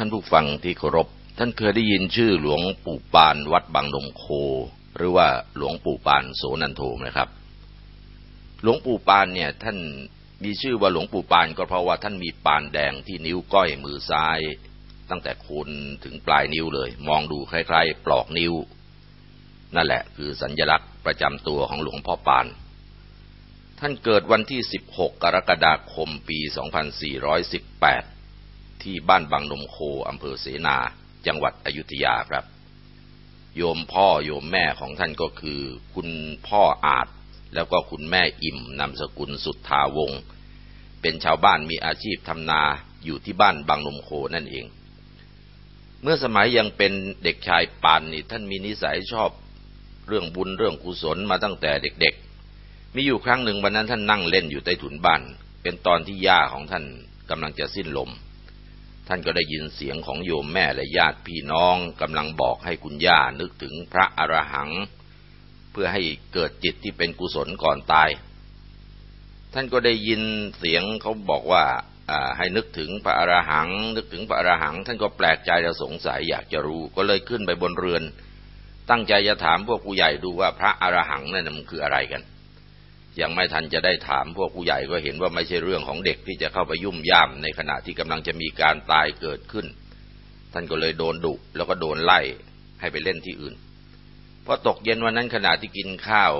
ท่านผู้ฟังที่เคารพ ท่านเคยได้ยินชื่อหลวงปู่ปานวัดบางนมโค หรือว่าหลวงปู่ปานโสนันโทไหมครับ หลวงปู่ปานเนี่ยท่านมีชื่อว่าหลวงปู่ปานก็เพราะว่าท่านมีปานแดงที่นิ้วก้อยมือซ้าย ตั้งแต่โคนถึงปลายนิ้วเลย มองดูคล้ายๆ ปลอกนิ้ว นั่นแหละคือสัญญลักษณ์ประจำตัวของหลวงพ่อปาน ท่านเกิดวันที่ 16 กรกฎาคมปี 2418 ที่บ้านบางนมโคอำเภอเสนา จังหวัดอยุธยาครับ โยมพ่อโยมแม่ของท่านก็คือ คุณพ่ออาจ แล้วก็คุณแม่อิ่มนามสกุลสุทธาวงศ์เป็นชาวบ้านมีอาชีพทำนาอยู่ที่บ้านบางนมโคนั่นเอง เมื่อสมัยยังเป็นเด็กชายปานนี่ท่านมีนิสัยชอบเรื่องบุญเรื่องกุศลมาตั้งแต่เด็กๆ มีอยู่ครั้งหนึ่งวันนั้นท่านนั่งเล่นอยู่ใต้ถุนบ้าน เป็นตอนที่ย่าของท่านกำลังจะสิ้นลม ท่านก็ได้ยินเสียงของโยมแม่และญาติพี่น้องกำลังบอกให้คุณย่านึกถึงพระอรหัง เพื่อให้เกิดจิตที่เป็นกุศลก่อนตาย ท่านก็ได้ยินเสียงเขาบอกว่าให้นึกถึงพระอรหัง นึกถึงพระอรหัง ท่านก็แปลกใจและสงสัยอยากจะรู้ ก็เลยขึ้นไปบนเรือน ตั้งใจจะถามพวกผู้ใหญ่ดูว่าพระอรหังนั่นมันคืออะไรกัน ยังไม่ทันจะได้ถามพวกผู้ใหญ่ก็เห็นว่าไม่ใช่เรื่องของเด็กที่จะเข้าไปยุ่มย่ามในขณะที่กำลังจะมีการตายเกิดขึ้น ท่านก็เลยโดนดุแล้วก็โดนไล่ให้ไปเล่นที่อื่นพอตกเย็นวันนั้นขณะที่กินข้าว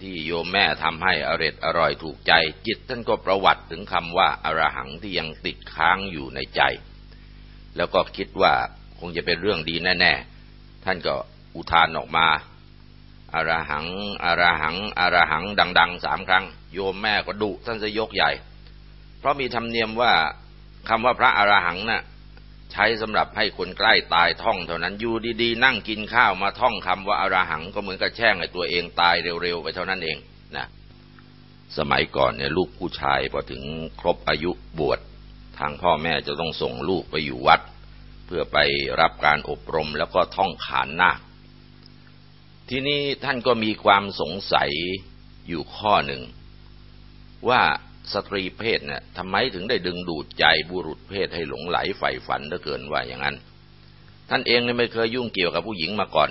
ที่โยมแม่ทำให้อร่อยอร่อยถูกใจ จิตท่านก็ประวัติถึงคำว่าอรหังที่ยังติดค้างอยู่ในใจ แล้วก็คิดว่าคงจะเป็นเรื่องดีแน่ ๆ ท่านก็อุทานออกมา อารหังอารหังอารหังดังๆสามครั้ง โยมแม่ก็ดุท่านจะยกใหญ่ เพราะมีธรรมเนียมว่าคำว่าพระอรหังนะ่ะใช้สำหรับให้คนใกล้ตายท่องเท่านั้นอยู่ดีๆ นั่งกินข้าวมาท่องคำว่าอารหังก็เหมือนกับแช่งให้ตัวเองตายเร็วๆไปเท่านั้นเองนะสมัยก่อนเนี่ยลูกผู้ชายพอถึงครบอายุบวชทางพ่อแม่จะต้องส่งลูกไปอยู่วัด เพื่อไปรับการอบรมแล้วก็ท่องขานนาค ทีนี้ท่านก็มีความสงสัยอยู่ข้อหนึ่ง ว่าสตรีเพศเนี่ยทำไมถึงได้ดึงดูดใจบุรุษเพศให้หลงไหลใฝ่ฝันเหลือเกินว่าอย่างนั้น ท่านเองเนี่ยไม่เคยยุ่งเกี่ยวกับผู้หญิงมาก่อน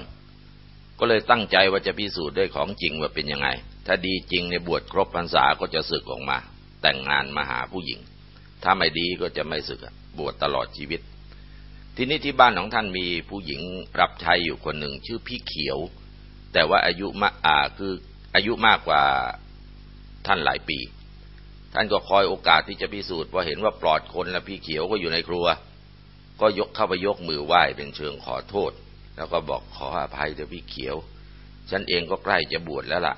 ก็เลยตั้งใจว่าจะพิสูจน์ด้วยของจริงว่าเป็นยังไง ถ้าดีจริงในบวชครบพรรษาก็จะสึกออกมา แต่งงานมาหาผู้หญิง ถ้าไม่ดีก็จะไม่สึกบวชตลอดชีวิต ทีนี้ที่บ้านของท่านมีผู้หญิงรับใช้อยู่คนหนึ่งชื่อพี่เขียว แต่ว่าอายุมากอ่าคืออายุมากกว่าท่านหลายปี ท่านก็คอยโอกาสที่จะพิสูจน์พอเห็นว่าปลอดคนและพี่เขียวก็อยู่ในครัว ก็ยกเข้าไปยกมือไหว้เป็นเชิงขอโทษ แล้วก็บอกขออภัยเถอะพี่เขียว ฉันเองก็ใกล้จะบวชแล้วล่ะ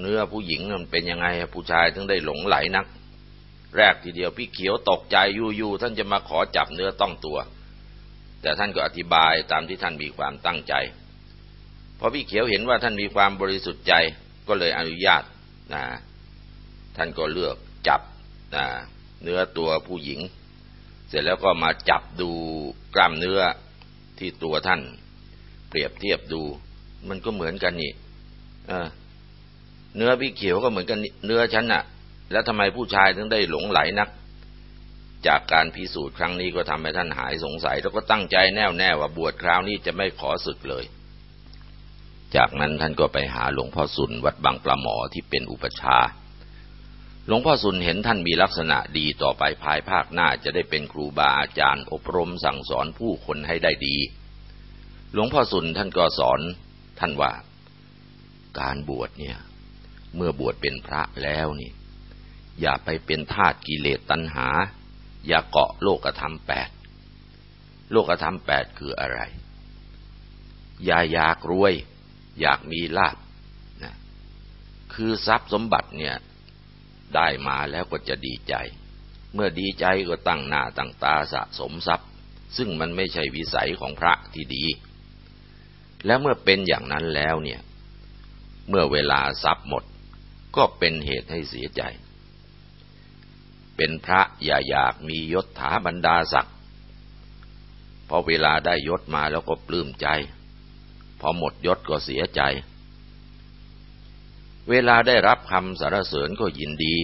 เนื้อผู้หญิงมันเป็นยังไงผู้ชายถึงได้หลงไหลนัก แรกทีเดียวพี่เขียวตกใจยู่ๆท่านจะมาขอจับเนื้อต้องตัว แต่ท่านก็อธิบายตามที่ท่านมีความตั้งใจ พอพี่เขียวเห็นว่าท่านมีความบริสุทธิ์ใจก็เลยอนุญาตนะท่านก็เลือกจับนะเนื้อตัวผู้หญิง เสร็จแล้วก็มาจับดูกล้ามเนื้อที่ตัวท่าน เปรียบเทียบดู มันก็เหมือนกันนี่เนื้อพี่เขียวก็เหมือนกันเนื้อฉันน่ะ แล้วทำไมผู้ชายถึงได้หลงไหลนัก จากการพิสูจน์ครั้งนี้ก็ทำให้ท่านหายสงสัย แล้วก็ตั้งใจแน่วแน่ว่าบวชคราวนี้จะไม่ขอศึกเลย จากนั้นท่านก็ไปหาหลวงพ่อสุนวัดบางปลาหมอที่เป็นอุปชา หลวงพ่อสุนเห็นท่านมีลักษณะดีต่อไปภายภาคหน้าจะได้เป็นครูบาอาจารย์ อบรมสั่งสอนผู้คนให้ได้ดี หลวงพ่อสุนท่านก็สอนท่านว่า การบวชเนี่ย เมื่อบวชเป็นพระแล้วนี่ อย่าไปเป็นทาสกิเลสตัณหา อย่าเกาะโลกธรรมแปดโลกธรรมแปดคืออะไร อย่าอยากรวย อยากมีลาบนะคือทรัพย์สมบัติเนี่ยได้มาแล้วก็จะดีใจ เมื่อดีใจก็ตั้งหน้าตั้งตาสะสมทรัพย์ ซึ่งมันไม่ใช่วิสัยของพระที่ดี แล้วเมื่อเป็นอย่างนั้นแล้วเนี่ย เมื่อเวลาทรัพย์หมด ก็เป็นเหตุให้เสียใจ เป็นพระอย่าอยากมียศถาบรรดาศักดิ์พอเวลาได้ยศมาแล้วก็ปลื้มใจ พอหมดยศก็เสียใจ เวลาได้รับคำสรรเสริญก็ยินดี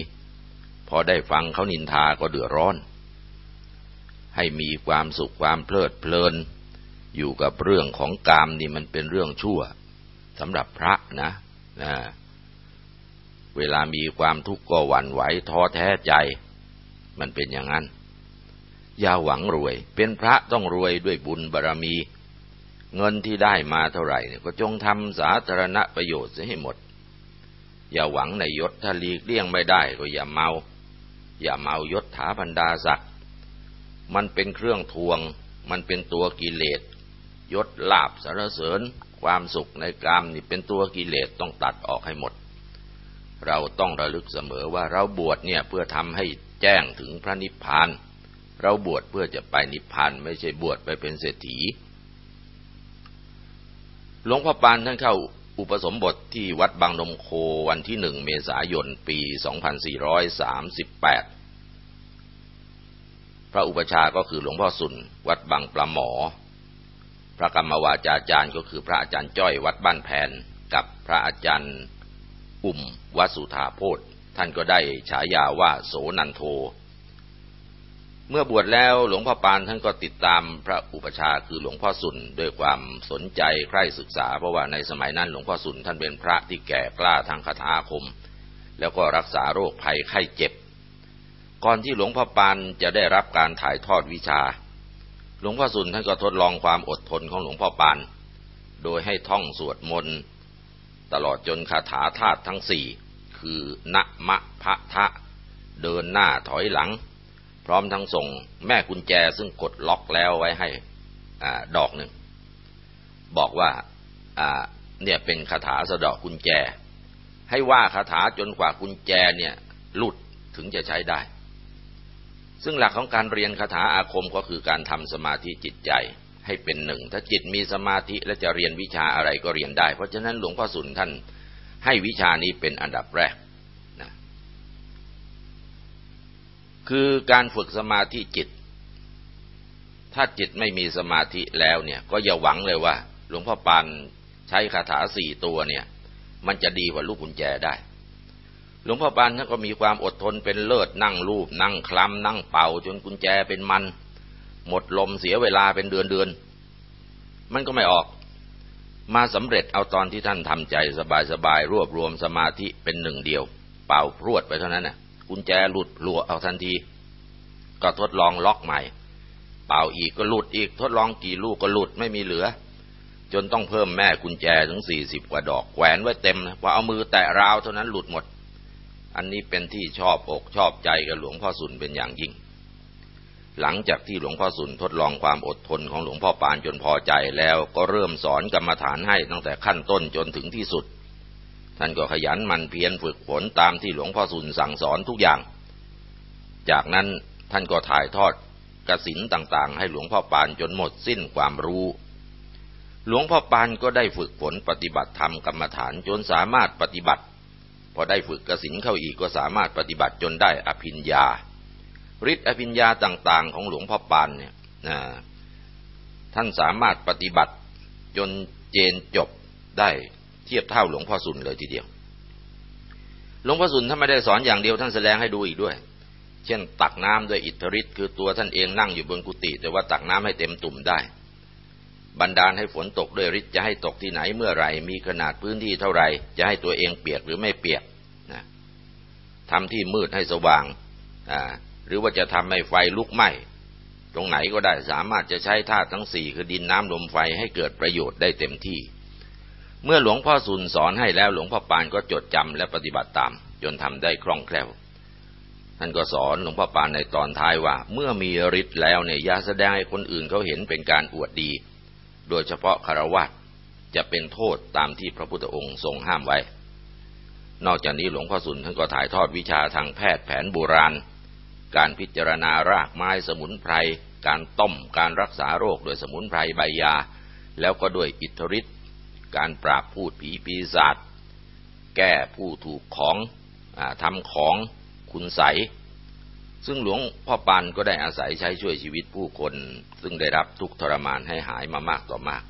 พอได้ฟังเขานินทาก็เดือดร้อน ให้มีความสุขความเพลิดเพลิน อยู่กับเรื่องของกามนี่มันเป็นเรื่องชั่วสำหรับพระนะนะเวลามีความทุกข์ก็หวั่นไหวท้อแท้ใจ มันเป็นอย่างนั้น อย่าหวังรวย เป็นพระต้องรวยด้วยบุญบารรมี เงินที่ได้มาเท่าไหร่เนี่ยก็จงทำสาธารณประโยชน์ให้หมด อย่าหวังในยศถ้าลีกเลี่ยงไม่ได้ก็อย่าเมา อย่าเมายศถาบรรดาศักดิ์มันเป็นเครื่องทวง มันเป็นตัวกิเลสยศลาบสารเสริญ ความสุขในกามนี่เป็นตัวกิเลสต้องตัดออกให้หมด เราต้องระลึกเสมอว่าเราบวชเนี่ยเพื่อทำให้แจ้งถึงพระนิพพาน เราบวชเพื่อจะไปนิพพานไม่ใช่บวชไปเป็นเศรษฐี หลวงพ่อปานท่านเข้าอุปสมบทที่วัดบางนมโควันที่หนึ่งเมษายนปี 2438 พระอุปชาก็คือหลวงพ่อสุนวัดบางปลาหมอ พระกรรมวาจาจารย์ก็คือพระอาจารย์จ้อยวัดบ้านแผนกับพระอาจารย์อุ่มวัดสุธาโพธท่านก็ได้ฉายาว่าโสนันโท เมื่อบวชแล้วหลวงพ่อปานท่านก็ติดตามพระอุปชาคือหลวงพ่อสุนด้วยความสนใจใคร่ศึกษา เพราะว่าในสมัยนั้นหลวงพ่อสุนท่านเป็นพระที่แก่กล้าทางคาถาคม แล้วก็รักษาโรคภัยไข้เจ็บ ก่อนที่หลวงพ่อปานจะได้รับการถ่ายทอดวิชา หลวงพ่อสุนท่านก็ทดลองความอดทนของหลวงพ่อปาน โดยให้ท่องสวดมนต์ตลอดจนคาถาธาตุทั้งสี่คือนะมะพะทะเดินหน้าถอยหลัง ร้อมทั้งส่งแม่กุญแจซึ่งกดล็อกแล้วไว้ให้อดอกหนึ่ง บอกว่าเนี่ยเป็นคาถาสะดอกกุญแจ ให้ว่าคาถาจนกว่ากุญแจเนี่ยหลุดถึงจะใช้ได้ ซึ่งหลักของการเรียนคาถาอาคมก็คือการทำสมาธิจิตใจให้เป็นหนึ่ง ถ้าจิตมีสมาธิและจะเรียนวิชาอะไรก็เรียนได้ เพราะฉะนั้นหลวงพ่อสุนท่านให้วิชานี้เป็นอันดับแรกนะ คือการฝึกสมาธิจิต ถ้าจิตไม่มีสมาธิแล้วเนี่ยก็อย่าหวังเลยว่า หลวงพ่อปานใช้คาถาสี่ตัวเนี่ย มันจะดีกว่าลูกกุญแจได้ หลวงพ่อปานท่านก็มีความอดทนเป็นเลิศนั่งรูป นั่งคลำนั่งเป่า จนกุญแจเป็นมัน หมดลมเสียเวลาเป็นเดือนเดือนมันก็ไม่ออกมาสำเร็จเอาตอนที่ท่านทำใจสบายๆรวบรวมสมาธิเป็นหนึ่งเดียว เป่าพรวดไปเท่านั้นน่ะ กุญแจหลุดหลัวเอาทันที ก็ทดลองล็อกใหม่ เป่าอีกก็หลุดอีกทดลองกี่ลูกก็หลุดไม่มีเหลือ จนต้องเพิ่มแม่กุญแจถึงสี่สิบกว่าดอกแขวนไว้เต็มนะพอเอามือแตะราวเท่านั้นหลุดหมด อันนี้เป็นที่ชอบอกชอบใจกับหลวงพ่อสุนเป็นอย่างยิ่ง หลังจากที่หลวงพ่อสุนทดลองความอดทนของหลวงพ่อปานจนพอใจแล้วก็เริ่มสอนกรรมฐานให้ตั้งแต่ขั้นต้นจนถึงที่สุด ท่านก็ขยันมันเพียรฝึกฝนตามที่หลวงพ่อสุนสั่งสอนทุกอย่าง จากนั้นท่านก็ถ่ายทอดกสินต่างๆ ให้หลวงพ่อปานจนหมดสิ้นความรู้ หลวงพ่อปานก็ได้ฝึกฝนปฏิบัติธรรมกรรมฐานจนสามารถปฏิบัติ พอได้ฝึกกสินเข้าอีกก็สามารถปฏิบัติจนได้อภิญญาฤทธิอภิญญาต่าง ๆ ของหลวงพ่อปานเนี่ยท่านสามารถปฏิบัติจนเจนจบได้ เทียบเท่าหลวงพ่อสุนเลยทีเดียว หลวงพ่อสุนท่านไม่ได้สอนอย่างเดียวท่านแสดงให้ดูอีกด้วย เช่น ตักน้ำด้วยอิทธิฤทธิ์คือตัวท่านเองนั่งอยู่บนกุฏิแต่ว่าตักน้ำให้เต็มตุ่มได้ บันดาลให้ฝนตกด้วยฤทธิ์จะให้ตกที่ไหนเมื่อไรมีขนาดพื้นที่เท่าไรจะให้ตัวเองเปียกหรือไม่เปียกนะทำที่มืดให้สว่างอ่าหรือว่าจะทำให้ไฟลุกไหม้ตรงไหนก็ได้สามารถจะใช้ธาตุทั้งสี่คือดินน้ำลมไฟให้เกิดประโยชน์ได้เต็มที่ เมื่อหลวงพ่อสุนสอนให้แล้วหลวงพ่อปานก็จดจำและปฏิบัติตาม จนทำได้คล่องแคล่ว ท่านก็สอนหลวงพ่อปานในตอนท้ายว่า เมื่อมีฤทธิ์แล้วเนี่ยอย่าแสดงให้คนอื่นเขาเห็นเป็นการอวดดี โดยเฉพาะคารวะจะเป็นโทษตามที่พระพุทธองค์ทรงห้ามไว้ นอกจากนี้หลวงพ่อสุนท่านก็ถ่ายทอดวิชาทางแพทย์แผนโบราณ การพิจารณารากไม้สมุนไพร การต้ม การรักษาโรคโดยสมุนไพรใบยา แล้วก็ด้วยอิทธิฤทธิ การปราบพูดผีปีศาจแก้ผู้ถูกของอทำของคุณใส ซึ่งหลวงพ่อปานก็ได้อาศัยใช้ช่วยชีวิตผู้คน ซึ่งได้รับทุกทรมานให้หายมามากต่อมาก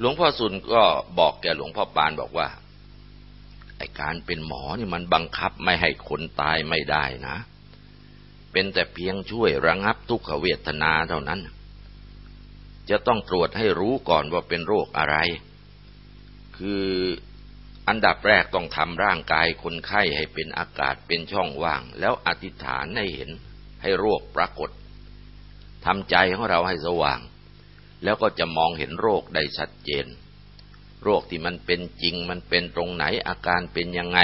หลวงพ่อสุนก็บอกแกหลวงพ่อปานบอกว่าไอการเป็นหมอนี่มันบังคับไม่ให้คนตายไม่ได้นะ เป็นแต่เพียงช่วยระงับทุกขเวทนาเท่านั้น จะต้องตรวจให้รู้ก่อนว่าเป็นโรคอะไร คืออันดับแรกต้องทำร่างกายคนไข้ให้เป็นอากาศเป็นช่องว่าง แล้วอธิษฐานให้เห็นให้โรคปรากฏทำใจของเราให้สว่าง แล้วก็จะมองเห็นโรคได้ชัดเจน โรคที่มันเป็นจริงมันเป็นตรงไหนอาการเป็นยังไง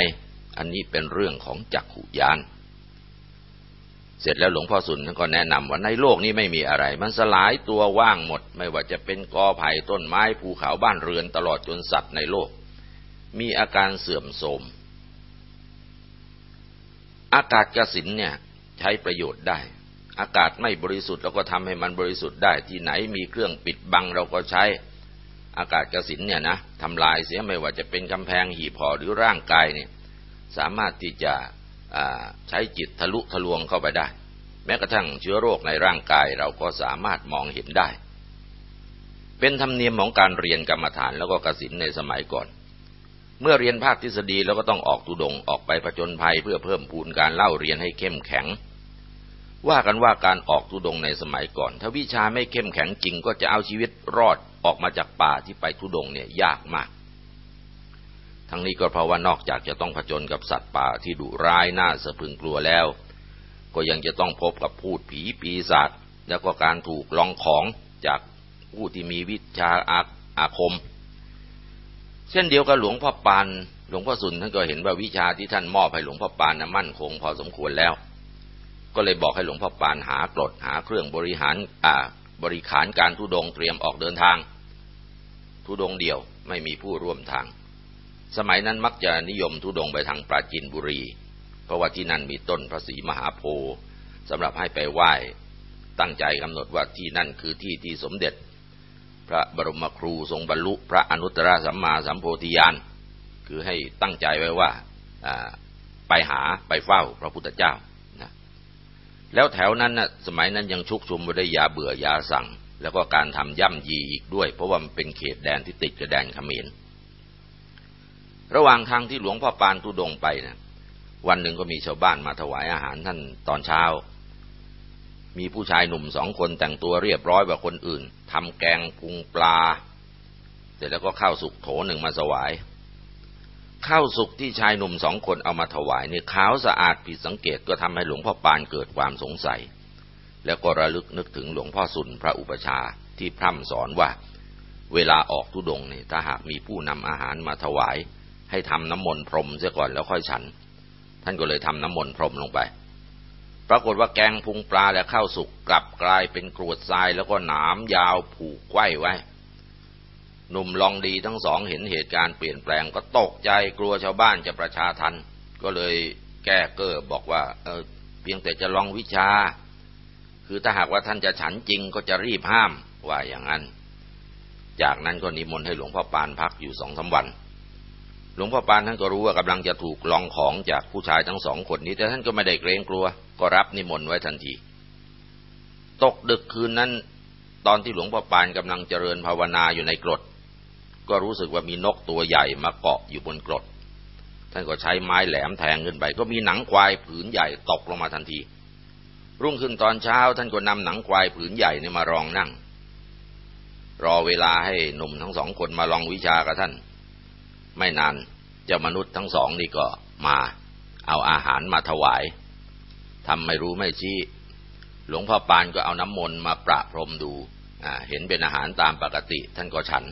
อันนี้เป็นเรื่องของจักขุยาน เสร็จแล้วหลวงพ่อสุนท่านก็แนะนำว่าในโลกนี้ไม่มีอะไร มันสลายตัวว่างหมด ไม่ว่าจะเป็นกอไผ่ต้นไม้ภูเขาบ้านเรือนตลอดจนสัตว์ในโลก มีอาการเสื่อมโทรมอากาศกสินเนี่ยใช้ประโยชน์ได้ อากาศไม่บริสุทธิ์เราก็ทำให้มันบริสุทธิ์ได้ที่ไหนมีเครื่องปิดบังเราก็ใช้อากาศกสินเนี่ยนะทำลายเสียไม่ว่าจะเป็นกำแพงหีบห่อหรือร่างกายเนี่ยสามารถที่จะ ใช้จิตทะลุทะลวงเข้าไปได้ แม้กระทั่งเชื้อโรคในร่างกายเราก็สามารถมองเห็นได้ เป็นธรรมเนียมของการเรียนกรรมฐานแล้วก็กสินในสมัยก่อน เมื่อเรียนภาคทฤษฎีแล้วก็ต้องออกตุดงออกไปผจญภัยเพื่อเพิ่มพูนการเล่าเรียนให้เข้มแข็ง ว่ากันว่าการออกตุดงในสมัยก่อน ถ้าวิชาไม่เข้มแข็งจริงก็จะเอาชีวิตรอดออกมาจากป่าที่ไปทุดงเนี่ยยากมาก ทั้งนี้ก็เพราะว่านอกจากจะต้องผจญกับสัตว์ป่าที่ดุร้ายน่าสะพึงกลัวแล้ว ก็ยังจะต้องพบกับพูดผีปีศาจแล้วก็การถูกลองของจากผู้ที่มีวิชาอาอาคม เช่นเดียวกับหลวงพ่อปานหลวงพ่อสุนท่านก็เห็นว่าวิชาที่ท่านมอบให้หลวงพ่อปานนั้นมั่นคงพอสมควรแล้ว ก็เลยบอกให้หลวงพ่อปานหากรดหาเครื่องบริหารอ่าบริขารการทุดงเตรียมออกเดินทาง ทุดงเดียวไม่มีผู้ร่วมทาง สมัยนั้นมักจะนิยมทุดงไปทางปราจีนบุรี เพราะว่าที่นั่นมีต้นพระศรีมหาโพธิ์สำหรับให้ไปไหว้ตั้งใจกำหนดว่าที่นั่นคือที่ที่สมเด็จ พระบรมครูทรงบรรลุพระอนุตตรสัมมาสัมโพธิญาณคือให้ตั้งใจไว้ว่าไปหาไปเฝ้าพระพุทธเจ้านะแล้วแถวนั้นนะสมัยนั้นยังชุกชุมไปด้วยยาเบื่อยาสั่ง แล้วก็การทำย่ำยีอีกด้วย เพราะว่ามันเป็นเขตแดนที่ติดกับแดนเขมร ระหว่างทางที่หลวงพ่อปานทุดงไปเนะวันหนึ่งก็มีชาวบ้านมาถวายอาหารท่านตอนเช้า มีผู้ชายหนุ่มสองคนแต่งตัวเรียบร้อยกว่าคนอื่นทำแกงพุงปลา เสร็จแล้วก็ข้าวสุกโถหนึ่งมาถวายข้าวสุกที่ชายหนุ่มสองคนเอามาถวายเนี่ยขาวสะอาดผิดสังเกตก็ทำให้หลวงพ่อปานเกิดความสงสัย แล้วก็ระลึกนึกถึงหลวงพ่อสุนพระอุปชาที่พร่ำสอนว่า เวลาออกทุดงเนี่ยถ้าหากมีผู้นำอาหารมาถวาย ให้ทำน้ำมนต์พรมเสียก่อนแล้วค่อยฉัน ท่านก็เลยทำน้ำมนต์พรมลงไป ปรากฏว่าแกงพุงปลาและข้าวสุกกลับกลายเป็นกรวดทรายแล้วก็หนามยาวผูกไว้ไว้หนุ่มลองดีทั้งสองเห็นเหตุการณ์เปลี่ยนแปลงก็ตกใจกลัวชาวบ้านจะประชาทัน ก็เลยแก้เก้อบอกว่าเออเพียงแต่จะลองวิชา คือถ้าหากว่าท่านจะฉันจริงก็จะรีบห้ามว่าอย่างนั้น จากนั้นก็นิมนต์ให้หลวงพ่อปานพักอยู่สองสาวัน หลวงพ่อปานท่านก็รู้ว่ากำลังจะถูกลองของจากผู้ชายทั้งสองคนนี้ แต่ท่านก็ไม่ได้เกรงกลัว ก็รับนิมนต์ไว้ทันที ตกดึกคืนนั้น ตอนที่หลวงพ่อปานกำลังเจริญภาวนาอยู่ในกรด ก็รู้สึกว่ามีนกตัวใหญ่มาเกาะอยู่บนกรด ท่านก็ใช้ไม้แหลมแทงขึ้นไป ก็มีหนังควายผืนใหญ่ตกลงมาทันที รุ่งขึ้นตอนเช้า ท่านก็นำหนังควายผืนใหญ่นี่มารองนั่ง รอเวลาให้หนุ่มทั้งสองคนมาลองวิชากับท่าน ไม่นานเจ้ามนุษย์ทั้งสองนี่ก็มา เอาอาหารมาถวายทำไม่รู้ไม่ชี้ หลวงพ่อปานก็เอาน้ำมนต์มาประพรมดูเห็นเป็นอาหารตามปกติท่านก็ฉัน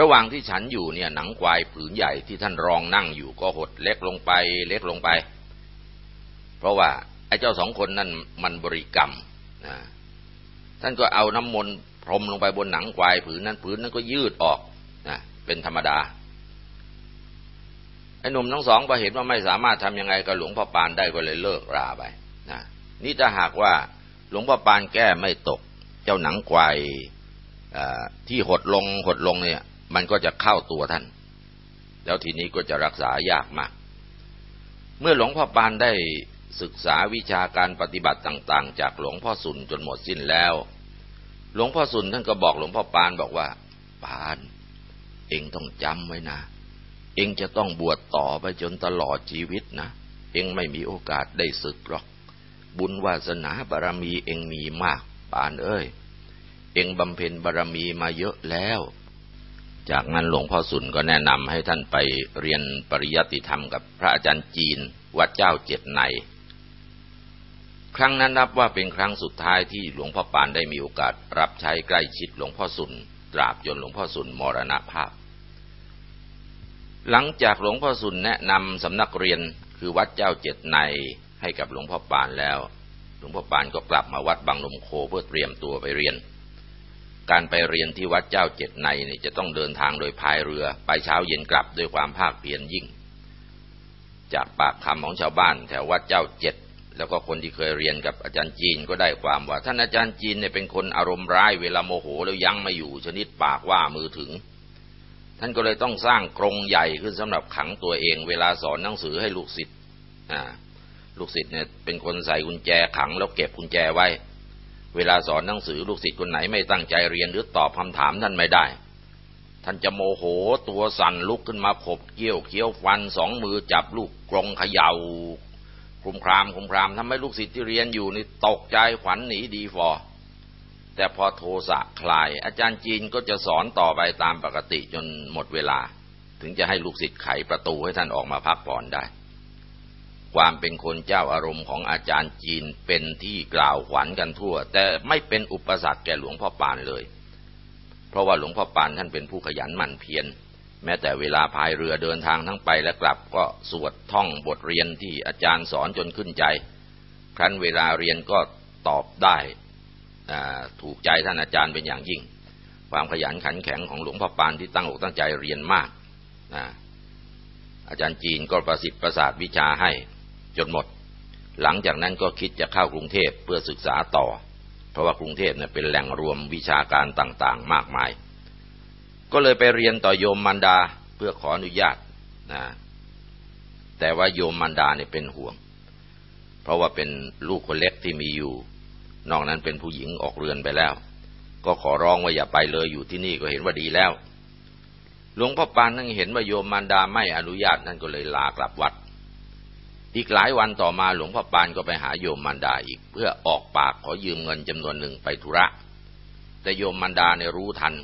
ระหว่างที่ฉันอยู่เนี่ยหนังควายผืนใหญ่ที่ท่านรองนั่งอยู่ก็หดเล็กลงไปเล็กลงไป เพราะว่าไอ้เจ้าสองคนนั่นมันบริกรรมนะท่านก็เอาน้ำมนต์พรมลงไปบนหนังควายผืนนั้นผืนนั้นก็ยืดออกนะ เป็นธรรมดาไอ้หนุ่มทั้งสองพอเห็นว่าไม่สามารถทำยังไงกับหลวงพ่อปานได้ก็เลยเลิกราไปนะนี่ถ้าหากว่าหลวงพ่อปานแก้ไม่ตก เจ้าหนังควายที่หดลงหดลงเนี่ย มันก็จะเข้าตัวท่าน แล้วทีนี้ก็จะรักษายากมาก เมื่อหลวงพ่อปานได้ศึกษาวิชาการปฏิบัติต่าง ๆ จากหลวงพ่อสุนจนหมดสิ้นแล้ว หลวงพ่อสุนท่านก็บอกหลวงพ่อปานบอกว่า ปาน เองต้องจำไว้นะ เองจะต้องบวชต่อไปจนตลอดชีวิตนะ เองไม่มีโอกาสได้ศึกหรอก บุญวาสนาบารมีเองมีมากปานเอ้ย เองบำเพ็ญบารมีมาเยอะแล้ว จากนั้นหลวงพ่อสุนก็แนะนำให้ท่านไปเรียนปริยัติธรรมกับพระอาจารย์จีน วัดเจ้าเจ็ดในครั้งนั้นนับว่าเป็นครั้งสุดท้ายที่หลวงพ่อปานได้มีโอกาสรับใช้ใกล้ชิดหลวงพ่อสุนตราบจนหลวงพ่อสุนมรณภาพ หลังจากหลวงพ่อสุนแนะนำสำนักเรียนคือวัดเจ้าเจ็ดในให้กับหลวงพ่อปานแล้ว หลวงพ่อปานก็กลับมาวัดบางนมโคเพื่อเตรียมตัวไปเรียน การไปเรียนที่วัดเจ้าเจ็ดในนี่จะต้องเดินทางโดยพายเรือ ไปเช้าเย็นกลับด้วยความภาคเพียรยิ่ง จากปากคำของชาวบ้านแถววัดเจ้าเจ็ดแล้วก็คนที่เคยเรียนกับอาจารย์จีนก็ได้ความว่า ท่านอาจารย์จีนเนี่ยเป็นคนอารมณ์ร้ายเวลาโมโหแล้วยั้งไม่อยู่ชนิดปากว่ามือถึง ท่านก็เลยต้องสร้างกรงใหญ่ขึ้นสำหรับขังตัวเอง เวลาสอนหนังสือให้ลูกศิษย์ลูกศิษย์เนี่ยเป็นคนใส่กุญแจขังแล้วเก็บกุญแจไว้ เวลาสอนหนังสือลูกศิษย์คนไหนไม่ตั้งใจเรียนหรือตอบคำถามท่านไม่ได้ ท่านจะโมโหตัวสั่นลุกขึ้นมาขบเกี้ยวเคี้ยวฟันสองมือจับลูกกรงเขยา่าคุมครามคุมครามทำให้ลูกศิษย์ที่เรียนอยู่นี่ตกใจขวัญหนีดีฟอ แต่พอโทสะคลาย อาจารย์จีนก็จะสอนต่อไปตามปกติจนหมดเวลา ถึงจะให้ลูกศิษย์ไขประตูให้ท่านออกมาพักผ่อนได้ ความเป็นคนเจ้าอารมณ์ของอาจารย์จีนเป็นที่กล่าวขวัญกันทั่ว แต่ไม่เป็นอุปสรรคแก่หลวงพ่อปานเลย เพราะว่าหลวงพ่อปานท่านเป็นผู้ขยันหมั่นเพียรแม้แต่เวลาพายเรือเดินทางทั้งไปและกลับก็สวดท่องบทเรียนที่อาจารย์สอนจนขึ้นใจ ครั้นเวลาเรียนก็ตอบได้ ถูกใจท่านอาจารย์เป็นอย่างยิ่ง ความขยันขันแข็งของหลวงพ่อปานที่ตั้งอกตั้งใจเรียนมากอาจารย์จีนก็ประสิทธิ์ประสาทวิชาให้จนหมด หลังจากนั้นก็คิดจะเข้ากรุงเทพเพื่อศึกษาต่อ เพราะว่ากรุงเทพเนี่ยเป็นแหล่งรวมวิชาการต่างๆ มากมาย ก็เลยไปเรียนต่อโยมมันดาเพื่อขออนุญาตนะแต่ว่าโยมมันดาเนี่ยเป็นห่วง เพราะว่าเป็นลูกคนเล็กที่มีอยู่ นอกนั้นเป็นผู้หญิงออกเรือนไปแล้ว ก็ขอร้องว่าอย่าไปเลยอยู่ที่นี่ก็เห็นว่าดีแล้ว หลวงพ่อปานนั่งเห็นว่าโยมมันดาไม่อนุญาตนั่นก็เลยลากลับวัด อีกหลายวันต่อมาหลวงพ่อปานก็ไปหาโยมมันดาอีกเพื่อออกปากขอยืมเงินจำนวนหนึ่งไปธุระ แต่โยมมันดาเนี่ยรู้ทัน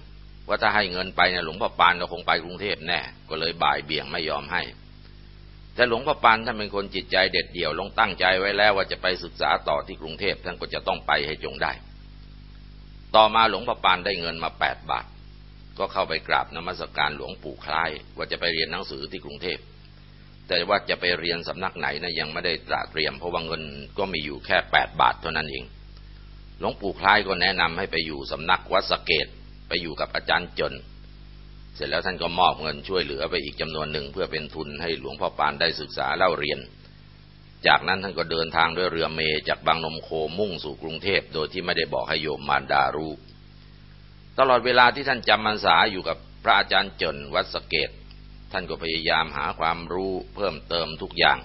ว่าถ้าให้เงินไปเนี่ยหลวงพ่อปานก็คงไปกรุงเทพแน่ ก็เลยบ่ายเบี่ยงไม่ยอมให้ แต่หลวงพ่อปานท่านเป็นคนจิตใจเด็ดเดี่ยวลงตั้งใจไว้แล้วว่าจะไปศึกษาต่อที่กรุงเทพท่านก็จะต้องไปให้จงได้ ต่อมาหลวงพ่อปานได้เงินมาแปดบาท ก็เข้าไปกราบนมัสการหลวงปู่คล้าย ว่าจะไปเรียนหนังสือที่กรุงเทพแต่ว่าจะไปเรียนสำนักไหนนะยังไม่ได้ตระเตรียม เพราะว่าเงินก็มีอยู่แค่แปดบาทเท่านั้นเองหลวงปู่คล้ายก็แนะนำให้ไปอยู่สำนักวัดสเกตไปอยู่กับอาจารย์จน เสร็จแล้วท่านก็มอบเงินช่วยเหลือไปอีกจำนวนหนึ่งเพื่อเป็นทุนให้หลวงพ่อปานได้ศึกษาเล่าเรียน จากนั้นท่านก็เดินทางด้วยเรือเมจากบางนมโคมุ่งสู่กรุงเทพโดยที่ไม่ได้บอกให้โยมมารดารู้ ตลอดเวลาที่ท่านจำพรรษาอยู่กับพระอาจารย์จนวัดสเกต ท่านก็พยายามหาความรู้เพิ่มเติมทุกอย่าง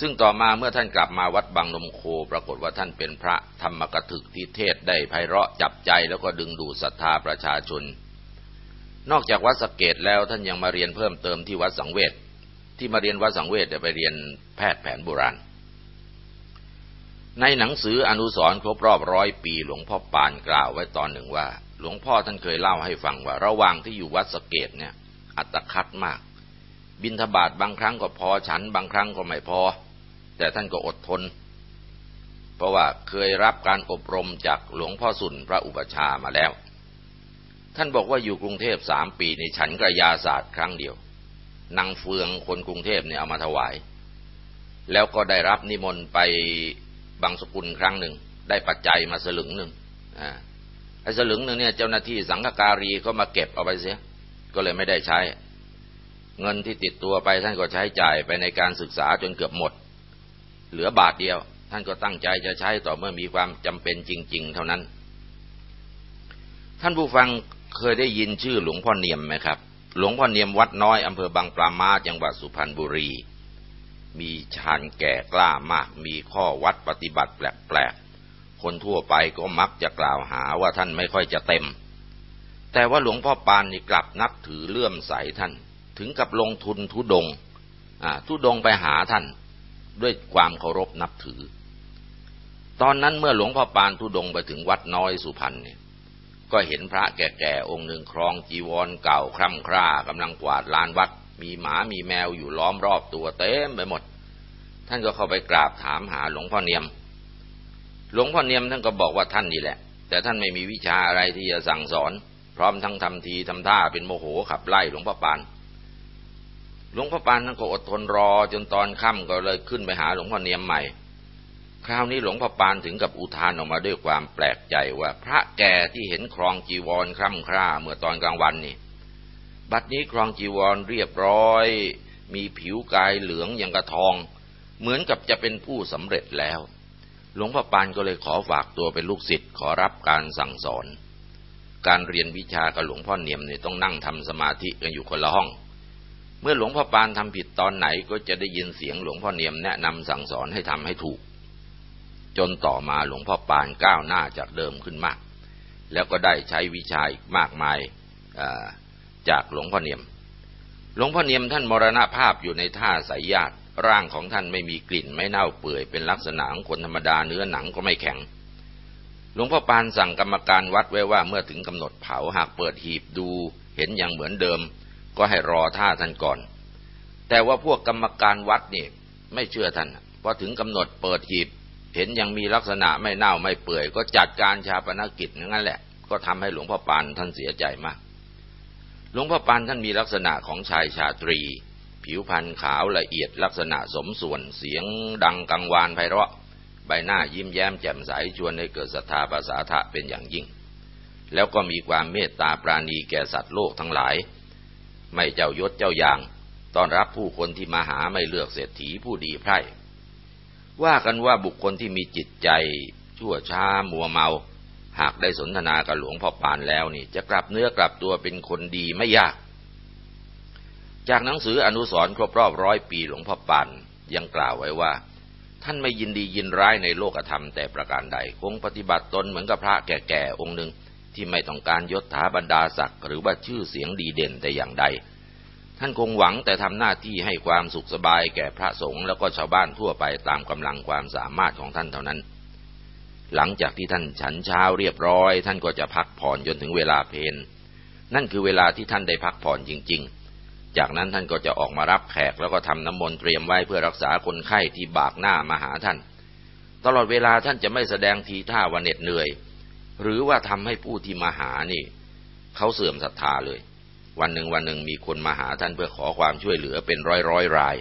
ซึ่งต่อมาเมื่อท่านกลับมาวัดบางนมโคปรากฏว่าท่านเป็นพระธรรมกถึกที่เทศได้ไพเราะจับใจแล้วก็ดึงดูดศรัทธาประชาชน นอกจากวัดสเกตแล้วท่านยังมาเรียนเพิ่มเติมที่วัดสังเวชที่มาเรียนวัดสังเวชจะไปเรียนแพทย์แผนโบราณ ในหนังสืออนุสรครบรอบร้อยปี หลวงพ่อปานกล่าวไว้ตอนหนึ่งว่า หลวงพ่อท่านเคยเล่าให้ฟังว่า ระหว่างที่อยู่วัดสเกตเนี่ยอัตคัดมาก บินทบาทบางครั้งก็พอฉันบางครั้งก็ไม่พอ แต่ท่านก็อดทน เพราะว่าเคยรับการอบรมจากหลวงพ่อสุนพระอุปชามาแล้ว ท่านบอกว่าอยู่กรุงเทพสามปีในฉันกระยาศาสตร์ครั้งเดียวนางเฟืองคนกรุงเทพเนี่ยเอามาถวาย แล้วก็ได้รับนิมนต์ไปบางสกุลครั้งหนึ่ง ได้ปัจจัยมาสลึงหนึ่งอ่าไอ้สลึงหนึ่งเนี่ยเจ้าหน้าที่สังฆการีก็มาเก็บเอาไปเสีย ก็เลยไม่ได้ใช้ เงินที่ติดตัวไปท่านก็ใช้จ่ายไปในการศึกษาจนเกือบหมด เหลือบาทเดียว ท่านก็ตั้งใจจะใช้ต่อเมื่อมีความจำเป็นจริง ๆ เท่านั้น ท่านผู้ฟัง เคยได้ยินชื่อหลวงพ่อเนียมไหมครับ หลวงพ่อเนียมวัดน้อยอำเภอบางปลามาจังหวัดสุพรรณบุรี มีชานแก่กล้ามาก มีข้อวัดปฏิบัติแปลกๆ คนทั่วไปก็มักจะกล่าวหาว่าท่านไม่ค่อยจะเต็ม แต่ว่าหลวงพ่อปานนี่กลับนับถือเลื่อมใสท่าน ถึงกับลงทุนทุดงทุดงไปหาท่านด้วยความเคารพนับถือ ตอนนั้นเมื่อหลวงพ่อปานทุดงไปถึงวัดน้อยสุพรรณเนี่ย ก็เห็นพระแก่ๆองค์หนึ่งครองจีวรเก่าคร่ำคร่ากำลังกวาดลานวัด มีหมามีแมวอยู่ล้อมรอบตัวเต็มไปหมด ท่านก็เข้าไปกราบถามหาหลวงพ่อเนียม หลวงพ่อเนียมท่านก็บอกว่าท่านนี่แหละ แต่ท่านไม่มีวิชาอะไรที่จะสั่งสอน พร้อมทั้งทำทีทำท่าเป็นโมโหขับไล่หลวงพ่อปานหลวงพ่อปานท่านก็อดทนรอจนตอนค่ำก็เลยขึ้นไปหาหลวงพ่อเนียมใหม่ คราวนี้หลวงพ่อปานถึงกับอุทานออกมาด้วยความแปลกใจว่า พระแก่ที่เห็นครองจีวรคร่ำคร่าเมื่อตอนกลางวันนี่ บัดนี้ครองจีวรเรียบร้อย มีผิวกายเหลืองอย่างกระทอง เหมือนกับจะเป็นผู้สำเร็จแล้ว หลวงพ่อปานก็เลยขอฝากตัวเป็นลูกศิษย์ขอรับการสั่งสอน การเรียนวิชากับหลวงพ่อเนียมเนี่ยต้องนั่งทำสมาธิกันอยู่คนละห้อง เมื่อหลวงพ่อปานทำผิดตอนไหนก็จะได้ยินเสียงหลวงพ่อเนียมแนะนำสั่งสอนให้ทำให้ถูก จนต่อมาหลวงพ่อปานก้าวหน้าจากเดิมขึ้นมาก แล้วก็ได้ใช้วิชาอีกมากมายจากหลวงพ่อเนียม หลวงพ่อเนียมท่านมรณภาพอยู่ในท่าสายญาติร่างของท่านไม่มีกลิ่นไม่เน่าเปื่อยเป็นลักษณะของคนธรรมดาเนื้อหนังก็ไม่แข็ง หลวงพ่อปานสั่งกรรมการวัดไว้ว่าเมื่อถึงกำหนดเผาหากเปิดหีบดู เห็นอย่างเหมือนเดิม ก็ให้รอท่าท่านก่อน แต่ว่าพวกกรรมการวัดนี่ไม่เชื่อท่านพอถึงกำหนดเปิดหีบ เห็นยังมีลักษณะไม่เน่าไม่เปื่อย ก็จัดการชาปนกิจนั่นแหละ ก็ทำให้หลวงพ่อปานท่านเสียใจมาก หลวงพ่อปานท่านมีลักษณะของชายชาตรี ผิวพรรณขาวละเอียดลักษณะสมส่วนเสียงดังกังวานไพเราะ ใบหน้ายิ้มแย้มแจ่มใสชวนให้เกิดศรัทธาภาษาทะเป็นอย่างยิ่ง แล้วก็มีความเมตตาปราณีแก่สัตว์โลกทั้งหลาย ไม่เจ้ายศเจ้าอย่างต้อนรับผู้คนที่มาหาไม่เลือกเศรษฐีผู้ดีไพร่ ว่ากันว่าบุคคลที่มีจิตใจ ชั่วช้ามัวเมา หากได้สนทนากับหลวงพ่อปานแล้วนี่ จะกลับเนื้อกลับตัวเป็นคนดีไม่ยาก จากหนังสืออนุสรครบรอบร้อยปีหลวงพ่อปานยังกล่าวไว้ว่า ท่านไม่ยินดียินร้ายในโลกธรรมแต่ประการใด คงปฏิบัติตนเหมือนกับพระแก่ๆองค์หนึ่งที่ไม่ต้องการยศถาบรรดาศักดิ์หรือว่าชื่อเสียงดีเด่นแต่อย่างใด ท่านคงหวังแต่ทำหน้าที่ให้ความสุขสบายแก่พระสงฆ์แล้วก็ชาวบ้านทั่วไปตามกำลังความสามารถของท่านเท่านั้น หลังจากที่ท่านฉันเช้าเรียบร้อย ท่านก็จะพักผ่อนจนถึงเวลาเพลนนั่นคือเวลาที่ท่านได้พักผ่อนจริง ๆ จากนั้นท่านก็จะออกมารับแขกแล้วก็ทำน้ำมนต์เตรียมไว้เพื่อรักษาคนไข้ที่บากหน้ามาหาท่าน ตลอดเวลาท่านจะไม่แสดงทีท่าว่าเหน็ดเหนื่อย หรือว่าทำให้ผู้ที่มาหานี่ เขาเสื่อมศรัทธาเลย วันหนึ่งวันหนึ่งมีคนมาหาท่านเพื่อขอความช่วยเหลือเป็นร้อยร้อยราย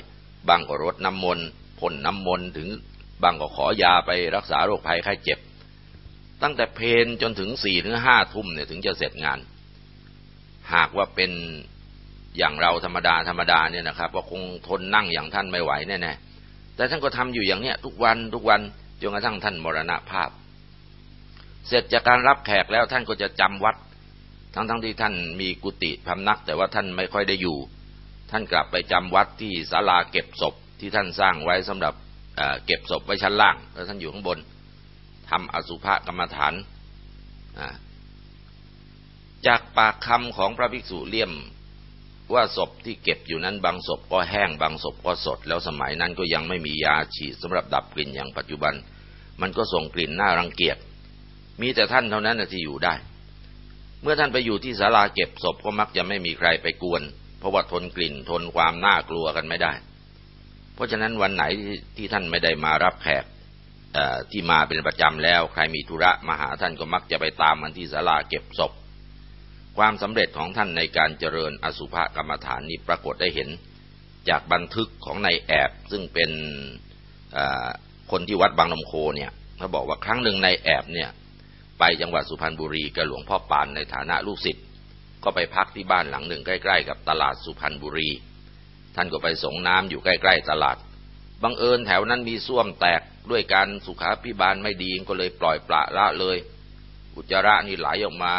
บางก็รดน้ำมนต์พ่นน้ำมนต์ถึงบางก็ขอยาไปรักษาโรคภัยไข้เจ็บ ตั้งแต่เพนจนถึงสี่ถึงห้าทุ่มเนี่ยถึงจะเสร็จงาน หากว่าเป็นอย่างเราธรรมดาธรรมดาเนี่ยนะครับว่าคงทนนั่งอย่างท่านไม่ไหวแน่ๆแต่ท่านก็ทำอยู่อย่างเนี้ยทุกวันทุกวันจนกระทั่งท่านมรณภาพ เสร็จจากการรับแขกแล้วท่านก็จะจำวัด ทั้งๆทที่ท่านมีกุฏิพำนัก แต่ว่าท่านไม่ค่อยได้อยู่ ท่านกลับไปจำวัดที่ศาลาเก็บศพที่ท่านสร้างไว้สำหรับเก็บศพไว้ชั้นล่าง แล้วท่านอยู่ข้างบนทำอสุภกรรมฐาน จากปากคำของพระภิกษุเลี่ยมว่าศพที่เก็บอยู่นั้นบางศพก็แห้งบางศพก็สด แล้วสมัยนั้นก็ยังไม่มียาฉีดสำหรับดับกลิ่นอย่างปัจจุบัน มันก็ส่งกลิ่นน่ารังเกียจมีแต่ท่านเท่านั้นที่อยู่ได้ เมื่อท่านไปอยู่ที่ศาลาเก็บศพก็มักจะไม่มีใครไปกวน เพราะว่าทนกลิ่นทนความน่ากลัวกันไม่ได้ เพราะฉะนั้นวันไหนที่ท่านไม่ได้มารับแขกที่มาเป็นประจำแล้ว ใครมีธุระมาหาท่านก็มักจะไปตามมันที่ศาลาเก็บศพ ความสำเร็จของท่านในการเจริญอสุภกรรมฐานนี้ปรากฏได้เห็น จากบันทึกของนายแอบซึ่งเป็นคนที่วัดบางนมโคเนี่ยเขาบอกว่าครั้งหนึ่งนายแอบเนี่ย ไปจังหวัดสุพรรณบุรีกับหลวงพ่อปานในฐานะลูกศิษย์ก็ไปพักที่บ้านหลังหนึ่งใกล้ ๆ กับตลาดสุพรรณบุรี ท่านก็ไปส่งน้ำอยู่ใกล้ ๆ ตลาดบังเอิญแถวนั้นมีส้วมแตกด้วยการสุขาพิบาลไม่ดีก็เลยปล่อยปละละเลย อุจจาระนี่ไหลออกมา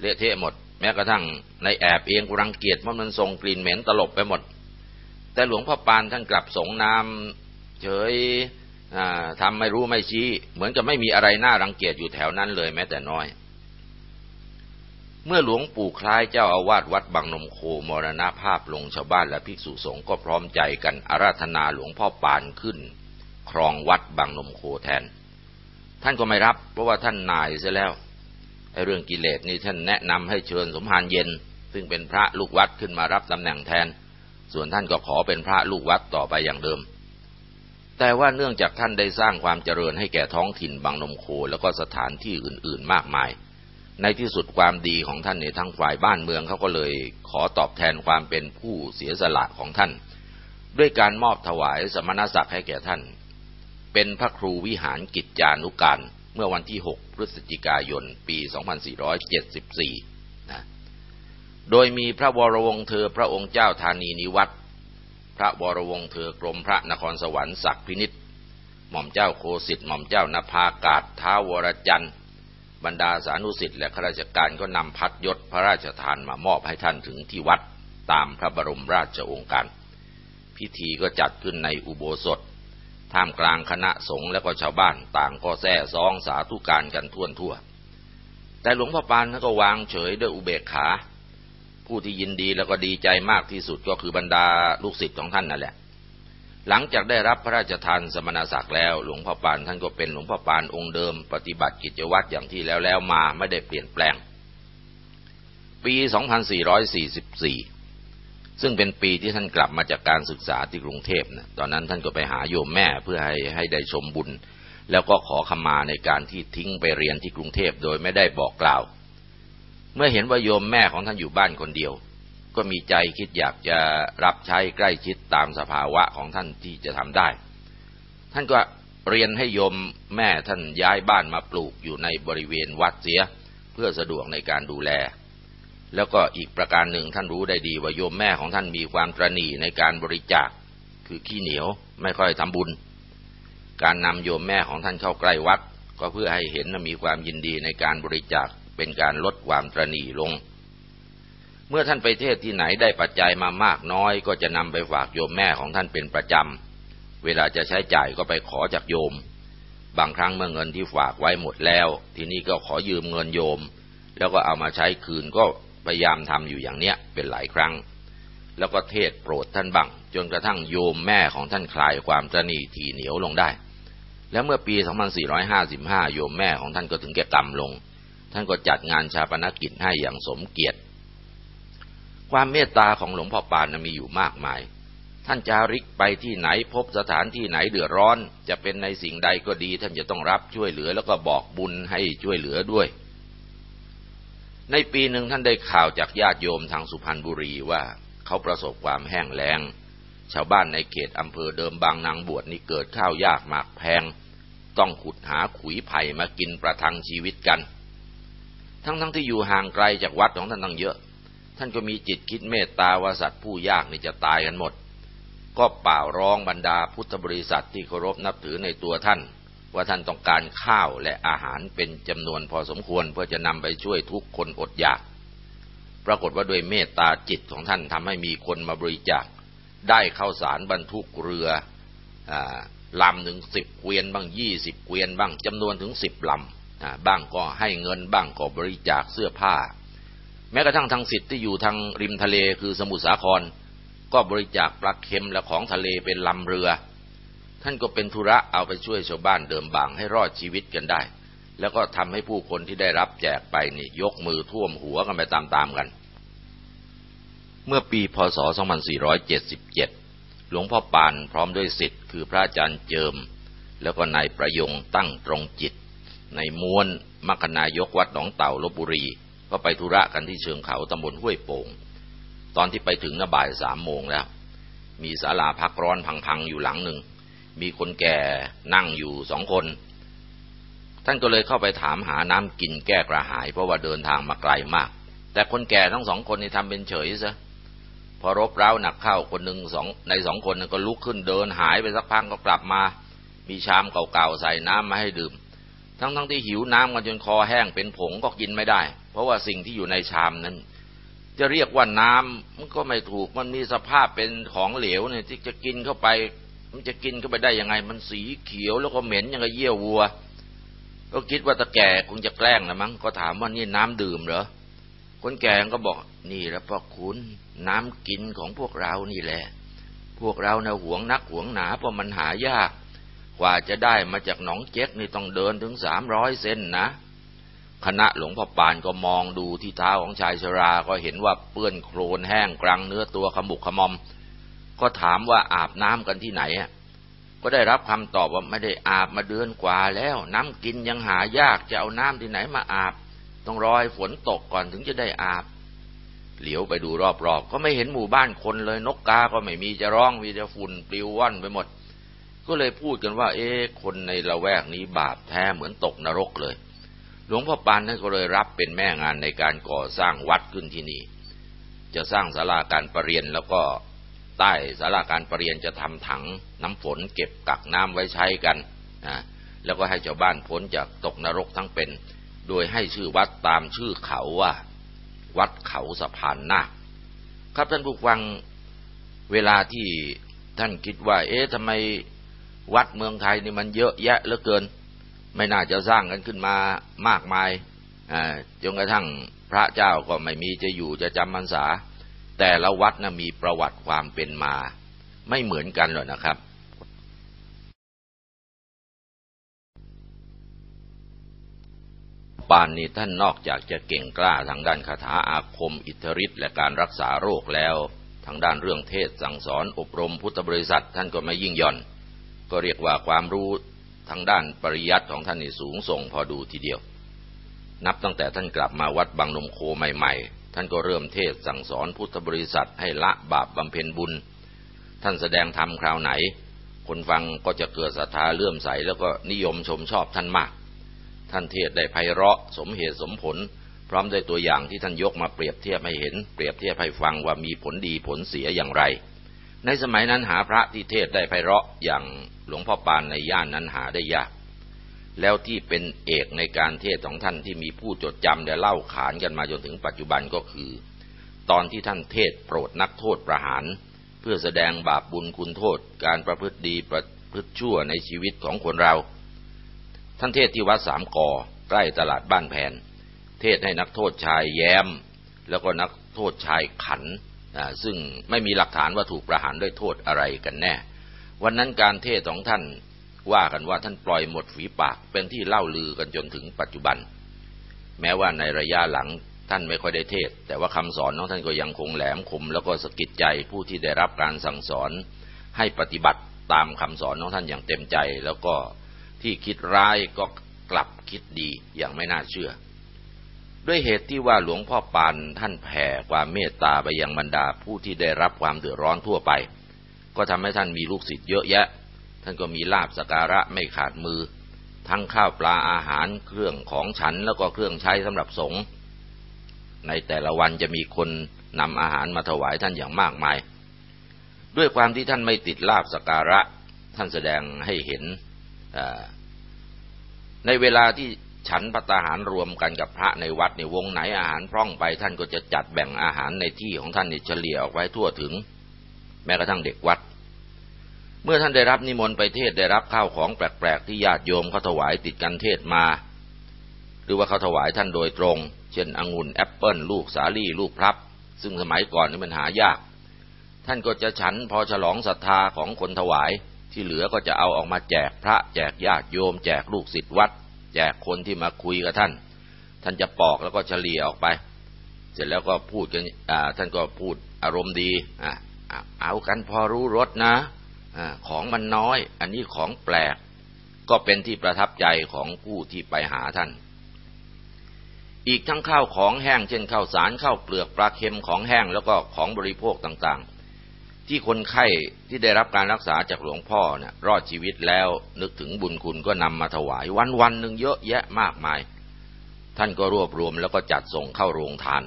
เละเทะหมด แม้กระทั่งในแอบเองกรังเกียจเพราะมันส่งกลิ่นเหม็นตลบไปหมด แต่หลวงพ่อปานท่านกลับส่งน้ำเฉย ทำไม่รู้ไม่ชี้ เหมือนกับไม่มีอะไรน่ารังเกียจอยู่แถวนั้นเลยแม้แต่น้อย เมื่อหลวงปู่คล้ายเจ้าอาวาสวัดบางนมโคมรณภาพลงชาวบ้านและภิกษุสงฆ์ก็พร้อมใจกันอาราธนาหลวงพ่อปานขึ้น ครองวัดบางนมโคแทน ท่านก็ไม่รับ เพราะว่าท่านนายเสียแล้วไอ้เรื่องกิเลสนี่ท่านแนะนำให้เชิญสมภารเย็น ซึ่งเป็นพระลูกวัดขึ้นมารับตำแหน่งแทน ส่วนท่านก็ขอเป็นพระลูกวัดต่อไปอย่างเดิม แต่ว่าเนื่องจากท่านได้สร้างความเจริญให้แก่ท้องถิ่นบางนมโคแล้วก็สถานที่อื่น ๆ มากมาย ในที่สุดความดีของท่านในทั้งฝ่ายบ้านเมืองเขาก็เลยขอตอบแทนความเป็นผู้เสียสละของท่าน ด้วยการมอบถวายสมณศักดิ์ให้แก่ท่าน เป็นพระครูวิหารกิจจานุการเมื่อวันที่ 6 พฤศจิกายน ปี 2474นะโดยมีพระวรวงเธอพระองค์เจ้าธานีนิวัตร พระวรวงศ์เธอกรมพระนครสวรรค์ศักพินิษหม่อมเจ้าโคสิทธิ์หม่อมเจ้านภากาศท้าวรจันทร์บรรดาสานุสิทธิ์และข้าราชการก็นำพัดยศพระราชทานมามอบให้ท่านถึงที่วัดตามพระบรมราชโองการ พิธีก็จัดขึ้นในอุโบสถ ท่ามกลางคณะสงฆ์และก็ชาวบ้านต่างก็แซ่ซองสาธุการกันทั่วทั่ว แต่หลวงพ่อปานก็วางเฉยด้วยอุเบกขา ผู้ที่ยินดีแล้วก็ดีใจมากที่สุดก็คือบรรดาลูกศิษย์ของท่านนั่นแหละ หลังจากได้รับพระราชทานสมณศักดิ์แล้ว หลวงพ่อปานท่านก็เป็นหลวงพ่อปานองค์เดิม ปฏิบัติกิจวัตรอย่างที่แล้วแล้วมาไม่ได้เปลี่ยนแปลง ปี 2444 ซึ่งเป็นปีที่ท่านกลับมาจากการศึกษาที่กรุงเทพนะตอนนั้นท่านก็ไปหาโยมแม่เพื่อให้ให้ได้ชมบุญ แล้วก็ขอขมาในการที่ทิ้งไปเรียนที่กรุงเทพโดยไม่ได้บอกกล่าว เมื่อเห็นว่าโยมแม่ของท่านอยู่บ้านคนเดียว ก็มีใจคิดอยากจะรับใช้ใกล้ชิดตามสภาวะของท่านที่จะทำได้ ท่านก็เรียนให้โยมแม่ท่านย้ายบ้านมาปลูกอยู่ในบริเวณวัดเสีย เพื่อสะดวกในการดูแล แล้วก็อีกประการหนึ่งท่านรู้ได้ดีว่าโยมแม่ของท่านมีความตรณีในการบริจาค คือขี้เหนียวไม่ค่อยทำบุญ การนำโยมแม่ของท่านเข้าใกล้วัด ก็เพื่อให้เห็นมีความยินดีในการบริจาค เป็นการลดความตรณีลง เมื่อท่านไปเทศที่ไหนได้ปัจจัยมามากน้อย ก็จะนำไปฝากโยมแม่ของท่านเป็นประจำ เวลาจะใช้จ่ายก็ไปขอจากโยม บางครั้งเมื่อเงินที่ฝากไว้หมดแล้ว ทีนี้ก็ขอยืมเงินโยม แล้วก็เอามาใช้คืนก็พยายามทำอยู่อย่างเนี้ยเป็นหลายครั้ง แล้วก็เทศโปรดท่านบังจนกระทั่งโยมแม่ของท่านคลายความตรนีทีเหนียวลงได้แล้วเมื่อปี 2455 โยมแม่ของท่านก็ถึงแก่กรรมลง ท่านก็จัดงานชาปนกิจให้อย่างสมเกียรติ ความเมตตาของหลวงพ่อปานมีอยู่มากมาย ท่านจาริกไปที่ไหนพบสถานที่ไหนเดือดร้อน จะเป็นในสิ่งใดก็ดี ท่านจะต้องรับช่วยเหลือแล้วก็บอกบุญให้ช่วยเหลือด้วย ในปีหนึ่งท่านได้ข่าวจากญาติโยมทางสุพรรณบุรีว่าเขาประสบความแห้งแล้ง ชาวบ้านในเขตอำเภอเดิมบางนางบวชนี่เกิดข้าวยากหมากแพง ต้องขุดหาขุยไผ่มากินประทังชีวิตกัน ทั้งทั้งที่อยู่ห่างไกลจากวัดของท่านตั้งเยอะ ท่านก็มีจิตคิดเมตตาว่าสัตว์ผู้ยากนี่จะตายกันหมด ก็เป่าร้องบรรดาพุทธบริษัทที่เคารพนับถือในตัวท่าน ว่าท่านต้องการข้าวและอาหารเป็นจำนวนพอสมควรเพื่อจะนำไปช่วยทุกคนอดอยาก ปรากฏว่าด้วยเมตตาจิตของท่านทำให้มีคนมาบริจาค ได้เข้าสารบรรทุกเรืออลำหนึ่งสิบเกวียนบ้างยี่สิบเกวียนบ้างจำนวนถึงสิบลำ บ้างก็ให้เงินบ้างก็บริจาคเสื้อผ้า แม้กระทั่งทางสิทธิ์ที่อยู่ทางริมทะเลคือสมุทรสาคร ก็บริจาคปลาเค็มและของทะเลเป็นลำเรือ ท่านก็เป็นธุระเอาไปช่วยชาวบ้านเดิมบางให้รอดชีวิตกันได้ แล้วก็ทำให้ผู้คนที่ได้รับแจกไปนี่ยกมือท่วมหัวกันไปตามๆกัน เมื่อปีพศ 2477 หลวงพ่อปานพร้อมด้วยสิทธิ์คือพระอาจารย์เจิม แล้วก็นายประยงตั้งตรงจิต ในม้วนมัคณายกวัดหนองเต่าลบบุรี ก็ไปธุระกันที่เชิงเขาตำบลห้วยโป่ง ตอนที่ไปถึงนบ่ายสามโมงแล้ว มีศาลาพักร้อนพังๆอยู่หลังหนึ่ง มีคนแก่นั่งอยู่สองคน ท่านก็เลยเข้าไปถามหาน้ำกินแก้กระหาย เพราะว่าเดินทางมาไกลมาก แต่คนแก่ทั้งสองคนนี่ทำเป็นเฉยซะพอรบเร้าหนักเข้าคนหนึ่งสองในสองคนก็ลุกขึ้นเดินหายไปสักพักก็กลับมา มีชามเก่าๆใส่น้ำมาให้ดื่ม ทั้งๆทที่หิวน้ำกันจนคอแห้งเป็นผงก็กินไม่ได้ เพราะว่าสิ่งที่อยู่ในชามนั้น จะเรียกว่าน้ำมันก็ไม่ถูกมันมีสภาพเป็นของเหลวเนี่ยที่จะกินเข้าไป มันจะกินเข้าไปได้ยังไง มันสีเขียวแล้วก็เหม็นยังไงเยี่ยววัว ก็คิดว่าตะแก่คงจะแกล้งนะมั้งก็ถามว่านี่น้ำดื่มเหรอคนแก่ก็บอกนี่แหละพ่อคุณน้ำกินของพวกเรานี่แหละ พวกเราเนะ่ยหวงนักหวงหนาเพราะมันหายาก กว่าจะได้มาจากหนองเจ๊กนี่ต้องเดินถึงสามร้อยเซนนะ คณะหลวงพ่อปานก็มองดูที่เท้าของชายชราก็เห็นว่าเปื้อนโคลนแห้งกรังเนื้อตัวขมุกขมอม ก็ถามว่าอาบน้ำกันที่ไหนก็ได้รับคำตอบว่าไม่ได้อาบมาเดือนกว่าแล้ว น้ำกินยังหายากจะเอาน้ำที่ไหนมาอาบ ต้องรอให้ฝนตกก่อนถึงจะได้อาบ เหลียวไปดูรอบๆ ก็ไม่เห็นหมู่บ้านคนเลยนกกาก็ไม่มีจะร้องมีแต่ฝุ่นปลิวว่อนไปหมด ก็เลยพูดกันว่า เอ๊คนในละแวกนี้บาปแท้เหมือนตกนรกเลย หลวงพ่อปานท่านก็เลยรับเป็นแม่งานในการก่อสร้างวัดขึ้นที่นี่ จะสร้างศาลาการประเรียนแล้วก็ใต้ศาลาการประเรียนจะทำถังน้ำฝนเก็บกักน้ำไว้ใช้กันนะแล้วก็ให้ชาวบ้านพ้นจากตกนรกทั้งเป็น โดยให้ชื่อวัดตามชื่อเขาว่า วัดเขาสะพานนาคครับท่านผู้ฟังเวลาที่ท่านคิดว่า เอ๊ะทำไม วัดเมืองไทยนี่มันเยอะแยะเหลือเกิน ไม่น่าจะสร้างกันขึ้นมามากมายจนกระทั่งพระเจ้าก็ไม่มีจะอยู่จะจำพรรษา แต่ละวัดนะมีประวัติความเป็นมา ไม่เหมือนกันหรอกนะครับปานนี้ท่านนอกจากจะเก่งกล้าทางด้านคาถาอาคมอิทธิฤทธิ์และการรักษาโรคแล้ว ทางด้านเรื่องเทศสั่งสอนอบรมพุทธบริษัทท่านก็ไม่ยิ่งย่อน ก็เรียกว่าความรู้ทางด้านปริยัติของท่านนี่สูงส่งพอดูทีเดียว นับตั้งแต่ท่านกลับมาวัดบางนมโคใหม่ๆ ท่านก็เริ่มเทศสั่งสอนพุทธบริษัทให้ละบาปบำเพ็ญบุญ ท่านแสดงธรรมคราวไหน คนฟังก็จะเกิดศรัทธาเลื่อมใสแล้วก็นิยมชมชอบท่านมาก ท่านเทศได้ไพเราะสมเหตุสมผล พร้อมด้วยตัวอย่างที่ท่านยกมาเปรียบเทียบให้เห็น เปรียบเทียบให้ฟังว่ามีผลดีผลเสียอย่างไร ในสมัยนั้นหาพระที่เทศได้ไพเราะอย่างหลวงพ่อปานในย่านนั้นหาได้ยาก แล้วที่เป็นเอกในการเทศของท่านที่มีผู้จดจำและเล่าขานกันมาจนถึงปัจจุบันก็คือ ตอนที่ท่านเทศโปรดนักโทษประหาร เพื่อแสดงบาปบุญคุณโทษ การประพฤติดีประพฤติชั่วในชีวิตของคนเรา ท่านเทศที่วัดสามกอใกล้ตลาดบ้านแผนเทศให้นักโทษชายแย้ม แล้วก็นักโทษชายขัน ซึ่งไม่มีหลักฐานว่าถูกประหารด้วยโทษอะไรกันแน่ วันนั้นการเทศของท่านว่ากันว่าท่านปล่อยหมดฝีปากเป็นที่เล่าลือกันจนถึงปัจจุบัน แม้ว่าในระยะหลังท่านไม่ค่อยได้เทศ แต่ว่าคำสอนของท่านก็ยังคงแหลมคม แล้วก็สะกิดใจผู้ที่ได้รับการสั่งสอนให้ปฏิบัติตามคำสอนของท่านอย่างเต็มใจ แล้วก็ที่คิดร้ายก็กลับคิดดีอย่างไม่น่าเชื่อ ด้วยเหตุที่ว่าหลวงพ่อปานท่านแผ่ความเมตตาไปยังบรรดาผู้ที่ได้รับความเดือดร้อนทั่วไป ก็ทำให้ท่านมีลูกศิษย์เยอะแยะ ท่านก็มีลาบสการะไม่ขาดมือ ทั้งข้าวปลาอาหารเครื่องของฉันแล้วก็เครื่องใช้สำหรับสงฆ์ในแต่ละวันจะมีคนนำอาหารมาถวายท่านอย่างมากมาย ด้วยความที่ท่านไม่ติดลาบสการะ ท่านแสดงให้เห็นในเวลาที่ ฉันพัตาหารรวมกันกับพระในวัดในวงไหนอาหารพร่องไปท่านก็จะจัดแบ่งอาหารในที่ของท่านเฉลี่ยออกไว้ทั่วถึง แม้กระทั่งเด็กวัด เมื่อท่านได้รับนิมนต์ไปเทศได้รับข้าวของแปลกๆที่ญาติโยมเขาถวายติดกันเทศมา หรือว่าเขาถวายท่านโดยตรง เช่นองุ่นแอปเปิลลูกสาลี่ลูกพลับ ซึ่งสมัยก่อนนี่มันหายาก ท่านก็จะฉันพอฉลองศรัทธาของคนถวาย ที่เหลือก็จะเอาออกมาแจกพระแจกญาติโยม แจกลูกศิษย์วัด จกคนที่มาคุยกับท่าน ท่านจะปอกแล้วก็เฉลี่ยออกไป เสร็จแล้วก็พูดกันท่านก็พูดอารมณ์ดีอ่าเอากันพอรู้รสนะของมันน้อย อันนี้ของแปลก ก็เป็นที่ประทับใจของผู้ที่ไปหาท่าน อีกทั้งข้าวของแห้งเช่นข้าวสารข้าวเปลือกปลาเค็มของแห้งแล้วก็ของบริโภคต่างๆ ที่คนไข้ที่ได้รับการรักษาจากหลวงพ่อเนี่ยรอดชีวิตแล้วนึกถึงบุญคุณก็นำมาถวายวันวันหนึ่งเยอะแยะมากมาย ท่านก็รวบรวมแล้วก็จัดส่งเข้าโรงทาน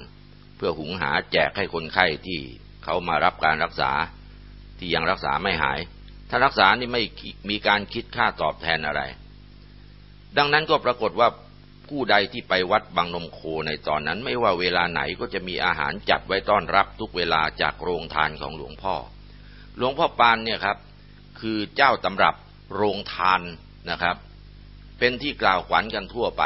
เพื่อหุงหาแจกให้คนไข้ที่เขามารับการรักษาที่ยังรักษาไม่หาย ถ้ารักษานี่ไม่มีการคิดค่าตอบแทนอะไร ดังนั้นก็ปรากฏว่า ผู้ใดที่ไปวัดบางนมโคในตอนนั้นไม่ว่าเวลาไหนก็จะมีอาหารจัดไว้ต้อนรับทุกเวลาจากโรงทานของหลวงพ่อ หลวงพ่อปานเนี่ยครับ คือเจ้าตำรับโรงทานนะครับ เป็นที่กล่าวขวัญกันทั่วไป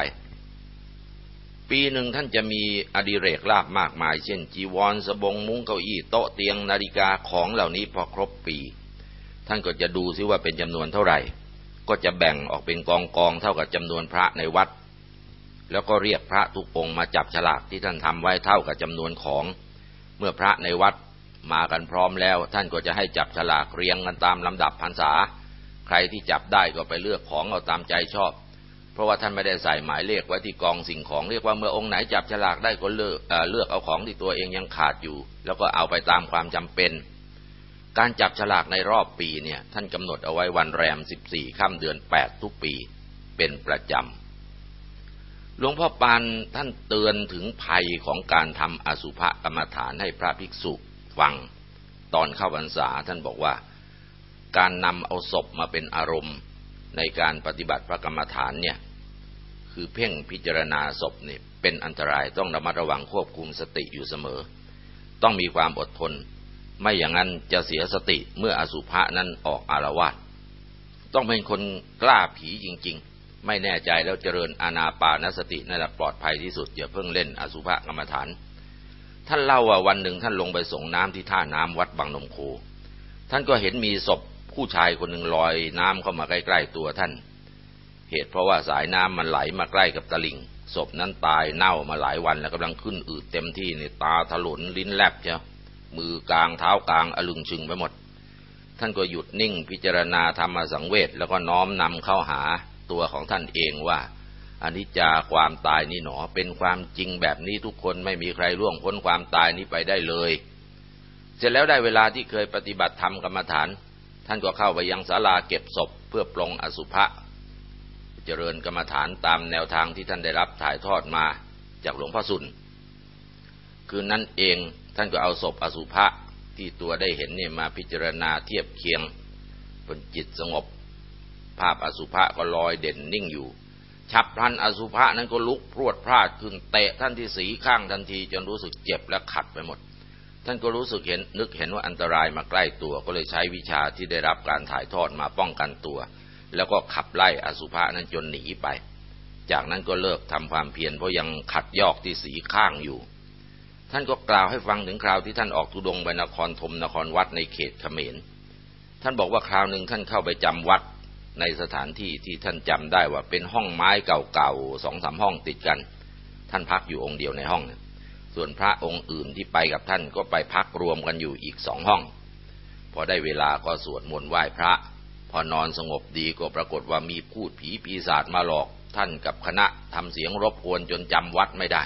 ปีหนึ่งท่านจะมีอดิเรกลาบมากมาย เช่น จีวรสบงมุ้งเก้าอี้โต๊ะเตียงนาฬิกาของเหล่านี้พอครบปี ท่านก็จะดูซิว่าเป็นจำนวนเท่าไหร่ ก็จะแบ่งออกเป็นกองกองเท่ากับจำนวนพระในวัด แล้วก็เรียกพระทุกองค์มาจับฉลากที่ท่านทำไว้เท่ากับจำนวนของ เมื่อพระในวัดมากันพร้อมแล้ว ท่านก็จะให้จับฉลากเรียงกันตามลำดับพรรษา ใครที่จับได้ก็ไปเลือกของเอาตามใจชอบ เพราะว่าท่านไม่ได้ใส่หมายเลขไว้ที่กองสิ่งของเรียกว่าเมื่อองค์ไหนจับฉลากได้ก็เลือกเลือกเอาของที่ตัวเองยังขาดอยู่ แล้วก็เอาไปตามความจำเป็น การจับฉลากในรอบปีเนี่ยท่านกำหนดเอาไว้วันแรม 14 ค่ำเดือน 8 ทุกปีเป็นประจำ หลวงพ่อปานท่านเตือนถึงภัยของการทำอสุภกรรมฐานให้พระภิกษุฟัง ตอนเข้าพรรษาท่านบอกว่า การนำเอาศพมาเป็นอารมณ์ในการปฏิบัติพระกรรมฐานเนี่ย คือเพ่งพิจารณาศพเนี่ยเป็นอันตรายต้องระมัดระวังควบคุมสติอยู่เสมอ ต้องมีความอดทน ไม่อย่างนั้นจะเสียสติเมื่ออสุภะนั้นออกอารวาสต้องเป็นคนกล้าผีจริง ๆ ไม่แน่ใจแล้วเจริญอานาปานสตินั่นแหละปลอดภัยที่สุดอย่าเพิ่งเล่นอสุภะกรรมฐาน ท่านเล่าว่าวันหนึ่งท่านลงไปส่งน้ำที่ท่าน้ำวัดบางนมโค ท่านก็เห็นมีศพผู้ชายคนหนึ่งลอยน้ำเข้ามาใกล้ๆตัวท่าน เหตุเพราะว่าสายน้ำมันไหลมาใกล้กับตลิ่งศพนั้นตายเน่ามาหลายวันแล้วกำลังขึ้นอืดเต็มที่ในตาถลนลิ้นแลบเชียวมือกลางเท้ากลางอลึงชึงไปหมด ท่านก็หยุดนิ่งพิจารณาธรรมสังเวชแล้วก็น้อมนำเข้าหา ตัวของท่านเองว่าอนิจจาความตายนี่หนอ เป็นความจริงแบบนี้ทุกคนไม่มีใครล่วงพ้นความตายนี้ไปได้เลย เสร็จแล้วได้เวลาที่เคยปฏิบัติธรรมกรรมฐาน ท่านก็เข้าไปยังศาลาเก็บศพเพื่อปลงอสุภะเจริญกรรมฐานตามแนวทางที่ท่านได้รับถ่ายทอดมาจากหลวงพ่อสุนคืนนั้นเองท่านก็เอาศพอสุภะที่ตัวได้เห็นเนี่ยมาพิจารณาเทียบเคียงบนจิตสงบ ภาพอสุภะก็ลอยเด่นนิ่งอยู่ ฉับพลันอสุภะนั้นก็ลุกพรวดพลาดขึ้นเตะท่านที่สีข้างทันที จนรู้สึกเจ็บและขัดไปหมด ท่านก็รู้สึกเห็นนึกเห็นว่าอันตรายมาใกล้ตัวก็เลยใช้วิชาที่ได้รับการถ่ายทอดมาป้องกันตัว แล้วก็ขับไล่อสุภะนั้นจนหนีไป จากนั้นก็เลิกทำความเพียรเพราะยังขัดยอกที่สีข้างอยู่ท่านก็กล่าวให้ฟังถึงคราวที่ท่านออกทุดงไปนครธมนครวัดในเขตเขมร ท่านบอกว่าคราวหนึ่งท่านเข้าไปจำวัด ในสถานที่ที่ท่านจำได้ว่าเป็นห้องไม้เก่าๆสองสามห้องติดกัน ท่านพักอยู่องค์เดียวในห้อง ส่วนพระองค์อื่นที่ไปกับท่านก็ไปพักรวมกันอยู่อีกสองห้อง พอได้เวลาก็สวดมนต์ไหว้พระ พอนอนสงบดีก็ปรากฏว่ามีพูดผีปีศาจมาหลอก ท่านกับคณะทำเสียงรบกวนจนจำวัดไม่ได้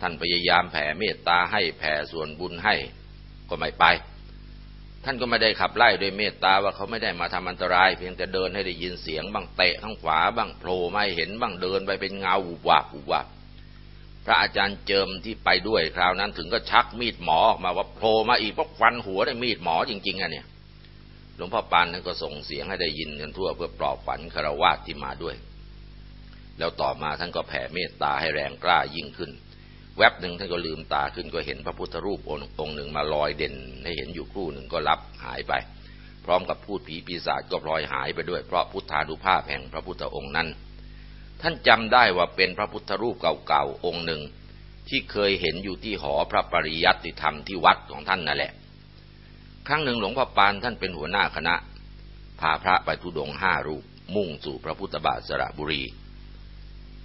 ท่านพยายามแผ่เมตตาให้แผ่ส่วนบุญให้ก็ไม่ไป ท่านก็ไม่ได้ขับไล่ด้วยเมตตาว่าเขาไม่ได้มาทำอันตราย เพียงแต่เดินให้ได้ยินเสียงบ้างเตะข้างขวาบ้างโผล่ไม่เห็นบ้างเดินไปเป็นเงาอุบวับอุบวับพระอาจารย์เจิมที่ไปด้วยคราวนั้นถึงก็ชักมีดหมอออกมาว่าโผล่มาอีกเพราะฟันหัวได้มีดหมอจริงๆอะเนี่ยหลวงพ่อปานท่านก็ส่งเสียงให้ได้ยินกันทั่วเพื่อปลอบฝันคารวะที่มาด้วย แล้วต่อมาท่านก็แผ่เมตตาให้แรงกล้ายิ่งขึ้น แวบหนึ่งท่านก็ลืมตาขึ้นก็เห็นพระพุทธรูปองค์หนึ่งมาลอยเด่น ให้เห็นอยู่ครู่หนึ่งก็รับหายไป พร้อมกับพูดผีปีศาจก็ลอยหายไปด้วยเพราะพุทธานุภาพแห่งพระพุทธองค์นั้น ท่านจำได้ว่าเป็นพระพุทธรูปเก่าๆองค์หนึ่ง ที่เคยเห็นอยู่ที่หอพระปริยัติธรรมที่วัดของท่านนั่นแหละ ครั้งหนึ่งหลวงพ่อปานท่านเป็นหัวหน้าคณะ พาพระไปทุดงห้ารูปมุ่งสู่พระพุทธบาทสระบุรี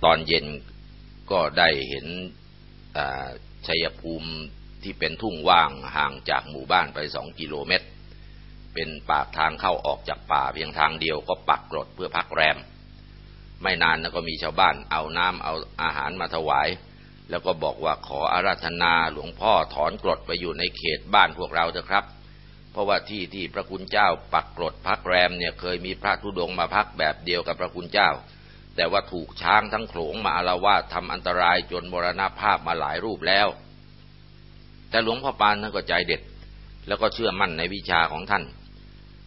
ตอนเย็นก็ได้เห็น ชัยภูมิที่เป็นทุ่งว่างห่างจากหมู่บ้านไปสองกิโลเมตร เป็นปากทางเข้าออกจากป่าเพียงทางเดียวก็ปักกรดเพื่อพักแรม ไม่นานแล้วก็มีชาวบ้านเอาน้ำเอาอาหารมาถวาย แล้วก็บอกว่าขออาราธนาหลวงพ่อถอนกรดไปอยู่ในเขตบ้านพวกเราเถอะครับ เพราะว่าที่ที่พระคุณเจ้าปักกรดพักแรมเนี่ยเคยมีพระธุดงมาพักแบบเดียวกับพระคุณเจ้า แต่ว่าถูกช้างทั้งโขลงมาอารวาสทำอันตรายจนมรณภาพมาหลายรูปแล้ว แต่หลวงพ่อปานท่านก็ใจเด็ด แล้วก็เชื่อมั่นในวิชาของท่าน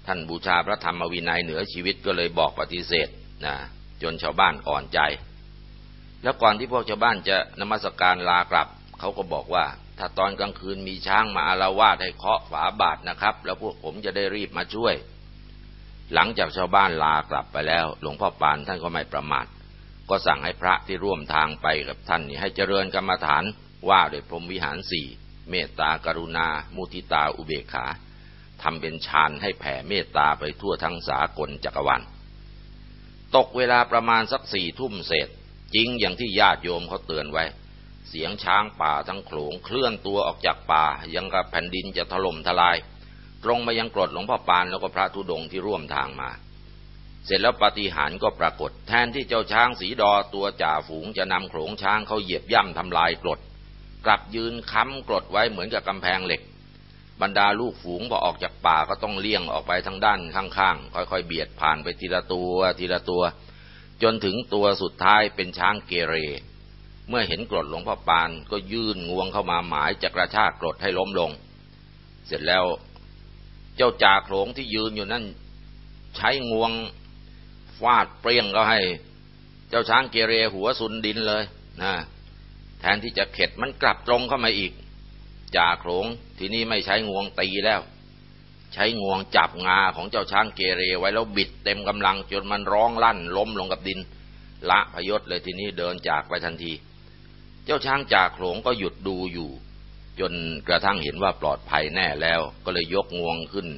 ท่านบูชาพระธรรมวินัยเหนือชีวิตก็เลยบอกปฏิเสธนะจนชาวบ้านอ่อนใจ แล้วก่อนที่พวกชาวบ้านจะนมัสการลากลับ เขาก็บอกว่า ถ้าตอนกลางคืนมีช้างมาอารวาสให้เคาะฝาบาทนะครับ แล้วพวกผมจะได้รีบมาช่วย หลังจากชาวบ้านลากลับไปแล้ว หลวงพ่อปานท่านก็ไม่ประมาทก็สั่งให้พระที่ร่วมทางไปกับท่านนี่ให้เจริญกรรมฐานว่าโดยพรหมวิหารสี่เมตตากรุณา มุทิตาอุเบกขาทำเป็นฌานให้แผ่เมตตาไปทั่วทั้งสากลจักรวาลตกเวลาประมาณสักสี่ทุ่มเศษ จริงอย่างที่ญาติโยมเขาเตือนไว้ เสียงช้างป่าทั้งโขลงเคลื่อนตัวออกจากป่ายังกับแผ่นดินจะถล่มทลาย ตรงมายังกรดหลวงพ่อปานแล้วก็พระธุดงค์ที่ร่วมทางมา เสร็จแล้วปฏิหารก็ปรากฏ แทนที่เจ้าช้างสีดอตัวจ่าฝูงจะนำโขลงช้างเขาเหยียบย่ำทำลายกรดกลับยืนค้ำกรดไว้เหมือนกับกำแพงเหล็ก บรรดาลูกฝูงพอออกจากป่าก็ต้องเลี่ยงออกไปทางด้านข้างๆค่อยๆเบียดผ่านไปทีละตัวทีละตัว จนถึงตัวสุดท้ายเป็นช้างเกเร เมื่อเห็นกรดหลวงพ่อปานก็ยื่นงวงเข้ามาหมายจะกระชากกรดให้ล้มลง เสร็จแล้ว เจ้าจ่าโขลงที่ยืนอยู่นั่น ใช้งวงฟาดเปรี้ยงก็ให้ เจ้าช้างเกเรหัวสุนดินเลยนะแทนที่จะเข็ดมันกลับตรงเข้ามาอีก จ่าโขลงทีนี้ไม่ใช้งวงตีแล้ว ใช้งวงจับงาของเจ้าช้างเกเรไว้แล้วบิดเต็มกำลังจนมันร้องลั่น ล้มลงกับดิน ละพยศเลยทีนี้เดินจากไปทันที เจ้าช้างจ่าโขลงก็หยุดดูอยู่ จนกระทั่งเห็นว่าปลอดภัยแน่แล้ว ก็เลยยกงวงขึ้น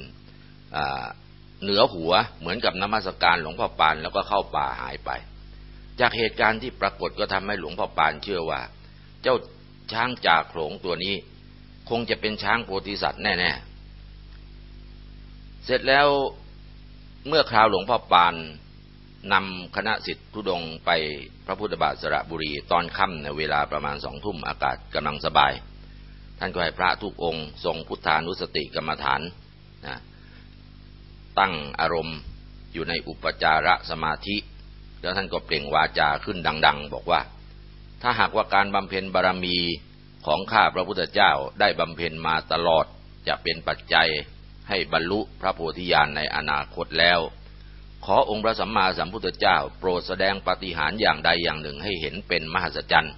เหนือหัวเหมือนกับนมัสการหลวงพ่อปานแล้วก็เข้าป่าหายไป จากเหตุการณ์ที่ปรากฏก็ทำให้หลวงพ่อปานเชื่อว่า เจ้าช้างจ่าโขลงตัวนี้ คงจะเป็นช้างโพธิสัตว์แน่ๆ เสร็จแล้วเมื่อคราวหลวงพ่อปานนำคณะสิทธิทุดงไปพระพุทธบาทสระบุรีตอนค่ำในเวลาประมาณสองทุ่มอากาศกำลังสบาย ท่านก็ให้พระทุกองค์ ทรงพุทธานุสติกรรมฐานนะตั้งอารมณ์อยู่ในอุปจารสมาธิ แล้วท่านก็เปล่งวาจาขึ้นดัง ๆ บอกว่า ถ้าหากว่าการบำเพ็ญบารมีของข้าพระพุทธเจ้าได้บำเพ็ญมาตลอดจะเป็นปัจจัยให้บรรลุพระโพธิญาณในอนาคตแล้ว ขอองค์พระสัมมาสัมพุทธเจ้า โปรดแสดงปฏิหารอย่างใดอย่างหนึ่งให้เห็นเป็นมหัศจรรย์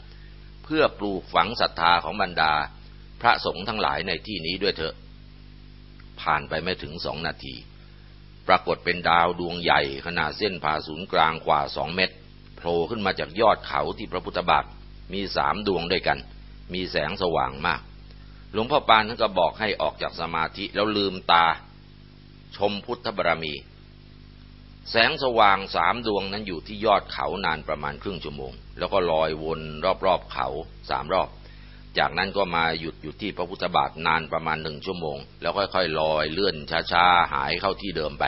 เพื่อปลูกฝังศรัทธาของบรรดา พระสงฆ์ทั้งหลายในที่นี้ด้วยเถอะ ผ่านไปไม่ถึงสองนาที ปรากฏเป็นดาวดวงใหญ่ขนาดเส้นผ่าศูนย์กลางกว่าสองเมตรโผล่ขึ้นมาจากยอดเขาที่พระพุทธบาทมีสามดวงด้วยกัน มีแสงสว่างมาก หลวงพ่อปานท่านก็บอกให้ออกจากสมาธิแล้วลืมตา ชมพุทธบารมี แสงสว่างสามดวงนั้นอยู่ที่ยอดเขานานประมาณครึ่งชั่วโมง แล้วก็ลอยวนรอบๆเขาสามรอบ จากนั้นก็มาหยุดอยู่ที่พระพุทธบาทนานประมาณหนึ่งชั่วโมง แล้วค่อยๆลอยเลื่อนช้าๆหายเข้าที่เดิมไป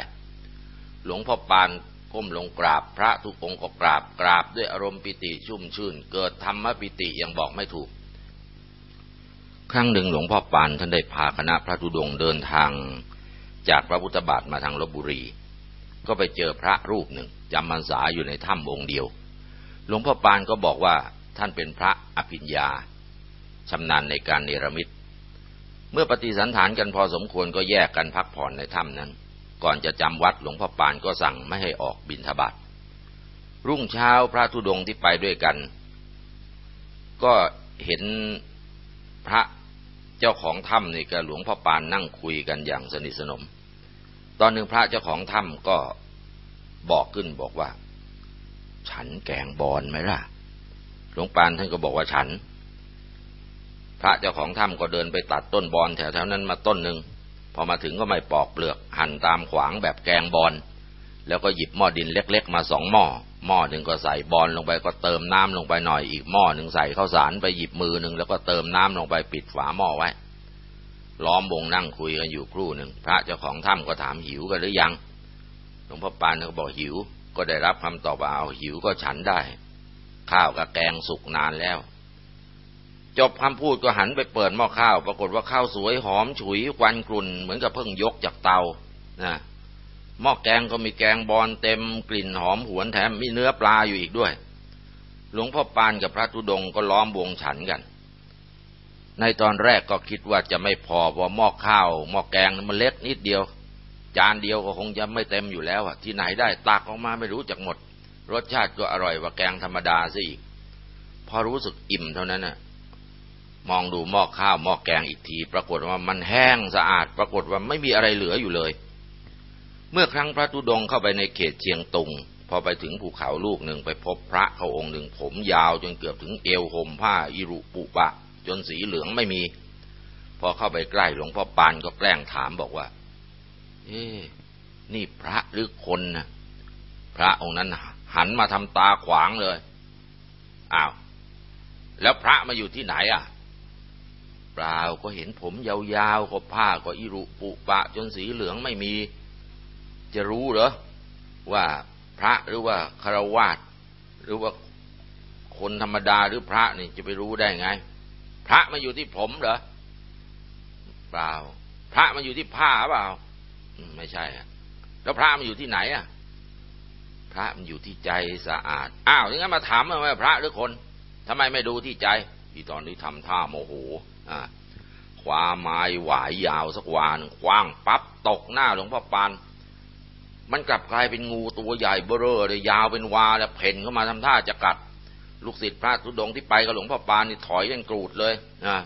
หลวงพ่อปานก้มลงกราบพระทุกองค์ก็กราบกราบด้วยอารมณ์ปิติชุ่มชื่น เกิดธรรมปิติยังบอกไม่ถูก ครั้งหนึ่งหลวงพ่อปานท่านได้พาคณะพระธุดงเดินทาง จากพระพุทธบาทมาทางลบบุรี ก็ไปเจอพระรูปหนึ่งจำพรรษาอยู่ในถ้ำองค์เดียว หลวงพ่อปานก็บอกว่าท่านเป็นพระอภิญญา ชำนาญในการเนรมิต เมื่อปฏิสันฐานกันพอสมควรก็แยกกันพักผ่อนในถ้ำนั้น ก่อนจะจำวัดหลวงพ่อปานก็สั่งไม่ให้ออกบิณฑบาตรุ่งเช้าพระธุดงที่ไปด้วยกัน ก็เห็นพระเจ้าของถ้ำนี่กับหลวงพ่อปานนั่งคุยกันอย่างสนิทสนม ตอนหนึ่งพระเจ้าของถ้ำก็บอกขึ้นบอกว่า ฉันแกงบอลไหมล่ะ หลวงปานท่านก็บอกว่าฉัน พระเจ้าของถ้ำก็เดินไปตัดต้นบอลแถวๆนั้นมาต้นหนึ่งพอมาถึงก็ไม่ปอกเปลือกหั่นตามขวางแบบแกงบอลแล้วก็หยิบหม้อดินเล็ก ๆ มาสองหม้อ หม้อหนึ่งก็ใส่บอลลงไปก็เติมน้ำลงไปหน่อยอีกหม้อหนึ่งใส่ข้าวสารไปหยิบมือหนึ่งแล้วก็เติมน้ำลงไปปิดฝาหม้อไว้ ล้อมวงนั่งคุยกันอยู่ครู่หนึ่งพระเจ้าของถ้ำก็ถามหิวกันหรือยังหลวงพ่อปานก็บอกหิว ก็ได้รับคำตอบว่าเอาหิวก็ฉันได้ ข้าวกับแกงสุกนานแล้ว จบคำพูดก็หันไปเปิดหม้อข้าว ปรากฏว่าข้าวสวยหอมฉุยควันกลุ่น เหมือนกับเพิ่งยกจากเตานะหม้อแกงก็มีแกงบอลเต็มกลิ่นหอมหวนแถมมีเนื้อปลาอยู่อีกด้วย หลวงพ่อปานกับพระธุดงก็ล้อมวงฉันกัน ในตอนแรกก็คิดว่าจะไม่พอเพราะหม้อข้าวหม้อแกงมันเล็กนิดเดียว จานเดียวก็คงจะไม่เต็มอยู่แล้วอะที่ไหนได้ตักออกมาไม่รู้จักหมด รสชาติก็อร่อยกว่าแกงธรรมดาซะอีกพอรู้สึกอิ่มเท่านั้นน่ะ มองดูหม้อข้าวหม้อแกงอีกที ปรากฏว่ามันแห้งสะอาด ปรากฏว่าไม่มีอะไรเหลืออยู่เลย เมื่อครั้งพระธุดงเข้าไปในเขตเชียงตุง พอไปถึงภูเขาลูกหนึ่งไปพบพระเขาองค์หนึ่งผมยาวจนเกือบถึงเอวห่มผ้าอิรุปุปะ จนสีเหลืองไม่มี พอเข้าไปใกล้หลวงพ่อปานก็แกล้งถามบอกว่า เอ๊นี่พระหรือคนนะพระองค์นั้นหันมาทำตาขวางเลยอ้าวแล้วพระมาอยู่ที่ไหนอะ เปล่าก็เห็นผมยาวๆก็ผ้าก็อิรุปุปะ จนสีเหลืองไม่มี จะรู้เหรอว่าพระหรือว่าคารวาสหรือว่าคนธรรมดาหรือพระนี่จะไปรู้ได้ไง พระมาอยู่ที่ผมเหรอเปล่า พระมาอยู่ที่ผ้าเปล่าไม่ใช่อะแล้วพระมันอยู่ที่ไหนอะ พระมันอยู่ที่ใจสะอาด อ้าวงั้นมาถามว่าพระหรือคนทำไมไม่ดูที่ใจอีตอนนี้ทำท่าโมโห คว้าไม้หวายยาวสักวานคว้างปั๊บตกหน้าหลวงพ่อปาน มันกลับกลายเป็นงูตัวใหญ่เบ้อเร่อเลยยาวเป็นวาแล้วเพ่นเข้ามาทำท่าจะกัด ลูกศิษย์พระทุดงที่ไปกับหลวงพ่อปานนี่ถอยกันกรูดเลยนะ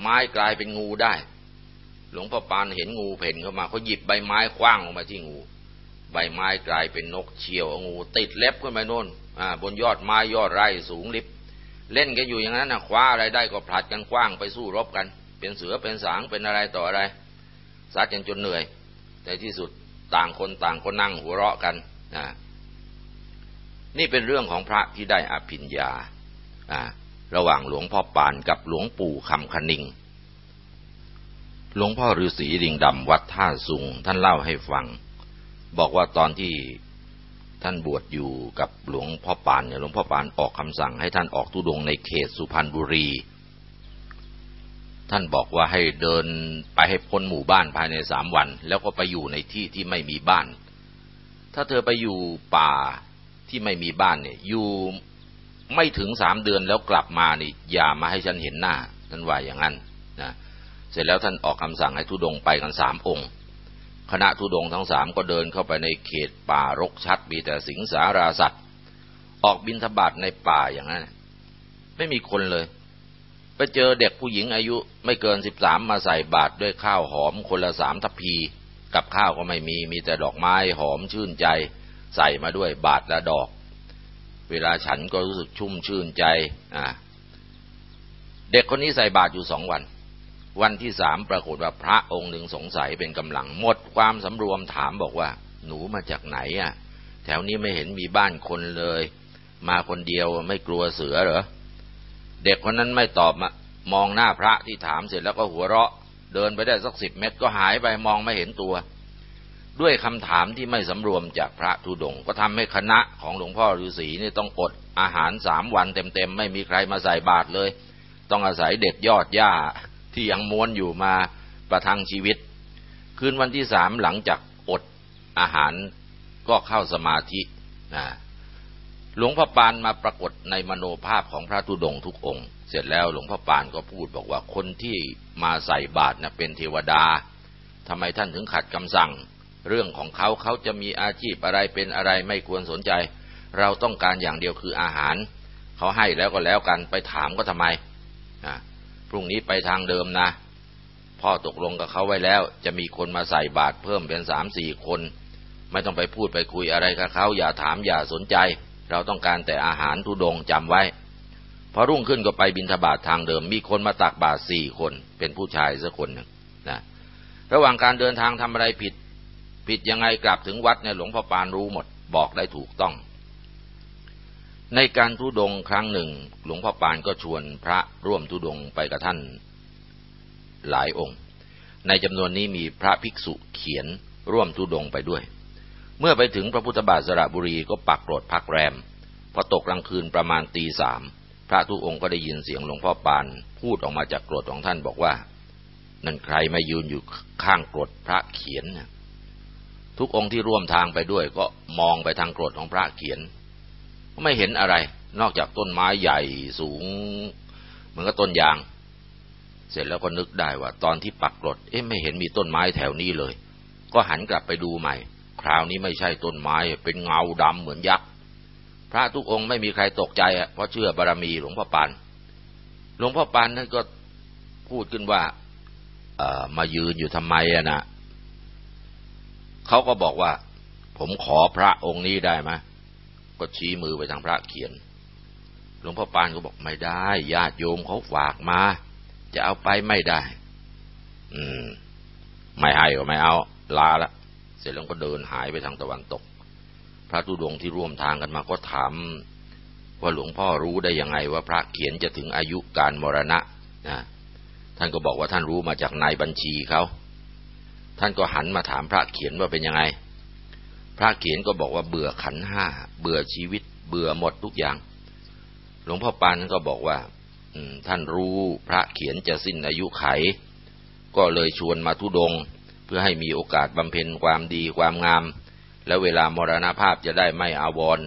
ไม้กลายเป็นงูได้ หลวงพ่อปานเห็นงูเพ่นเข้ามาเขาหยิบใบไม้คว้างลงมาที่งู ใบไม้กลายเป็นนกเชียวงู ติดเล็บขึ้นไปโน่นอ่าบนยอดไม้ยอดไร่สูงลิบ เล่นกันอยู่อย่างนั้นนะคว้าอะไรได้ก็ผลัดกันคว้างไปสู้รบกัน เป็นเสือเป็นสางเป็นอะไรต่ออะไรซัดกันจนเหนื่อยแต่ที่สุดต่างคนต่างคนนั่งหัวเราะกันนะนี่เป็นเรื่องของพระที่ได้อภิญญาระหว่างหลวงพ่อปานกับหลวงปู่คำคณิง หลวงพ่อฤาษีดิงดำวัดท่าสุงท่านเล่าให้ฟัง บอกว่าตอนที่ ท่านบวชอยู่กับหลวงพ่อปานเนี่ยหลวงพ่อปานออกคำสั่งให้ท่านออกทุดงในเขตสุพรรณบุรี ท่านบอกว่าให้เดินไปให้พ้นหมู่บ้านภายในสามวัน แล้วก็ไปอยู่ในที่ที่ไม่มีบ้าน ถ้าเธอไปอยู่ป่าที่ไม่มีบ้านเนี่ย อยู่ไม่ถึงสามเดือนแล้วกลับมานี่อย่ามาให้ฉันเห็นหน้าท่านว่าอย่างนั้นนะเสร็จแล้วท่านออกคำสั่งให้ทุดงไปกันสามองค์ คณะทุดงทั้งสามก็เดินเข้าไปในเขตป่ารกชัดมีแต่สิงสาราสัตว์ ออกบินทบาทในป่าอย่างนั้น ไม่มีคนเลย ไปเจอเด็กผู้หญิงอายุไม่เกินสิบสามมาใส่บาตรด้วยข้าวหอมคนละสามทัพพี กับข้าวก็ไม่มี มีแต่ดอกไม้หอมชื่นใจ ใส่มาด้วยบาทละดอก เวลาฉันก็รู้สึกชุ่มชื่นใจ อ่า เด็กคนนี้ใส่บาตรอยู่สองวัน วันที่สามปรากฏว่าพระองค์หนึ่งสงสัยเป็นกำลังหมดความสำรวมถามบอกว่า หนูมาจากไหนอะ แถวนี้ไม่เห็นมีบ้านคนเลย มาคนเดียวไม่กลัวเสือเหรอ เด็กคนนั้นไม่ตอบมามองหน้าพระที่ถามเสร็จแล้วก็หัวเราะ เดินไปได้สักสิบเมตรก็หายไปมองไม่เห็นตัว ด้วยคำถามที่ไม่สำรวมจากพระธุดงก็ทำให้คณะของหลวงพ่อฤาษีนี่ต้องอดอาหารสามวันเต็มๆไม่มีใครมาใส่บาตรเลย ต้องอาศัยเด็ดยอดหญ้า ที่ยังม้วนอยู่มาประทังชีวิต คืนวันที่สามหลังจากอดอาหารก็เข้าสมาธินะหลวงพ่อปานมาปรากฏในมโนภาพของพระธุดงทุกองค์ เสร็จแล้วหลวงพ่อปานก็พูดบอกว่าคนที่มาใส่บาตรนะเป็นเทวดาทำไมท่านถึงขัดคำสั่ง เรื่องของเขาเขาจะมีอาชีพอะไรเป็นอะไรไม่ควรสนใจ เราต้องการอย่างเดียวคืออาหาร เขาให้แล้วก็แล้วกันไปถามก็ทำไมนะ รุ่งนี้ไปทางเดิมนะ พ่อตกลงกับเขาไว้แล้ว จะมีคนมาใส่บาตรเพิ่มเป็นสามสี่คน ไม่ต้องไปพูดไปคุยอะไรกับเขาอย่าถามอย่าสนใจ เราต้องการแต่อาหารทุดงจำไว้พอรุ่งขึ้นก็ไปบินทบาททางเดิม มีคนมาตักบาตรสี่คน เป็นผู้ชายสักคนหนึ่งนะระหว่างการเดินทางทำอะไรผิด ผิดยังไงกลับถึงวัดเนี่ยหลวงพ่อปานรู้หมด บอกได้ถูกต้อง ในการทุดงครั้งหนึ่ง หลวงพ่อปานก็ชวนพระร่วมทุดงไปกับท่านหลายองค์ ในจำนวนนี้มีพระภิกษุเขียนร่วมทุดงไปด้วย เมื่อไปถึงพระพุทธบาทสระบุรีก็ปักโกรธพักแรม พอตกกลางคืนประมาณตีสามพระทุกองค์ก็ได้ยินเสียงหลวงพ่อปาน พูดออกมาจากโกรธของท่านบอกว่า นั่นใครมายืนอยู่ข้างกรดพระเขียน ทุกองค์ที่ร่วมทางไปด้วยก็มองไปทางกรดของพระเขียน ไม่เห็นอะไร นอกจากต้นไม้ใหญ่สูง เหมือนกับต้นยาง เสร็จแล้วก็นึกได้ว่า ตอนที่ปักกรดเอ๊ะไม่เห็นมีต้นไม้แถวนี้เลย ก็หันกลับไปดูใหม่ คราวนี้ไม่ใช่ต้นไม้เป็นเงาดำเหมือนยักษ์พระทุกองค์ไม่มีใครตกใจอะเพราะเชื่อบารรมีหลวงพ่อปานหลวงพ่อปานนั่นก็พูดขึ้นว่าเออมายืนอยู่ทำไมอะนะเขาก็บอกว่า ผมขอพระองค์นี้ได้ไหม ก็ชี้มือไปทางพระเขียน หลวงพ่อปานก็บอกไม่ได้ญาติโยมเขาฝากมา จะเอาไปไม่ได้ อืม ไม่ให้ก็ไม่เอา ลาละ เสร็จแล้วก็เดินหายไปทางตะวันตก พระธุดงที่ร่วมทางกันมาก็ถามว่าหลวงพ่อรู้ได้ยังไงว่าพระเขียนจะถึงอายุการมรณะนะท่านก็บอกว่าท่านรู้มาจากนายบัญชีเขา ท่านก็หันมาถามพระเขียนว่าเป็นยังไง พระเขียนก็บอกว่าเบื่อขันห้า เบื่อชีวิต เบื่อหมดทุกอย่าง หลวงพ่อปานก็บอกว่าท่านรู้พระเขียนจะสิ้นอายุไข ก็เลยชวนมาทุดง เพื่อให้มีโอกาสบำเพ็ญความดีความงาม แล้วเวลามรณภาพจะได้ไม่อาวร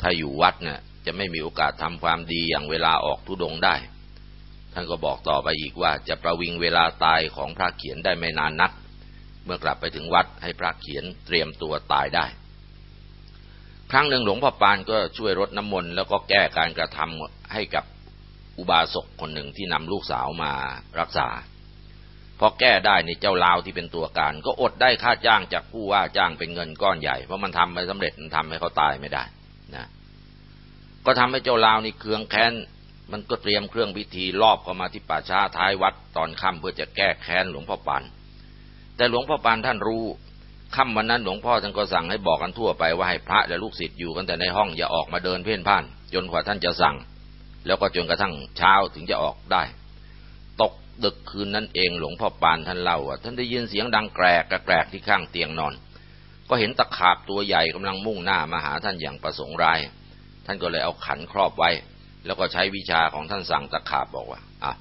ถ้าอยู่วัดเนี่ยจะไม่มีโอกาสทำความดีอย่างเวลาออกทุดงได้ ท่านก็บอกต่อไปอีกว่าจะประวิงเวลาตายของพระเขียนได้ไม่นานนัก เมื่อกลับไปถึงวัดให้พระเขียนเตรียมตัวตายได้ ครั้งหนึ่งหลวงพ่อปานก็ช่วยรดน้ำมนต์แล้วก็แก้การกระทำให้กับอุบาสกคนหนึ่งที่นำลูกสาวมารักษาพอแก้ได้ในเจ้าลาวที่เป็นตัวการ ก็อดได้ค่าจ้างจากผู้ว่าจ้างเป็นเงินก้อนใหญ่เพราะมันทำไม่สำเร็จมันทำให้เขาตายไม่ได้นะก็ทำให้เจ้าลาวนี่เคืองแค้นมันก็เตรียมเครื่องพิธีรอบเข้ามาที่ป่าช้าท้ายวัดตอนค่ำเพื่อจะแก้แค้นหลวงพ่อปาน แต่หลวงพ่อปานท่านรู้ค่ำวันนั้นหลวงพ่อท่านก็สั่งให้บอกกันทั่วไปว่าให้พระและลูกศิษย์อยู่กันแต่ในห้องอย่าออกมาเดินเพ่นพ่าน จนกว่าท่านจะสั่ง แล้วก็จนกระทั่งเช้าถึงจะออกได้ ตกดึกคืนนั้นเองหลวงพ่อปานท่านเล่าว่าท่านได้ยินเสียงดังแกรกแกรกที่ข้างเตียงนอน ก็เห็นตะขาบตัวใหญ่กำลังมุ่งหน้ามาหาท่านอย่างประสงค์ร้าย ท่านก็เลยเอาขันครอบไว้ แล้วก็ใช้วิชาของท่านสั่งตะขาบบอกว่าอะ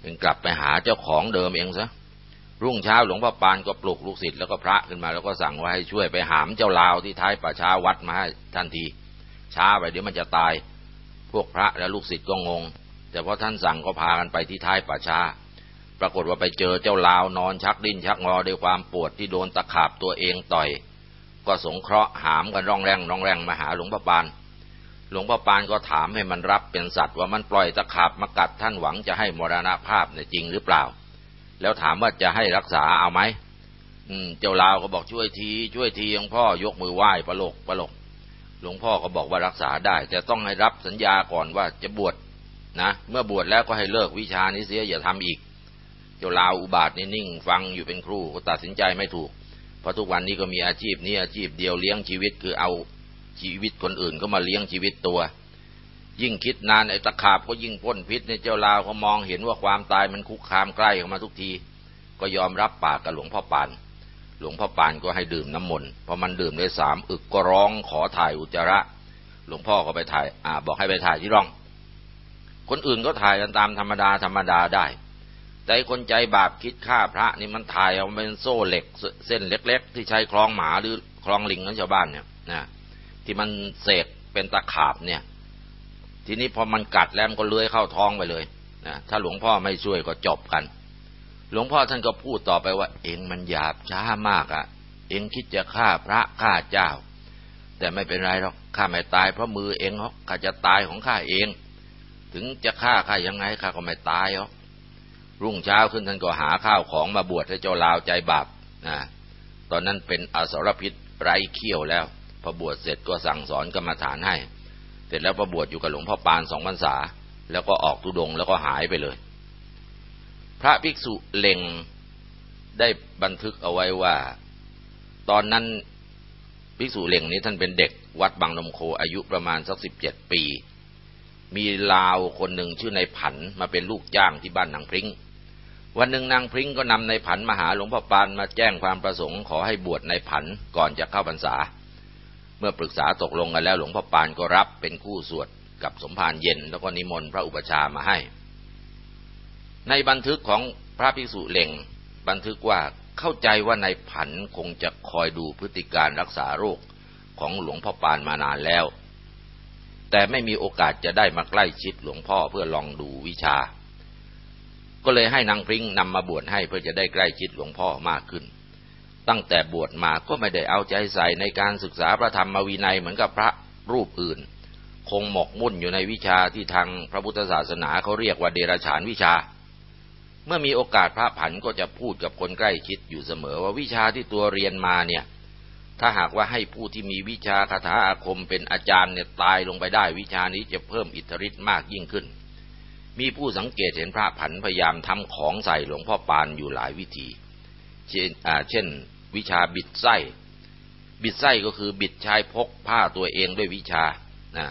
เองกลับไปหาเจ้าของเดิมเองซะ รุ่งเช้าหลวงพ่อปานก็ปลุกลูกศิษย์แล้วก็พระขึ้นมาแล้วก็สั่งว่าให้ช่วยไปหามเจ้าลาวที่ท้ายป่าช้าวัดมาให้ท่านที ช้าไปเดี๋ยวมันจะตาย พวกพระและลูกศิษย์ก็งง แต่พอท่านสั่งก็พากันไปที่ท้ายป่าช้า ปรากฏว่าไปเจอเจ้าลาวนอนชักดิ้นชักงอด้วยความปวดที่โดนตะขาบตัวเองต่อย ก็สงเคราะห์หามกันร้องแรงร้องแรงมาหาหลวงพ่อปานหลวงพ่อปานก็ถามให้มันรับเป็นสัตว์ว่ามันปล่อยตะขาบมากัดท่านหวังจะให้มรณภาพเนี่ยจริงหรือเปล่า แล้วถามว่าจะให้รักษาเอาไหมเจ้าลาวก็บอกช่วยที ช่วยทีหลวงพ่อยกมือไหว้ประโลกประโลกหลวงพ่อก็บอกว่ารักษาได้แต่ต้องให้รับสัญญาก่อนว่าจะบวชนะเมื่อบวชแล้วก็ให้เลิกวิชานี้เสียอย่าทำอีก เจ้าลาวอุบาทนี่นิ่งฟังอยู่เป็นครูก็ตัดสินใจไม่ถูก เพราะทุกวันนี้ก็มีอาชีพนี้อาชีพเดียวเลี้ยงชีวิตคือเอาชีวิตคนอื่นก็มาเลี้ยงชีวิตตัว ยิ่งคิดนานไอ้ตะขาบก็ยิ่งพ่นพิษในเจ้าลาวเขามองเห็นว่าความตายมันคุกคามใกล้เข้ามาทุกที ก็ยอมรับปากกับหลวงพ่อปาน หลวงพ่อปานก็ให้ดื่มน้ำมนต์พอมันดื่มได้สามอึกก็ร้องขอถ่ายอุจจาระ หลวงพ่อก็ไปถ่ายอ่าบอกให้ไปถ่ายที่ร่อง คนอื่นก็ถ่ายกันตามธรรมดาธรรมดาได้ แต่คนใจบาปคิดฆ่าพระนี่มันถ่ายเอาเป็นโซ่เหล็กเส้นเล็ก ๆ ที่ใช้คล้องหมาหรือคล้องลิงของชาวบ้านเนี่ยนะที่มันเสกเป็นตะขาบเนี่ย ทีนี้พอมันกัดแล้วมันก็เลื้อยเข้าท้องไปเลยนะถ้าหลวงพ่อไม่ช่วยก็จบกัน หลวงพ่อท่านก็พูดต่อไปว่า เองมันหยาบช้ามากอะ่ะ เองคิดจะฆ่าพระฆ่าเจ้า แต่ไม่เป็นไรหรอกข้าไม่ตายเพราะมือเองหรอกข้าจะตายของข้าเอง ถึงจะฆ่าข้ายังไงข้าก็ไม่ตายหรอกรุ่งเช้าขึ้นท่านก็หาข้าวของมาบวชให้เจ้าลาวใจบาปนะตอนนั้นเป็นอสรพิษไร้เขี้ยวแล้ว พอบวชเสร็จก็สั่งสอนกรรมฐานให้ สร็จแล้วพอบวชอยู่กับหลวงพ่อปานสองพรรษา แล้วก็ออกทุดงแล้วก็หายไปเลย พระภิกษุเล็งได้บันทึกเอาไว้ว่า ตอนนั้นภิกษุเล็งนี้ท่านเป็นเด็กวัดบางนมโคอายุประมาณสักสิบเจ็ดปี มีลาวคนหนึ่งชื่อในผันมาเป็นลูกจ้างที่บ้านนางพริ้งวันหนึ่งนางพริ้งก็นำในผันมาหาหลวงพ่อปานมาแจ้งความประสงค์ขอให้บวชในผันก่อนจะเข้าพรรษา มื่อปรึกษาตกลงกันแล้วหลวงพ่อปานก็รับเป็นคู่สวดกับสมภารเย็น แล้วก็นิมนต์พระอุปชามาให้ ในบันทึกของพระภิกษุเล่ง บันทึกว่าเข้าใจว่าในผันคงจะคอยดูพฤติการรักษาโรคของหลวงพ่อปานมานานแล้ว แต่ไม่มีโอกาสจะได้มาใกล้ชิดหลวงพ่อเพื่อลองดูวิชา ก็เลยให้นางพริ้งนำมาบวชให้เพื่อจะได้ใกล้ชิดหลวงพ่อมากขึ้น ตั้งแต่บวชมาก็ไม่ได้เอาใจใส่ในการศึกษาพระธรรมวินัยเหมือนกับพระรูปอื่น คงหมกมุ่นอยู่ในวิชาที่ทางพระพุทธศาสนาเขาเรียกว่าเดรัจฉานวิชา เมื่อมีโอกาสพระผันก็จะพูดกับคนใกล้ชิดอยู่เสมอว่าวิชาที่ตัวเรียนมาเนี่ย ถ้าหากว่าให้ผู้ที่มีวิชาคาถาอาคมเป็นอาจารย์เนี่ยตายลงไปได้วิชานี้จะเพิ่มอิทธิฤทธิ์มากยิ่งขึ้น มีผู้สังเกตเห็นพระผันพยายามทำของใส่หลวงพ่อปานอยู่หลายวิธี เช่นเช่น วิชาบิดไส้ บิดไส้ก็คือบิดชายพกผ้าตัวเองด้วยวิชานะ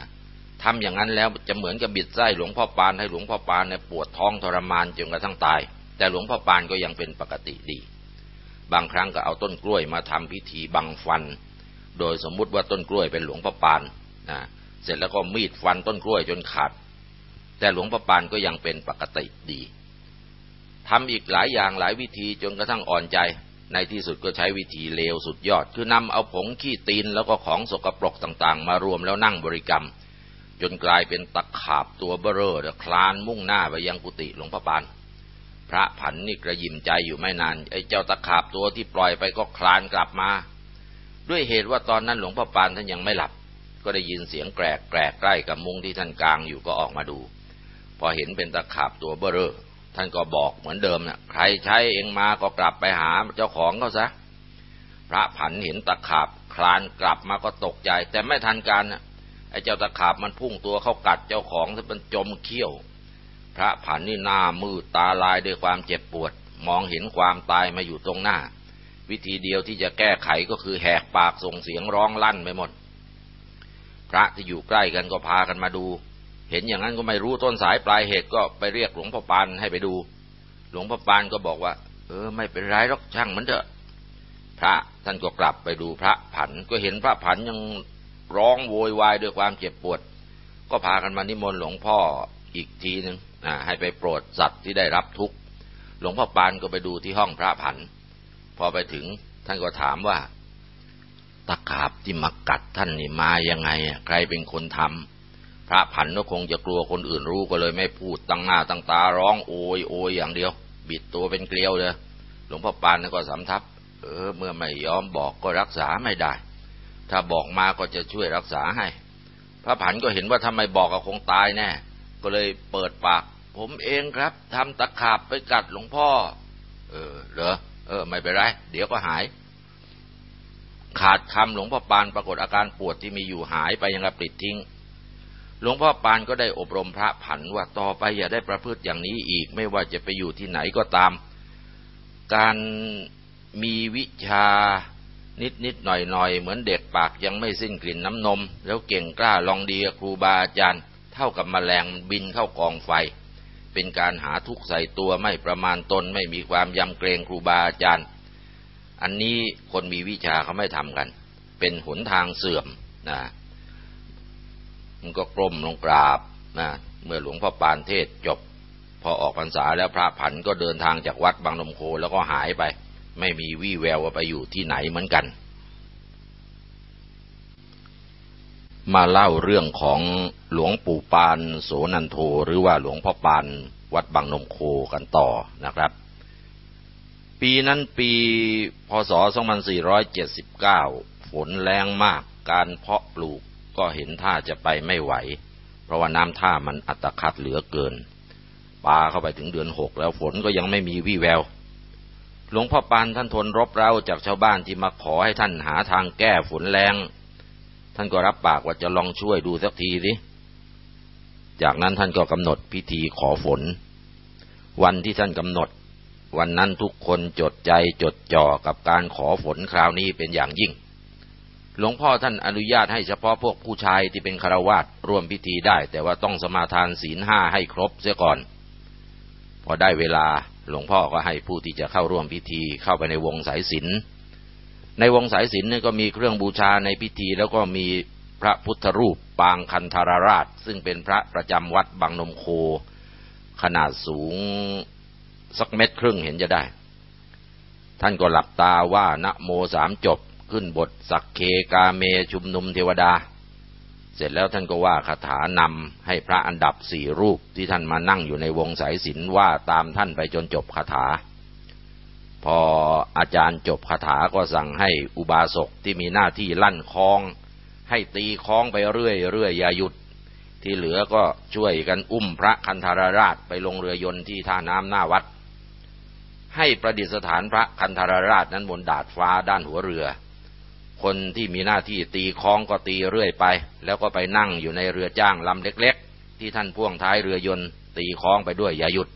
ทำอย่างนั้นแล้วจะเหมือนกับบิดไส้หลวงพ่อปานให้หลวงพ่อปานเนี่ยปวดท้องทรมานจนกระทั่งตาย แต่หลวงพ่อปานก็ยังเป็นปกติดี บางครั้งก็เอาต้นกล้วยมาทำพิธีบังฟัน โดยสมมุติว่าต้นกล้วยเป็นหลวงพ่อปานนะเสร็จแล้วก็มีดฟันต้นกล้วยจนขาด แต่หลวงพ่อปานก็ยังเป็นปกติดีทำอีกหลายอย่างหลายวิธีจนกระทั่งอ่อนใจ ในที่สุดก็ใช้วิธีเลวสุดยอด คือนำเอาผงขี้ตีนแล้วก็ของสกปรกต่างๆ มารวมแล้วนั่งบริกรรม จนกลายเป็นตะขาบตัวเบ้อเร่อคลานมุ่งหน้าไปยังกุฏิหลวงพ่อปาน พระผันนี่กระยิมใจอยู่ไม่นาน ไอ้เจ้าตะขาบตัวที่ปล่อยไปก็คลานกลับมา ด้วยเหตุว่าตอนนั้นหลวงพ่อปานท่านยังไม่หลับ ก็ได้ยินเสียงแกรกแกรกใกล้กับมุ้งที่ท่านกลางอยู่ก็ออกมาดู พอเห็นเป็นตะขาบตัวเบ้อเร่อ ท่านก็บอกเหมือนเดิมนะใครใช้เองมาก็กลับไปหาเจ้าของเขาซะ พระผันเห็นตะขาบคลานกลับมาก็ตกใจ แต่ไม่ทันการนะไอ้เจ้าตะขาบมันพุ่งตัวเข้ากัดเจ้าของที่มันจมเขี้ยว พระผันนี่หน้ามืดตาลายด้วยความเจ็บปวด มองเห็นความตายมาอยู่ตรงหน้า วิธีเดียวที่จะแก้ไขก็คือแหกปากส่งเสียงร้องลั่นไปหมด พระที่อยู่ใกล้กันก็พากันมาดู เห็นอย่างนั้นก็ไม่รู้ต้นสายปลายเหตุก็ไปเรียกหลวงพ่อปานให้ไปดู หลวงพ่อปานก็บอกว่า เออ ไม่เป็นไรหรอกช่างมันเถอะ พระท่านก็กลับไปดูพระผันก็เห็นพระผันยังร้องโวยวายด้วยความเจ็บปวด ก็พากันมานิมนต์หลวงพ่ออีกทีหนึ่งให้ไปโปรดสัตว์ที่ได้รับทุกข์หลวงพ่อปานก็ไปดูที่ห้องพระผัน พอไปถึงท่านก็ถามว่า ตะขาบที่มากัดท่านนี่มายังไงใครเป็นคนทำพ ระผันก็คงจะกลัวคนอื่นรู้ก็เลยไม่พูดตั้งหน้าตั้งตาร้องโอยโอยอย่างเดียว บิดตัวเป็นเกลียวเลยหลวงพ่อปานก็สำทับ เออ เมื่อไม่ยอมบอกก็รักษาไม่ได้ ถ้าบอกมาก็จะช่วยรักษาให้ พระผันก็เห็นว่าทำไมบอกก็คงตายแน่ ก็เลยเปิดปาก ผมเองครับทำตะขาบไปกัดหลวงพ่อ เออเหรอเออ ไม่เป็นไร เดี๋ยวก็หายขาดคำหลวงพ่อปานปรากฏอาการปวดที่มีอยู่หายไปยังกระปิดทิ้ง หลวงพ่อปานก็ได้อบรมพระผันว่าต่อไปอย่าได้ประพฤติอย่างนี้อีกไม่ว่าจะไปอยู่ที่ไหนก็ตาม การมีวิชานิดนิดหน่อยหน่อยเหมือนเด็กปากยังไม่สิ้นกลิ่นน้ำนม แล้วเก่งกล้าลองดีครูบาอาจารย์ เท่ากับมแมลงบินเข้ากองไฟ เป็นการหาทุกข์ใส่ตัวไม่ประมาณตนไม่มีความยำเกรงครูบาอาจารย์ อันนี้คนมีวิชาเขาไม่ทำกัน เป็นหนทางเสื่อมนะ มันก็กลมลงกราบนะเมื่อหลวงพ่อปานเทศจบ พอออกพรรษาแล้วพระผันก็เดินทางจากวัดบางนมโคแล้วก็หายไป ไม่มีวี่แววว่าไปอยู่ที่ไหนเหมือนกัน มาเล่าเรื่องของหลวงปู่ปานโสนันโทหรือว่าหลวงพ่อปานวัดบางนมโคกันต่อนะครับ ปีนั้นปีพศ 2479 ฝนแรงมากการเพาะปลูก ก็เห็นท่าจะไปไม่ไหว เพราะว่าน้ำท่ามันอัตคัดเหลือเกินปาเข้าไปถึงเดือนหกแล้วฝนก็ยังไม่มีวี่แวว หลวงพ่อปานท่านทนรบเร้าจากชาวบ้านที่มาขอให้ท่านหาทางแก้ฝนแรงท่านก็รับปากว่าจะลองช่วยดูสักทีสิ จากนั้นท่านก็กำหนดพิธีขอฝน วันที่ท่านกำหนด วันนั้นทุกคนจดใจจดจ่อกับการขอฝนคราวนี้เป็นอย่างยิ่ง หลวงพ่อท่านอนุญาตให้เฉพาะพวกผู้ชายที่เป็นคารวาสร่วมพิธีได้ แต่ว่าต้องสมาทานศีลห้าให้ครบเสียก่อน พอได้เวลาหลวงพ่อก็ให้ผู้ที่จะเข้าร่วมพิธีเข้าไปในวงสายศีลในวงสายศีลนี่ก็มีเครื่องบูชาในพิธีแล้วก็มีพระพุทธรูปปางคันธารราช ซึ่งเป็นพระประจำวัดบางนมโค ขนาดสูงสักเม็ดครึ่งเห็นจะได้ ท่านก็หลับตาว่านะโมสามจบ ขึ้นบทสักเคกาเมชุมนุมเทวดา เสร็จแล้วท่านก็ว่าคาถานำให้พระอันดับสี่รูปที่ท่านมานั่งอยู่ในวงสายศิลว่าตามท่านไปจนจบคาถา พออาจารย์จบคาถาก็สั่งให้อุบาสกที่มีหน้าที่ลั่นคล้อง ให้ตีคล้องไปเรื่อยเรื่อยอย่าหยุด ที่เหลือก็ช่วยกันอุ้มพระคันธารราชไปลงเรือยนต์ที่ท่าน้ำหน้าวัดให้ประดิษฐานพระคันธารราชนั้นบนดาดฟ้าด้านหัวเรือ คนที่มีหน้าที่ตีคล้องก็ตีเรื่อยไป แล้วก็ไปนั่งอยู่ในเรือจ้างลำเล็กๆ ที่ท่านพ่วงท้ายเรือยนต์ ตีคล้องไปด้วยอย่าหยุด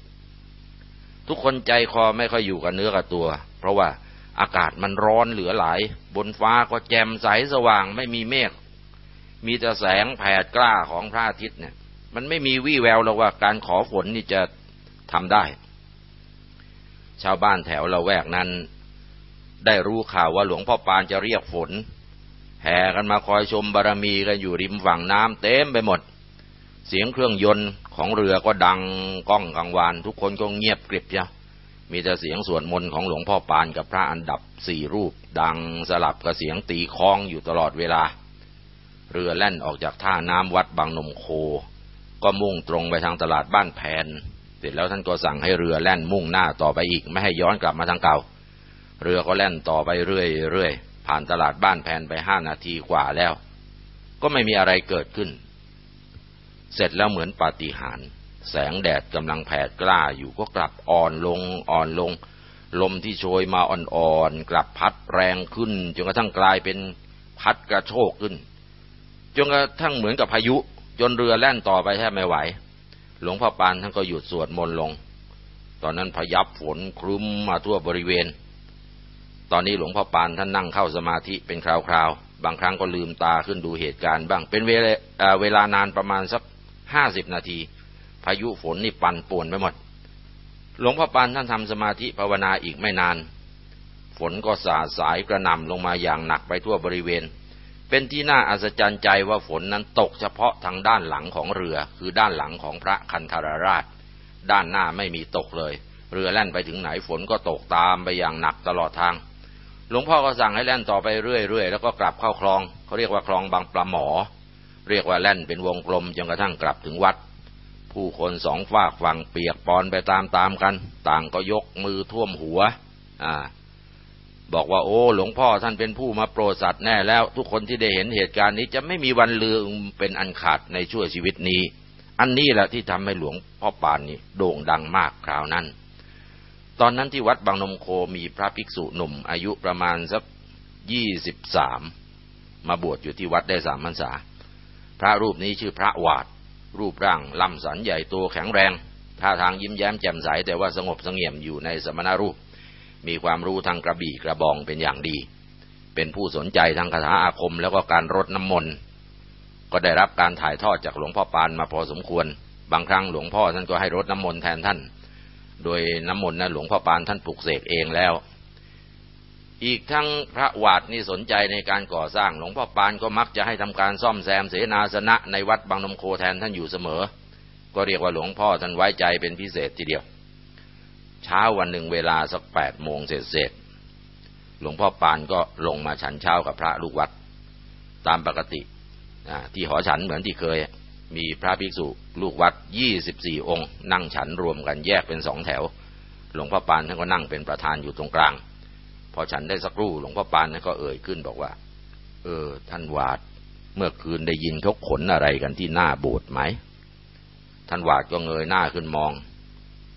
ทุกคนใจคอไม่ค่อยอยู่กับเนื้อกับตัว เพราะว่าอากาศมันร้อนเหลือหลาย บนฟ้าก็แจ่มใสสว่างไม่มีเมฆมีแต่แสงแผดกล้าของพระอาทิตย์เนี่ย มันไม่มีวี่แววหรอกว่าการขอฝนนี่จะทำได้ ชาวบ้านแถวละแวกนั้น ได้รู้ข่าวว่าหลวงพ่อปานจะเรียกฝน แห่กันมาคอยชมบารมีกันอยู่ริมฝั่งน้ำเต็มไปหมด เสียงเครื่องยนต์ของเรือก็ดังก้องกังวาน ทุกคนก็เงียบกริบเจ้ามีแต่เสียงสวดมนต์ของหลวงพ่อปานกับพระอันดับสี่รูป ดังสลับกับเสียงตีคองอยู่ตลอดเวลา เรือแล่นออกจากท่าน้ำวัดบางนมโค ก็มุ่งตรงไปทางตลาดบ้านแผนเสร็จแล้วท่านก็สั่งให้เรือแล่นมุ่งหน้าต่อไปอีกไม่ให้ย้อนกลับมาทางเก่า เรือก็แล่นต่อไปเรื่อยๆ ผ่านตลาดบ้านแผนไปห้านาทีกว่าแล้ว ก็ไม่มีอะไรเกิดขึ้น เสร็จแล้วเหมือนปาฏิหาริย์แสงแดดกำลังแผดกล้าอยู่ก็กลับอ่อนลงอ่อนลง ลมที่โชยมาอ่อนๆ กลับพัดแรงขึ้นจนกระทั่งกลายเป็นพัดกระโชกขึ้นจนกระทั่งเหมือนกับพายุ จนเรือแล่นต่อไปแทบไม่ไหว หลวงพ่อปานท่านก็หยุดสวดมนต์ลง ตอนนั้นพยับฝนครึ้มมาทั่วบริเวณ อนนี้หลวงพ่อปานท่านนั่งเข้าสมาธิเป็นคราวๆ บางครั้งก็ลืมตาขึ้นดูเหตุการณ์บ้าง เป็นเวลาเวลานานประมาณสักห้าสิบนาที พายุฝนนี่ปั่นป่วนไปหมด หลวงพ่อปานท่านทำสมาธิภาวนาอีกไม่นาน ฝนก็สาสายกระหน่ำลงมาอย่างหนักไปทั่วบริเวณ เป็นที่น่าอัศจรรย์ใจว่าฝนนั้นตกเฉพาะทางด้านหลังของเรือ คือด้านหลังของพระคันธารราช ด้านหน้าไม่มีตกเลย เรือแล่นไปถึงไหนฝนก็ตกตามไปอย่างหนักตลอดทาง หลวงพ่อก็สั่งให้แล่นต่อไปเรื่อยๆ แล้วก็กลับเข้าคลองเขาเรียกว่าคลองบางปลาหมอ เรียกว่าแล่นเป็นวงกลมจนกระทั่งกลับถึงวัด ผู้คนสองฝากฝั่งเปียกปอนไปตามๆกัน ต่างก็ยกมือท่วมหัว อ่า บอกว่าโอ้หลวงพ่อท่านเป็นผู้มาโปรดสัตว์แน่แล้ว ทุกคนที่ได้เห็นเหตุการณ์นี้จะไม่มีวันลืมเป็นอันขาดในชั่วชีวิตนี้ อันนี้แหละที่ทำให้หลวงพ่อปานนี่โด่งดังมากคราวนั้น ตอนนั้นที่วัดบางนมโคมีพระภิกษุหนุ่ม อายุประมาณสักยี่สิบสามมาบวชอยู่ที่วัดได้สามพรรษา พระรูปนี้ชื่อพระวาด รูปร่างลำสันใหญ่ตัวแข็งแรงท่าทางยิ้มแย้มแจ่มใสแต่ว่าสงบสงเงียมอยู่ในสมณรูป มีความรู้ทางกระบี่กระบองเป็นอย่างดี เป็นผู้สนใจทางคาถาอาคมแล้วก็การรดน้ำมนต์ก็ได้รับการถ่ายทอดจากหลวงพ่อปานมาพอสมควร บางครั้งหลวงพ่อท่านก็ให้รดน้ำมนต์แทนท่าน โดยน้ำมนต์นั้นหลวงพ่อปานท่านปลุกเสกเองแล้ว อีกทั้งพระวาดนี่สนใจในการก่อสร้างหลวงพ่อปานก็มักจะให้ทำการซ่อมแซมเสนาสนะในวัดบางนมโคแทนท่านอยู่เสมอ ก็เรียกว่าหลวงพ่อท่านไว้ใจเป็นพิเศษทีเดียว เช้าวันหนึ่งเวลาสักแปดโมงเสร็จหลวงพ่อปานก็ลงมาฉันเช้ากับพระลูกวัด ตามปกติที่หอฉันเหมือนที่เคย มีพระภิกษุลูกวัดยี่สิบสี่องค์ นั่งฉันรวมกันแยกเป็นสองแถว หลวงพ่อปานท่านก็นั่งเป็นประธานอยู่ตรงกลาง พอฉันได้สักรู่หลวงพ่อปานก็เอ่ยขึ้นบอกว่า เออ ท่านวาด เมื่อคืนได้ยินเขาขนอะไรกันที่หน้าโบสถ์ไหม ท่านวาดก็เงยหน้าขึ้นมอง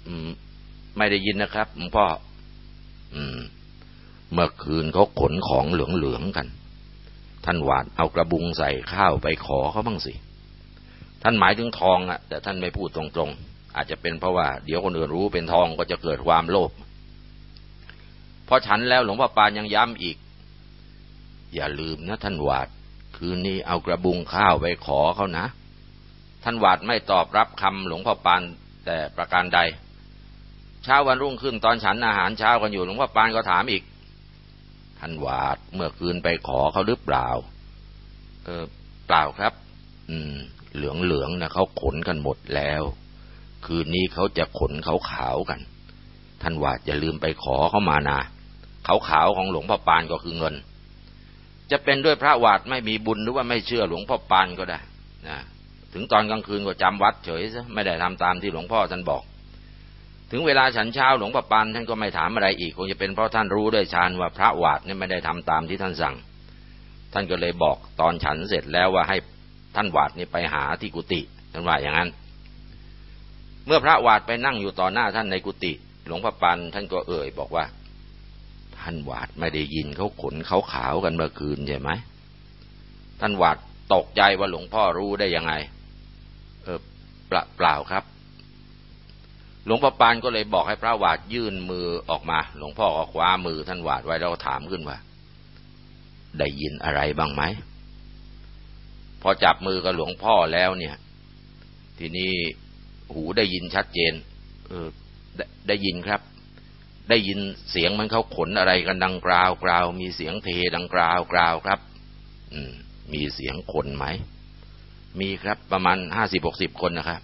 อืม ไม่ได้ยินนะครับหลวงพ่อ อืม เมื่อคืนเขาขนของเหลืองๆกัน ท่านวาดเอากระบุงใส่ข้าวไปขอเขาบ้างสิ ท่านหมายถึงทองอะแต่ท่านไม่พูดตรงๆ อาจจะเป็นเพราะว่าเดี๋ยวคนอื่นรู้เป็นทองก็จะเกิดความโลภพอฉันแล้วหลวงพ่อปานยังย้ำอีก อย่าลืมนะท่านวาด คืนนี้เอากระบุงข้าวไปขอเขานะ ท่านวาดไม่ตอบรับคำหลวงพ่อปานแต่ประการใด เช้าวันรุ่งขึ้นตอนฉันอาหารเช้ากันอยู่หลวงพ่อปานก็ถามอีก ท่านวาดเมื่อคืนไปขอเขาหรือเปล่า เออเปล่าครับ อืม เหลืองเหลืองนะเขาขนกันหมดแล้ว คืนนี้เขาจะขนเขาขาวกัน ท่านวาดอย่าลืมไปขอเขามานาขาวของหลวงพ่อปานก็คือเงิน จะเป็นด้วยพระวาดไม่มีบุญหรือว่าไม่เชื่อหลวงพ่อปานก็ได้นะถึงตอนกลางคืนก็จำวัดเฉยซะไม่ได้ทำตามที่หลวงพ่อท่านบอก ถึงเวลาฉันเช้าหลวงพ่อปานท่านก็ไม่ถามอะไรอีกคงจะเป็นเพราะท่านรู้ด้วยฌานว่าพระวาดนี่ไม่ได้ทำตามที่ท่านสั่ง ท่านก็เลยบอกตอนฉันเสร็จแล้วว่าให้ ท่านวาดนี่ไปหาที่กุฏิท่านว่าอย่างนั้น เมื่อพระวาดไปนั่งอยู่ต่อหน้าท่านในกุฏิหลวงพ่อปานท่านก็เอ่ยบอกว่า ท่านวาดไม่ได้ยินเขาขนเขาขาวกันเมื่อคืนใช่ไหมท่านวาดตกใจว่าหลวงพ่อรู้ได้ยังไง เออเปล่าครับ หลวงพ่อปานก็เลยบอกให้พระหวาดยื่นมือออกมา หลวงพ่อก็คว้ามือท่านหวาดไว้แล้วถามขึ้นว่า ได้ยินอะไรบ้างไหม พอจับมือกับหลวงพ่อแล้วเนี่ย ทีนี้หูได้ยินชัดเจน เออไดได้ยินครับ ได้ยินเสียงมันเขาขนอะไรกันดังกราวกราว มีเสียงเทดังกราวกราวครับ อืม มีเสียงคนไหม มีครับประมาณห้าสิบหกสิบคนนะครับ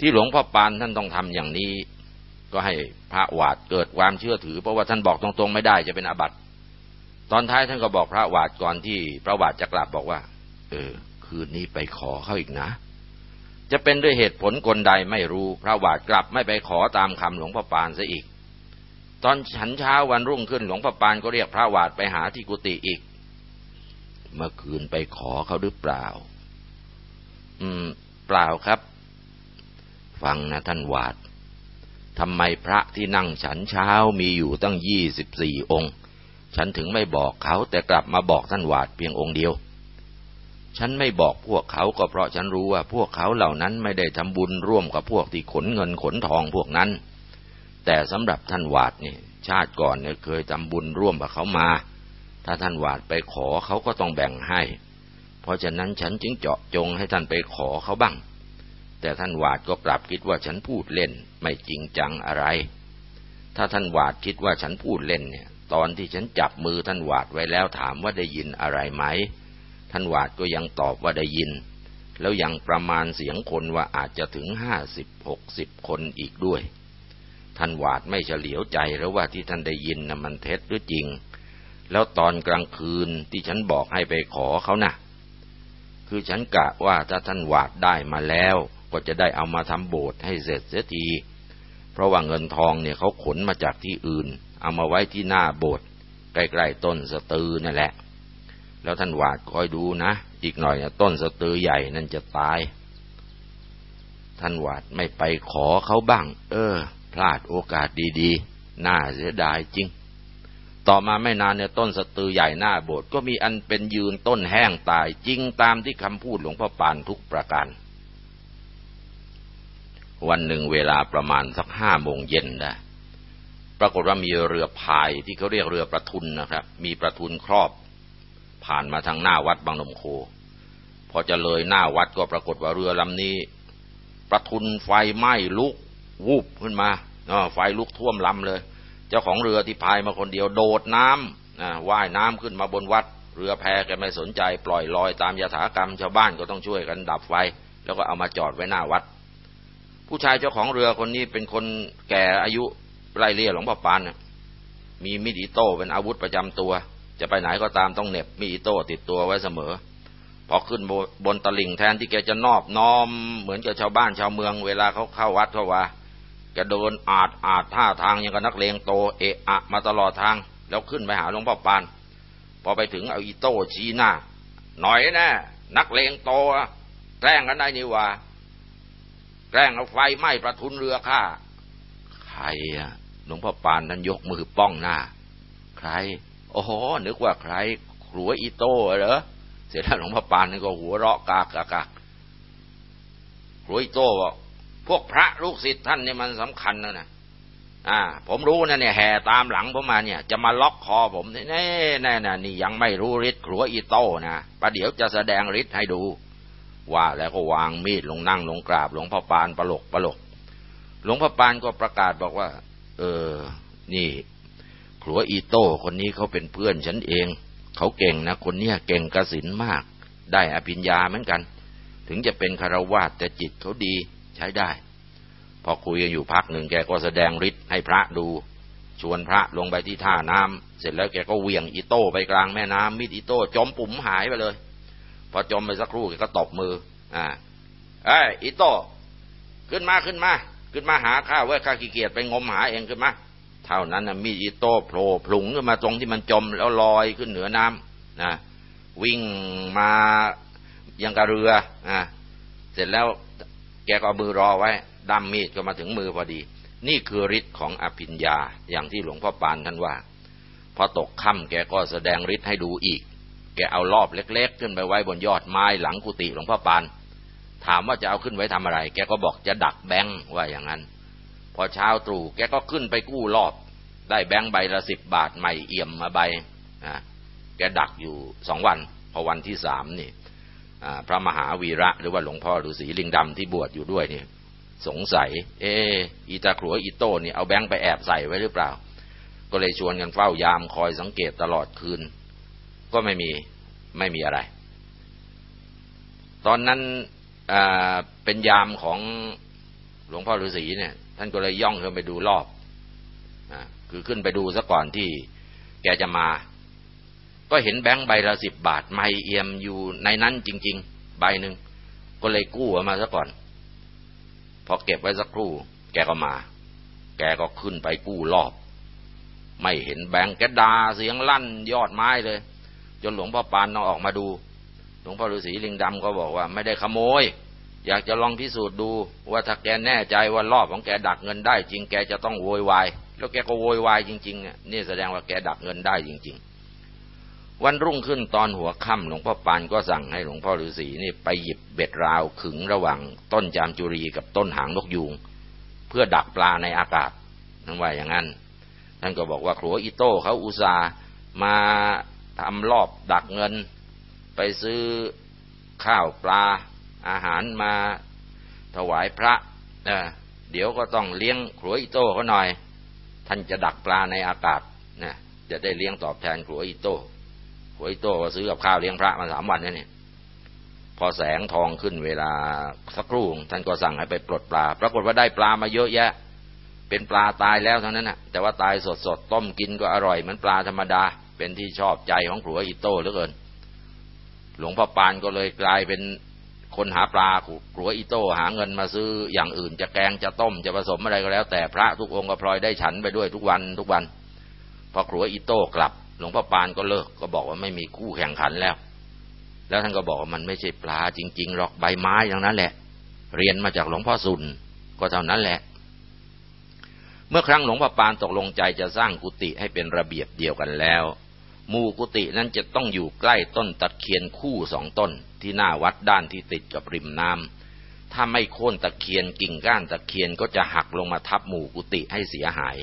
ที่หลวงพ่อปานท่านต้องทำอย่างนี้ ก็ให้พระวาดเกิดความเชื่อถือ เพราะว่าท่านบอกตรงๆไม่ได้จะเป็นอบัติตอนท้ายท่านก็บอกพระวาดก่อนที่พระวาดจะกลับบอกว่า เออ คืนนี้ไปขอเขาอีกนะ จะเป็นด้วยเหตุผลกลใดไม่รู้ พระวาดกลับไม่ไปขอตามคำหลวงพ่อปานซะอีก ตอนฉันเช้าวันรุ่งขึ้นหลวงพ่อปานก็เรียกพระวาดไปหาที่กุฏิอีก เมื่อคืนไปขอเขาหรือเปล่า อืม เปล่าครับ ฟังนะท่านวาดทำไมพระที่นั่งฉันเช้ามีอยู่ตั้งยี่สิบสี่องค์ ฉันถึงไม่บอกเขาแต่กลับมาบอกท่านวาดเพียงองค์เดียว ฉันไม่บอกพวกเขาก็เพราะฉันรู้ว่าพวกเขาเหล่านั้นไม่ได้ทำบุญร่วมกับพวกที่ขนเงินขนทองพวกนั้น แต่สำหรับท่านวาดนี่ชาติก่อนเนี่ยเคยทำบุญร่วมกับเขามา ถ้าท่านวาดไปขอเขาก็ต้องแบ่งให้ เพราะฉะนั้นฉันจึงเจาะจงให้ท่านไปขอเขาบ้าง แต่ท่านวาดก็กลับคิดว่าฉันพูดเล่นไม่จริงจังอะไร ถ้าท่านวาดคิดว่าฉันพูดเล่นเนี่ย ตอนที่ฉันจับมือท่านวาดไว้แล้วถามว่าได้ยินอะไรไหม ท่านวาดก็ยังตอบว่าได้ยิน แล้วยังประมาณเสียงคนว่าอาจจะถึงห้าสิบหกสิบคนอีกด้วย ท่านวาดไม่เฉลียวใจแล้วว่าที่ท่านได้ยินนะ่ะมันเท็จหรือจริง แล้วตอนกลางคืนที่ฉันบอกให้ไปขอเขานะ่ะ คือฉันกะว่าถ้าท่านวาดได้มาแล้วก็จะได้เอามาทำโบสถ์ให้เสร็จเสียที เพราะว่าเงินทองเนี่ยเขาขนมาจากที่อื่น เอามาไว้ที่หน้าโบสถ์ใกล้ๆต้นสตือนั่นแหละ แล้วท่านวาดคอยดูนะ อีกหน่อยต้นสตือใหญ่นั่นจะตาย ท่านวาดไม่ไปขอเขาบ้าง เออ พลาดโอกาสดีๆ น่าเสียดายจริง ต่อมาไม่นานเนี่ยต้นสตือใหญ่หน้าโบสถ์ก็มีอันเป็นยืนต้นแห้งตายจริงตามที่คำพูดหลวงพ่อปานทุกประการ วันหนึ่งเวลาประมาณสักห้าโมงเย็นนะปรากฏว่ามีเรือพายที่เขาเรียกเรือประทุนนะครับ มีประทุนครอบ ผ่านมาทางหน้าวัดบางนมโค พอจะเลยหน้าวัดก็ปรากฏว่าเรือลำนี้ ประทุนไฟไหม้ลุกวูบขึ้นมาไฟลุกท่วมลำเลย เจ้าของเรือที่พายมาคนเดียวโดดน้ำว่ายน้ำขึ้นมาบนวัด เรือแพแกไม่สนใจปล่อยลอยตามยถากรรมชาวบ้านก็ต้องช่วยกันดับไฟ แล้วก็เอามาจอดไว้หน้าวัด ผู้ชายเจ้าของเรือคนนี้เป็นคนแก่อายุไล่เลี่ยหลวงพ่อปานมีมีดอิโต้เป็นอาวุธประจำตัว จะไปไหนก็ตามต้องเหน็บมีดอีโต้ติดตัวไว้เสมอ พอขึ้นบนตลิ่งแทนที่แกจะนอบน้อม เหมือนกับชาวบ้านชาวเมือง เวลาเขาเข้าวัดเข้าวาแกเดินอาดอาดท่าทางยังกับนักเลงโตเอะอะมาตลอดทาง แล้วขึ้นไปหาหลวงพ่อปาน พอไปถึงเอาอิโต้ชี้หน้า หน่อยแน่นักเลงโตแกล้งกันได้นี่ว่าแกล้งเอาไฟไหม้ประทุนเรือข้าใครอะหลวงพ่อปานนั้นยกมือป้องหน้า ใคร โอ้โห นึกว่าใครครัวอีโต้เหรอ เสร็จแล้วหลวงพ่อปานนั่ก็หัวเราะกากกากครัวอีโต้บอกพวกพระลูกศิษย์ท่านนี่มันสำคัญนะนะอ่า ผมรู้นะเนี่ยแห่ตามหลังผมมาเนี่ย จะมาล็อกคอผมแน่แน่น่นี่ยังไม่รู้ฤทธิ์ครัวอีโต้นะประเดี๋ยวจะแสดงฤทธิ์ให้ดู ว่าแล้วก็วางมีดลงนั่งลงกราบหลวงพ่อปานประหลกประหลกหลวงพ่อปานก็ประกาศบอกว่า เออ นี่ ครัวอีโต้คนนี้เขาเป็นเพื่อนฉันเอง เขาเก่งนะคนเนี้ยเก่งกสินมาก ได้อภิญญาเหมือนกัน ถึงจะเป็นคารวาสแต่จิตเขาดีใช้ได้ พอคุยกันอยู่พักหนึ่งแกก็แสดงฤทธิ์ให้พระดู ชวนพระลงไปที่ท่าน้ำเสร็จแล้วแกก็เหวี่ยงอีโต้ไปกลางแม่น้ำมีดอีโต้จมปุ๋มหายไปเลย พอจมไปสักครู่แกก็ตบมือ อ่าเอ้ยอีโต้ขึ้นมาขึ้นมา ขึ้นมาหาข้าเว้ยข้าขี้เกียจไปงมหาเองขึ้นมา เท่านั้นนะมีดอีโต้โผล่พลุ่งขึ้นมาตรงที่มันจมแล้วลอยขึ้นเหนือน้ำนะวิ่งมายังกะเรืออ่าเสร็จแล้วแกก็มือรอไว้ดำมีดก็มาถึงมือพอดี นี่คือฤทธิ์ของอภิญญาอย่างที่หลวงพ่อปานท่านว่า พอตกค่ำแกก็แสดงฤทธิ์ให้ดูอีก แกเอารอบเล็ก ๆ ขึ้นไปไว้บนยอดไม้หลังกุฏิหลวงพ่อปาน ถามว่าจะเอาขึ้นไว้ทำอะไร แกก็บอกจะดักแบงค์ว่าอย่างนั้น อเช้าตรู่แกก็ขึ้นไปกู้รอบ ได้แบงค์ใบละสิบบาทใหม่เอี่ยมมาใบนะแกดักอยู่สองวัน พอวันที่สามนี่พระมหาวีระหรือว่าหลวงพ่อฤาษีลิงดำที่บวชอยู่ด้วยนี่สงสัย เอออีตาขรัวอีโต้นี่เอาแบงค์ไปแอบใส่ไว้หรือเปล่า ก็เลยชวนกันเฝ้ายามคอยสังเกตตลอดคืน ก็ไม่มีไม่มีอะไร ตอนนั้นเป็นยามของหลวงพ่อฤาษีเนี่ย ท่านก็เลยย่องขึ้นไปดูรอบอคือขึ้นไปดูซะก่อนที่แกจะมา ก็เห็นแบงค์ใบละสิบบาท ไม่เอี่ยมอยู่ในนั้นจริง ๆ ใบหนึ่งก็เลยกู้ออกมาซะก่อน พอเก็บไว้สักครู่ แกก็มา แกก็ขึ้นไปกู้รอบ ไม่เห็นแบงค์แกดาเสียงลั่นยอดไม้เลย จนหลวงพ่อปานต้องออกมาดู หลวงพ่อฤาษีลิงดำก็บอกว่า ไม่ได้ขโมย อยากจะลองพิสูจน์ดูว่าถ้าแกแน่ใจว่ารอบของแกดักเงินได้ จริงแกจะต้องโวยวาย แล้วแกก็โวยวายจริงๆนี่แสดงว่าแกดักเงินได้จริง ๆ วันรุ่งขึ้นตอนหัวค่ำหลวงพ่อปานก็สั่งให้หลวงพ่อฤาษีนี่ไปหยิบเบ็ดราวขึงระหว่างต้นจามจุรีกับต้นหางนกยูงเพื่อดักปลาในอากาศนั่นว่าอย่างนั้นท่านก็บอกว่าครัวอิโต้เขาอุตส่าห์มาทำรอบดักเงิน ไปซื้อข้าวปลา อาหารมาถวายพระ เดี๋ยวก็ต้องเลี้ยงครูอีโต้เขาหน่อย ท่านจะดักปลาในอากาศนะจะได้เลี้ยงตอบแทนครัวอิโต้ครัวอิโต้ก็ซื้อกับข้าวเลี้ยงพระมาสามวันนี่นี่พอแสงทองขึ้นเวลาสักครู่ท่านก็สั่งให้ไปปลดปลา ปรากฏว่าได้ปลามาเยอะแยะ เป็นปลาตายแล้วทั้งนั้นนะแต่ว่าตายสดๆต้มกินก็อร่อยเหมือนปลาธรรมดา เป็นที่ชอบใจของครูอีโต้เหลือเกิน หลวงพ่อปานก็เลยกลายเป็น คนหาปลากลัวอีโต้หาเงินมาซื้ออย่างอื่น จะแกงจะต้มจะผสมอะไรก็แล้ว แต่พระทุกองค์ก็พลอยได้ฉันไปด้วยทุกวันทุกวันพอครัวอีโต้กลับ หลวงพ่อปานก็เลิกก็บอกว่าไม่มีคู่แข่งขันแล้ว แล้วท่านก็บอกว่ามันไม่ใช่ปลาจริงๆหรอกใบไม้อย่างนั้นแหละ เรียนมาจากหลวงพ่อสุนก็เท่านั้นแหละ เมื่อครั้งหลวงพ่อปานตกลงใจจะสร้างกุฏิให้เป็นระเบียบเดียวกันแล้ว มูกุฏินั้นจะต้องอยู่ใกล้ต้นตะเคียนคู่สองต้นที่หน้าวัดด้านที่ติดกับริมน้ำถ้าไม่โค่นตะเคียนกิ่งก้านตะเคียนก็จะหักลงมาทับหมู่กุฏิให้เสียหาย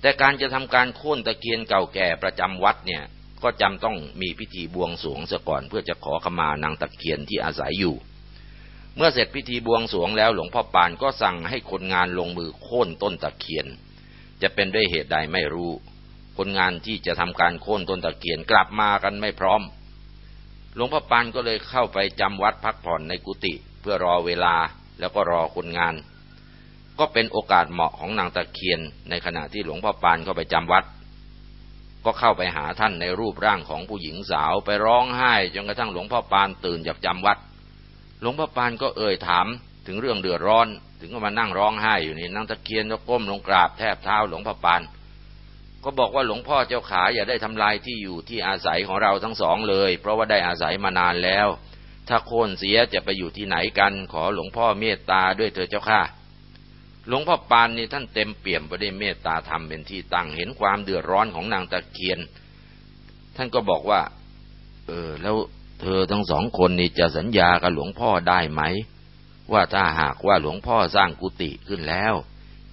แต่การจะทำการโค่นตะเคียนเก่าแก่ประจำวัดเนี่ยก็จำต้องมีพิธีบวงสรวงซะก่อนเพื่อจะขอขมานางตะเคียนที่อาศัยอยู่ เมื่อเสร็จพิธีบวงสรวงแล้วหลวงพ่อปานก็สั่งให้คนงานลงมือโค่นต้นตะเคียน จะเป็นด้วยเหตุใดไม่รู้ คนงานที่จะทำการโค่นต้นตะเคียนกลับมากันไม่พร้อม หลวงพ่อปานก็เลยเข้าไปจำวัดพักผ่อนในกุฏิเพื่อรอเวลาแล้วก็รอคนงาน ก็เป็นโอกาสเหมาะของนางตะเคียน ในขณะที่หลวงพ่อปานเข้าไปจำวัด ก็เข้าไปหาท่านในรูปร่างของผู้หญิงสาวไปร้องไห้จนกระทั่งหลวงพ่อปานตื่นจากจำวัด หลวงพ่อปานก็เอ่ยถามถึงเรื่องเดือดร้อน ถึงก็มานั่งร้องไห้อยู่นี่นางตะเคียนก็ก้มลงกราบแทบเท้าหลวงพ่อปาน ก็บอกว่าหลวงพ่อเจ้าขาอย่าได้ทำลายที่อยู่ที่อาศัยของเราทั้งสองเลย เพราะว่าได้อาศัยมานานแล้ว ถ้าโค่นเสียจะไปอยู่ที่ไหนกันขอหลวงพ่อเมตตาด้วยเถิดเจ้าข้าหลวงพ่อปานนี่ท่านเต็มเปี่ยมไปด้วยเมตตาธรรมเป็นที่ตั้งเห็นความเดือดร้อนของนางตะเคียน ท่านก็บอกว่า เออ แล้วเธอทั้งสองคนนี่จะสัญญากับหลวงพ่อได้ไหม ว่าถ้าหากว่าหลวงพ่อสร้างกุฏิขึ้นแล้ว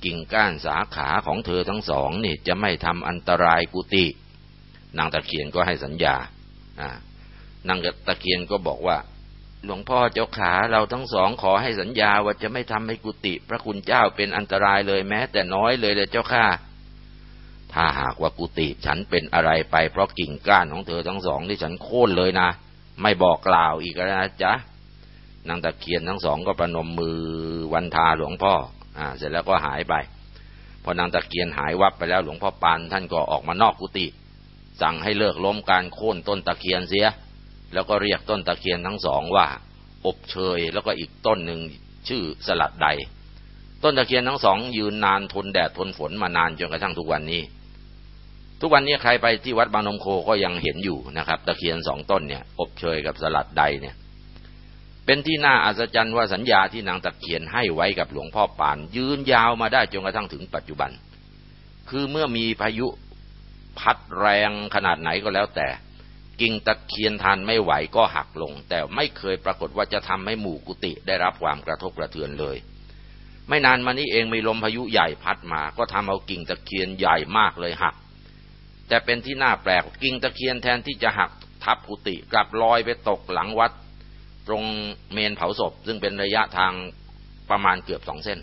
กิ่งก้านสาขาของเธอทั้งสองนี่จะไม่ทำอันตรายกุฏินางตะเคียนก็ให้สัญญานางตะเคียนก็บอกว่า หลวงพ่อเจ้าขาเราทั้งสองขอให้สัญญาว่าจะไม่ทำให้กุฏิพระคุณเจ้าเป็นอันตรายเลยแม้ แต่น้อยเลยเลยเจ้าข้าถ้าหากว่ากุฏิฉันเป็นอะไรไปเพราะกิ่งก้านของเธอทั้งสองที่ฉันโค่นเลยนะ ไม่บอกกล่าวอีกแล้วนะจ๊ะนางตะเคียนทั้งสองก็ประนมมือวันทาหลวงพ่อ อ่า เสร็จแล้วก็หายไป พอนางตะเคียนหายวับไปแล้วหลวงพ่อปานท่านก็ออกมานอกกุฏิสั่งให้เลิกล้มการโค่นต้นตะเคียนเสีย แล้วก็เรียกต้นตะเคียนทั้งสองว่า อบเชยแล้วก็อีกต้นหนึ่งชื่อสลัดใด ต้นตะเคียนทั้งสองยืนนานทนแดดทนฝนมานานจนกระทั่งทุกวันนี้ ทุกวันนี้ใครไปที่วัดบางนมโคก็ยังเห็นอยู่นะครับ ตะเคียนสองต้นเนี่ย อบเชยกับสลัดใดเนี่ย เป็นที่น่าอัศจรรย์ว่าสัญญาที่นางตะเคียนให้ไว้กับหลวงพ่อปาน ยืนยาวมาได้จนกระทั่งถึงปัจจุบัน คือเมื่อมีพายุพัดแรงขนาดไหนก็แล้วแต่ กิ่งตะเคียนทานไม่ไหวก็หักลง แต่ไม่เคยปรากฏว่าจะทำให้หมู่กุฏิได้รับความกระทบกระเทือนเลย ไม่นานมานี้เองมีลมพายุใหญ่พัดมาก็ทำเอากิ่งตะเคียนใหญ่มากเลยหัก แต่เป็นที่น่าแปลกกิ่งตะเคียนแทนที่จะหักทับกุฏิกลับลอยไปตกหลังวัด ตรงเมนเผาศพ ซึ่งเป็นระยะทางประมาณเกือบสองเส้น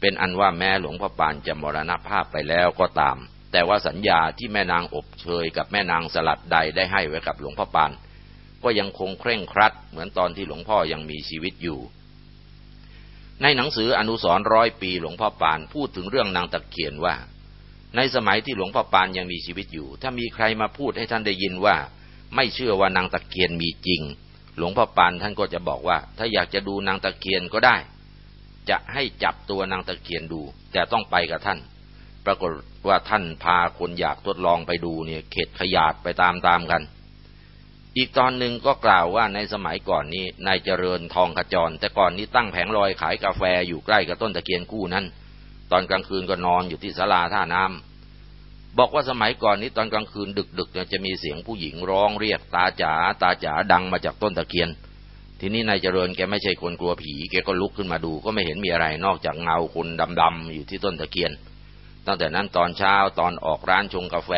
เป็นอันว่าแม่หลวงพ่อปานจะมรณภาพไปแล้วก็ตาม แต่ว่าสัญญาที่แม่นางอบเชยกับแม่นางสลัดใดได้ให้ไว้กับหลวงพ่อปาน ก็ยังคงเคร่งครัด เหมือนตอนที่หลวงพ่อยังมีชีวิตอยู่ ในหนังสืออนุสรร้อยปีหลวงพ่อปานพูดถึงเรื่องนางตะเคียนว่า ในสมัยที่หลวงพ่อปานยังมีชีวิตอยู่ ถ้ามีใครมาพูดให้ท่านได้ยินว่า ไม่เชื่อว่านางตะเคียนมีจริง หลวงพ่อปานท่านก็จะบอกว่า ถ้าอยากจะดูนางตะเคียนก็ได้ จะให้จับตัวนางตะเคียนดู แต่ต้องไปกับท่าน ปรากฏว่าท่านพาคนอยากทดลองไปดูเนี่ยเข็ดขยาดไปตามๆกัน อีกตอนหนึ่งก็กล่าวว่าในสมัยก่อนนี้นายเจริญทองขจร แต่ก่อนนี้ตั้งแผงลอยขายกาแฟอยู่ใกล้กับต้นตะเคียนกู้นั้น ตอนกลางคืนก็นอนอยู่ที่ศาลาท่าน้ำ บอกว่าสมัยก่อนนี้ตอนกลางคืนดึกๆเนี่ยจะมีเสียงผู้หญิงร้องเรียกตาจ๋าตาจ๋าดังมาจากต้นตะเคียน ทีนี้นายเจริญแกไม่ใช่คนกลัวผีแกก็ลุกขึ้นมาดูก็ไม่เห็นมีอะไรนอกจากเงาคนดำๆอยู่ที่ต้นตะเคียน ตั้งแต่นั้นตอนเช้าตอนออกร้านชงกาแฟ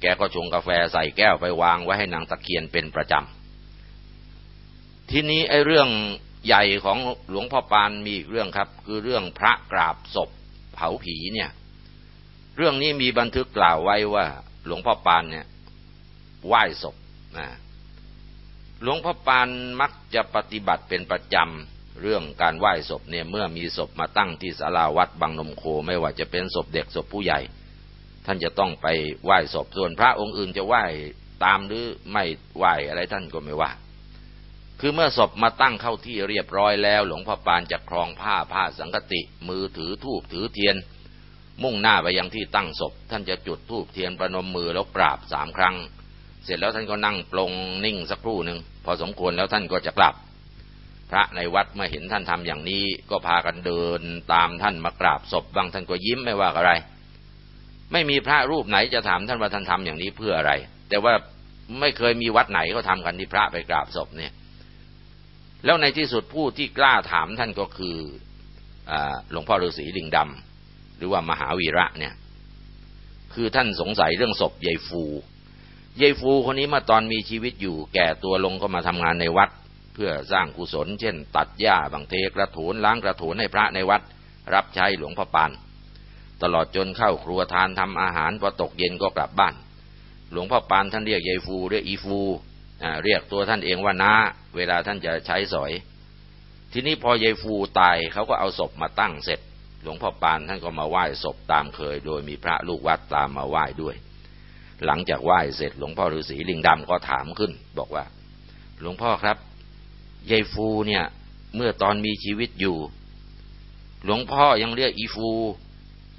แกก็ชงกาแฟใส่แก้วไปวางไว้ให้นางตะเคียนเป็นประจำทีนี้ไอ้เรื่องใหญ่ของหลวงพ่อปานมีอีกเรื่องครับ คือเรื่องพระกราบศพเผาผีเนี่ย เรื่องนี้มีบันทึกกล่าวไว้ว่า หลวงพ่อปานเนี่ยไหว้ศพนะหลวงพ่อปานมักจะปฏิบัติเป็นประจำเรื่องการไหว้ศพเนี่ยเมื่อมีศพมาตั้งที่ศาลาวัดบางนมโคไม่ว่าจะเป็นศพเด็กศพผู้ใหญ่ ท่านจะต้องไปไหว้ศพส่วนพระองค์อื่นจะไหว้ตามหรือไม่ไหว้อะไรท่านก็ไม่ว่า คือเมื่อศพมาตั้งเข้าที่เรียบร้อยแล้ว หลวงพ่อปานจะครองผ้าผ้าสังกติ มือถือทูบถือเทียน มุ่งหน้าไปยังที่ตั้งศพ ท่านจะจุดทูบเทียนประนมมือแล้วกราบสามครั้ง เสร็จแล้วท่านก็นั่งปลงนิ่งสักครู่หนึ่งพอสมควรแล้วท่านก็จะกลับ พระในวัดเมื่อเห็นท่านทำอย่างนี้ ก็พากันเดินตามท่านมากราบศพบางท่านก็ยิ้มไม่ว่าอะไร ไม่มีพระรูปไหนจะถามท่านว่าท่านทำอย่างนี้เพื่ออะไร แต่ว่าไม่เคยมีวัดไหนเขาทากันที่พระไปกราบศพเนี่ย แล้วในที่สุดผู้ที่กล้าถามท่านก็คือหลวงพ่อฤาษีลิงดำห รือว่ามหาวีระเนี่ย คือท่านสงสัยเรื่องศพยายฟูยายฟูคนนี้มาตอนมีชีวิตอยู่แก่ตัวลงก็มาทำงานในวัด เพื่อสร้างกุศล เช่น ตัดหญ้าบางเทกระถูนล้างกระถูนให้พระในวัด รับใช้หลวงพ่อปานตลอดจนเข้าครัวทานทำอาหารพอตกเย็นก็กลับบ้าน หลวงพ่อปานท่านเรียกยายฟูเรียกอีฟูเรียกตัวท่านเองว่าน้าเวลาท่านจะใช้สอย ทีนี้พอยายฟูตายเขาก็เอาศพมาตั้งเสร็จ หลวงพ่อปานท่านก็มาไหว้ศพตามเคย โดยมีพระลูกวัดตามมาไหว้ด้วย หลังจากไหว้เสร็จหลวงพ่อฤาษีลิงดำก็ถามขึ้น บอกว่า หลวงพ่อครับยายฟูเนี่ย เมื่อตอนมีชีวิตอยู่ หลวงพ่อยังเรียกอีฟู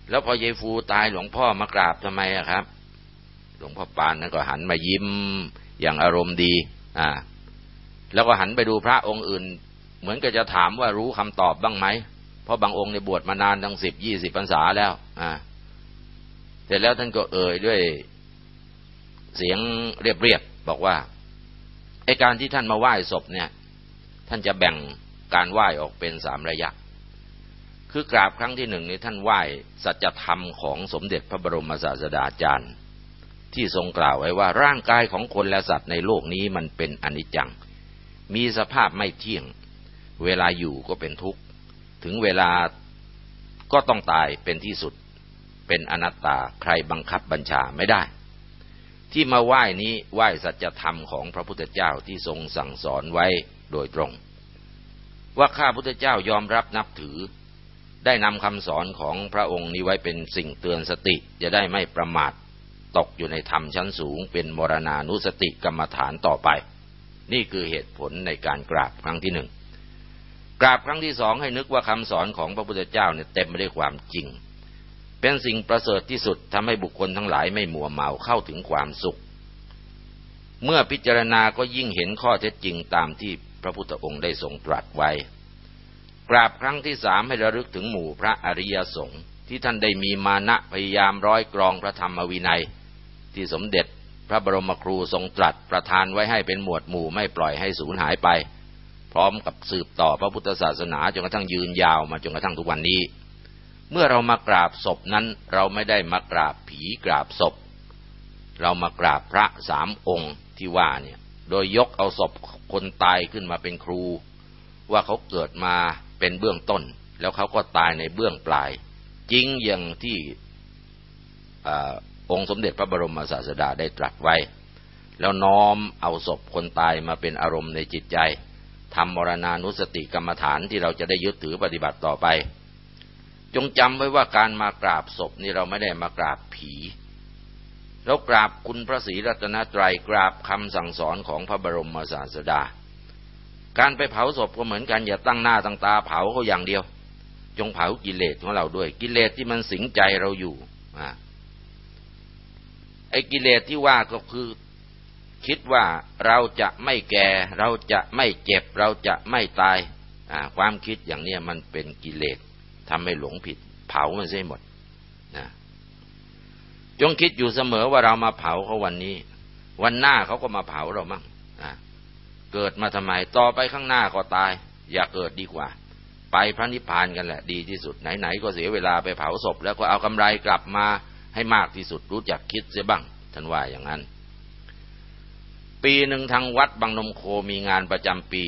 แล้วพอยายฟูตายหลวงพ่อมากราบทำไมอะครับ หลวงพ่อปานนั้นก็หันมายิ้มอย่างอารมณ์ดี อ่า แล้วก็หันไปดูพระองค์อื่น เหมือนกับจะถามว่ารู้คำตอบบ้างไหม เพราะบางองค์ในบวชมานานตั้งสิบยี่สิบพรรษาแล้ว อ่าเสร็จแล้วท่านก็เอ่ยด้วยเสียงเรียบๆบอกว่าไอการที่ท่านมาไหว้ศพเนี่ย ท่านจะแบ่งการไหว้ออกเป็นสามระยะ คือกราบครั้งที่หนึ่งนี้ท่านไหว้สัจธรรมของสมเด็จพระบรมศาสดาจารย์ ที่ทรงกล่าวไว้ว่าร่างกายของคนและสัตว์ในโลกนี้มันเป็นอนิจจัง มีสภาพไม่เที่ยง เวลาอยู่ก็เป็นทุกข์ ถึงเวลาก็ต้องตายเป็นที่สุด เป็นอนัตตาใครบังคับบัญชาไม่ได้ ที่มาไหว้นี้ไหว้สัจธรรมของพระพุทธเจ้าที่ทรงสั่งสอนไว้โดยตรง ว่าข้าพุทธเจ้ายอมรับนับถือ ได้นำคำสอนของพระองค์นี้ไว้เป็นสิ่งเตือนสติจะได้ไม่ประมาทตกอยู่ในธรรมชั้นสูง เป็นมรณานุสติกรรมฐานต่อไป นี่คือเหตุผลในการกราบครั้งที่หนึ่ง กราบครั้งที่สองให้นึกว่าคำสอนของพระพุทธเจ้าเนี่ยเต็มไปด้วยความจริง เป็นสิ่งประเสริฐที่สุดทำให้บุคคลทั้งหลายไม่มัวเมาเข้าถึงความสุข เมื่อพิจารณาก็ยิ่งเห็นข้อเท็จจริงตามที่พระพุทธองค์ได้ทรงตรัสไว้ กราบครั้งที่สามให้ระลึกถึงหมู่พระอริยสงฆ์ที่ท่านได้มีมานะพยายามร้อยกรองพระธรรมวินัย ที่สมเด็จพระบรมครูทรงตรัสประทานไว้ให้เป็นหมวดหมู่ไม่ปล่อยให้สูญหายไป พร้อมกับสืบต่อพระพุทธศาสนาจนกระทั่งยืนยาวมาจนกระทั่งทุกวันนี้ เมื่อเรามากราบศพนั้น เราไม่ได้มากราบผีกราบศพ เรามากราบพระสามองค์ที่ว่าเนี่ยโดยยกเอาศพคนตายขึ้นมาเป็นครู ว่าเขาเกิดมาเป็นเบื้องต้น แล้วเขาก็ตายในเบื้องปลาย จริงอย่างที่องค์สมเด็จพระบรมศาสดาได้ตรัสไว้ แล้วน้อมเอาศพคนตายมาเป็นอารมณ์ในจิตใจ ทำมรณานุสติกรรมฐานที่เราจะได้ยึดถือปฏิบัติต่อไป จงจำไว้ว่าการมากราบศพนี่เราไม่ได้มากราบผี เรากราบคุณพระศรีรัตนตรัยกราบคำสั่งสอนของพระบรมศาสดา การไปเผาศพก็เหมือนกันอย่าตั้งหน้าตั้งตาเผาเขาอย่างเดียว จงเผากิเลสของเราด้วย กิเลสที่มันสิงใจเราอยู่อ่าไอ้กิเลสที่ว่าก็คือ คิดว่าเราจะไม่แก่ เราจะไม่เจ็บ เราจะไม่ตายความคิดอย่างนี้มันเป็นกิเลสทำให้หลงผิด เผามันเสียหมดนะจงคิดอยู่เสมอว่าเรามาเผาเขาวันนี้ วันหน้าเขาก็มาเผาเรามั่งนะเกิดมาทำไมต่อไปข้างหน้าก็ตาย อย่าเกิดดีกว่า ไปพระนิพพานกันแหละ ดีที่สุดไหนๆก็เสียเวลาไปเผาศพ แล้วก็เอากำไรกลับมาให้มากที่สุดรู้จักคิดเสียบ้างท่านว่าอย่างนั้น ปีหนึ่งทางวัดบางนมโคมีงานประจำปี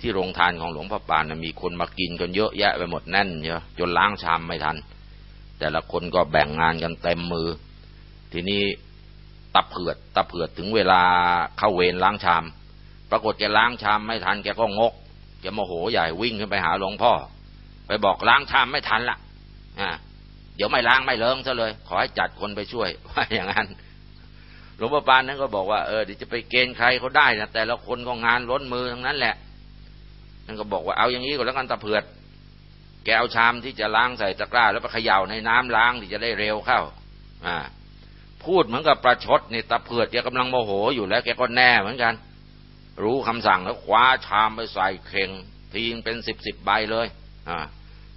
ที่โรงทานของหลวงพ่อปานมีคนมากินกันเยอะแยะไปหมดแน่นเยอะจนล้างชามไม่ทัน แต่ละคนก็แบ่งงานกันเต็มมือ ทีนี้ตะเผือดตะเผือดถึงเวลาเข้าเวรล้างชาม ปรากฏแกล้างชามไม่ทันแกก็งกแกโมโหใหญ่วิ่งขึ้นไปหาหลวงพ่อ ไปบอกล้างชามไม่ทันละอ่าเดี๋ยวไม่ล้างไม่เลิงซะเลย ขอให้จัดคนไปช่วยว่าอย่างนั้น หลวงพ่อปานนั้นก็บอกว่าเออเดี๋ยวจะไปเกณฑ์ใครเขาได้นะแต่ละคนก็งานล้นมือทั้งนั้นแหละนั่นก็บอกว่าเอาอย่างนี้ก็แล้วกันตะเผือดแกเอาชามที่จะล้างใส่ตะกร้า แล้วไปเขย่าในน้ำล้างที่จะได้เร็วเข้า อ่า พูดเหมือนกับประชดนี่ตะเผือดแกกำลังโมโหอยู่แล้ว แกก็แน่เหมือนกัน รู้คำสั่งแล้วคว้าชามไปใส่เข่งทิ้งเป็นสิบสิบใบเลย อ่า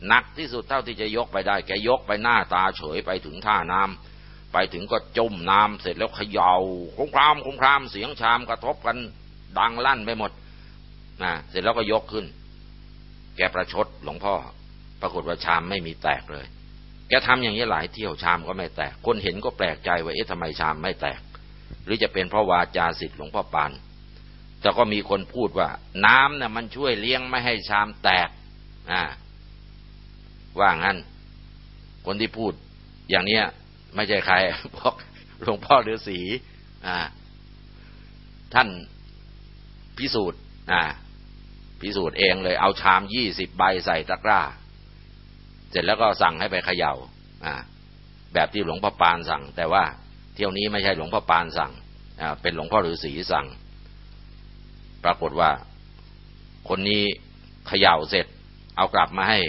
หนักที่สุดเท่าที่จะยกไปได้ แกยกไปหน้าตาเฉยไปถึงท่าน้ำ ไปถึงก็จมน้ำเสร็จแล้วเขยา่าคงครามคงครามเสียงชามกระทบกันดังลั่นไปหมดนะเสร็จแล้วก็ยกขึ้น แกประชดหลวงพ่อ ปรากฏว่าชามไม่มีแตกเลย แกทำอย่างนี้หลายเที่ยวชามก็ไม่แตก คนเห็นก็แปลกใจว่าเอ๊ะทำไมชามไม่แตก หรือจะเป็นเพราะวาจาสิทธิ์หลวงพ่อปาน แต่ก็มีคนพูดว่า น้ำเนี่ยมันช่วยเลี้ยงไม่ให้ชามแตกอ่าว่างั้น คนที่พูดอย่างเนี้ย ไม่ใช่ใครบอกหลวงพ่อฤาษีอ่า ท่านพิสูจน์อ่าพิสูจน์เองเลยเอาชามยี่สิบใบใส่ตะกร้า เสร็จแล้วก็สั่งให้ไปเขยา่าอ่า แบบที่หลวงพ่อปานสั่ง แต่ว่าเที่ยวนี้ไม่ใช่หลวงพ่อปานสั่งอ่าเป็นหลวงพ่อฤาษีสั่ง ปรากฏว่า คนนี้เขย่าเสร็จ เอากลับมาให้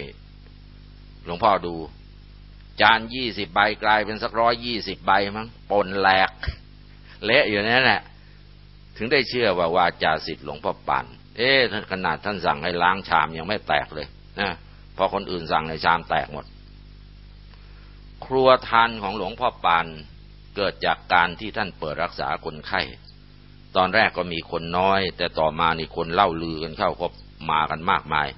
หลวงพ่อดู จานยี่สิบใบกลายเป็นสักร้อยยี่สิบใบมั้งปนแหลก เละอยู่นั่นแหละถึงได้เชื่อว่าวาจาสิทธิ์หลวงพ่อปันเอ๊ะขนาดท่านสั่งให้ล้างชามยังไม่แตกเลยนะพอคนอื่นสั่งในชามแตกหมด ครัวทานของหลวงพ่อปานเกิดจากการที่ท่านเปิดรักษาคนไข้ ตอนแรกก็มีคนน้อย แต่ต่อมานี่คนเล่าลือกันเข้าก็มากันมากมาย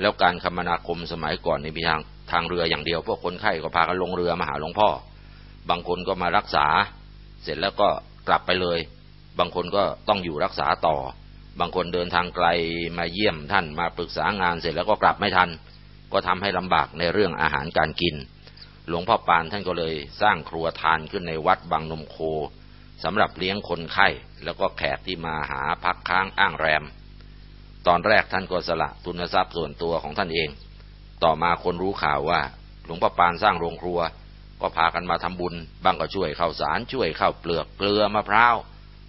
แล้วการคมนาคมสมัยก่อนในมีทาง ทางเรืออย่างเดียว พวกคนไข้ก็พากันลงเรือมาหาหลวงพ่อ บางคนก็มารักษา เสร็จแล้วก็กลับไปเลย บางคนก็ต้องอยู่รักษาต่อ บางคนเดินทางไกลมาเยี่ยมท่านมาปรึกษางานเสร็จแล้วก็กลับไม่ทัน ก็ทำให้ลำบากในเรื่องอาหารการกิน หลวงพ่อปานท่านก็เลยสร้างครัวทานขึ้นในวัดบางนมโคสำหรับเลี้ยงคนไข้แล้วก็แขกที่มาหาพักค้างอ้างแรม ตอนแรกท่านก็สละทุนทรัพย์ส่วนตัวของท่านเอง ต่อมาคนรู้ข่าวว่า หลวงพ่อปานสร้างโรงครัว ก็พากันมาทำบุญบางก็ช่วยข้าวสารช่วยข้าวเปลือกเกลือมะพร้าว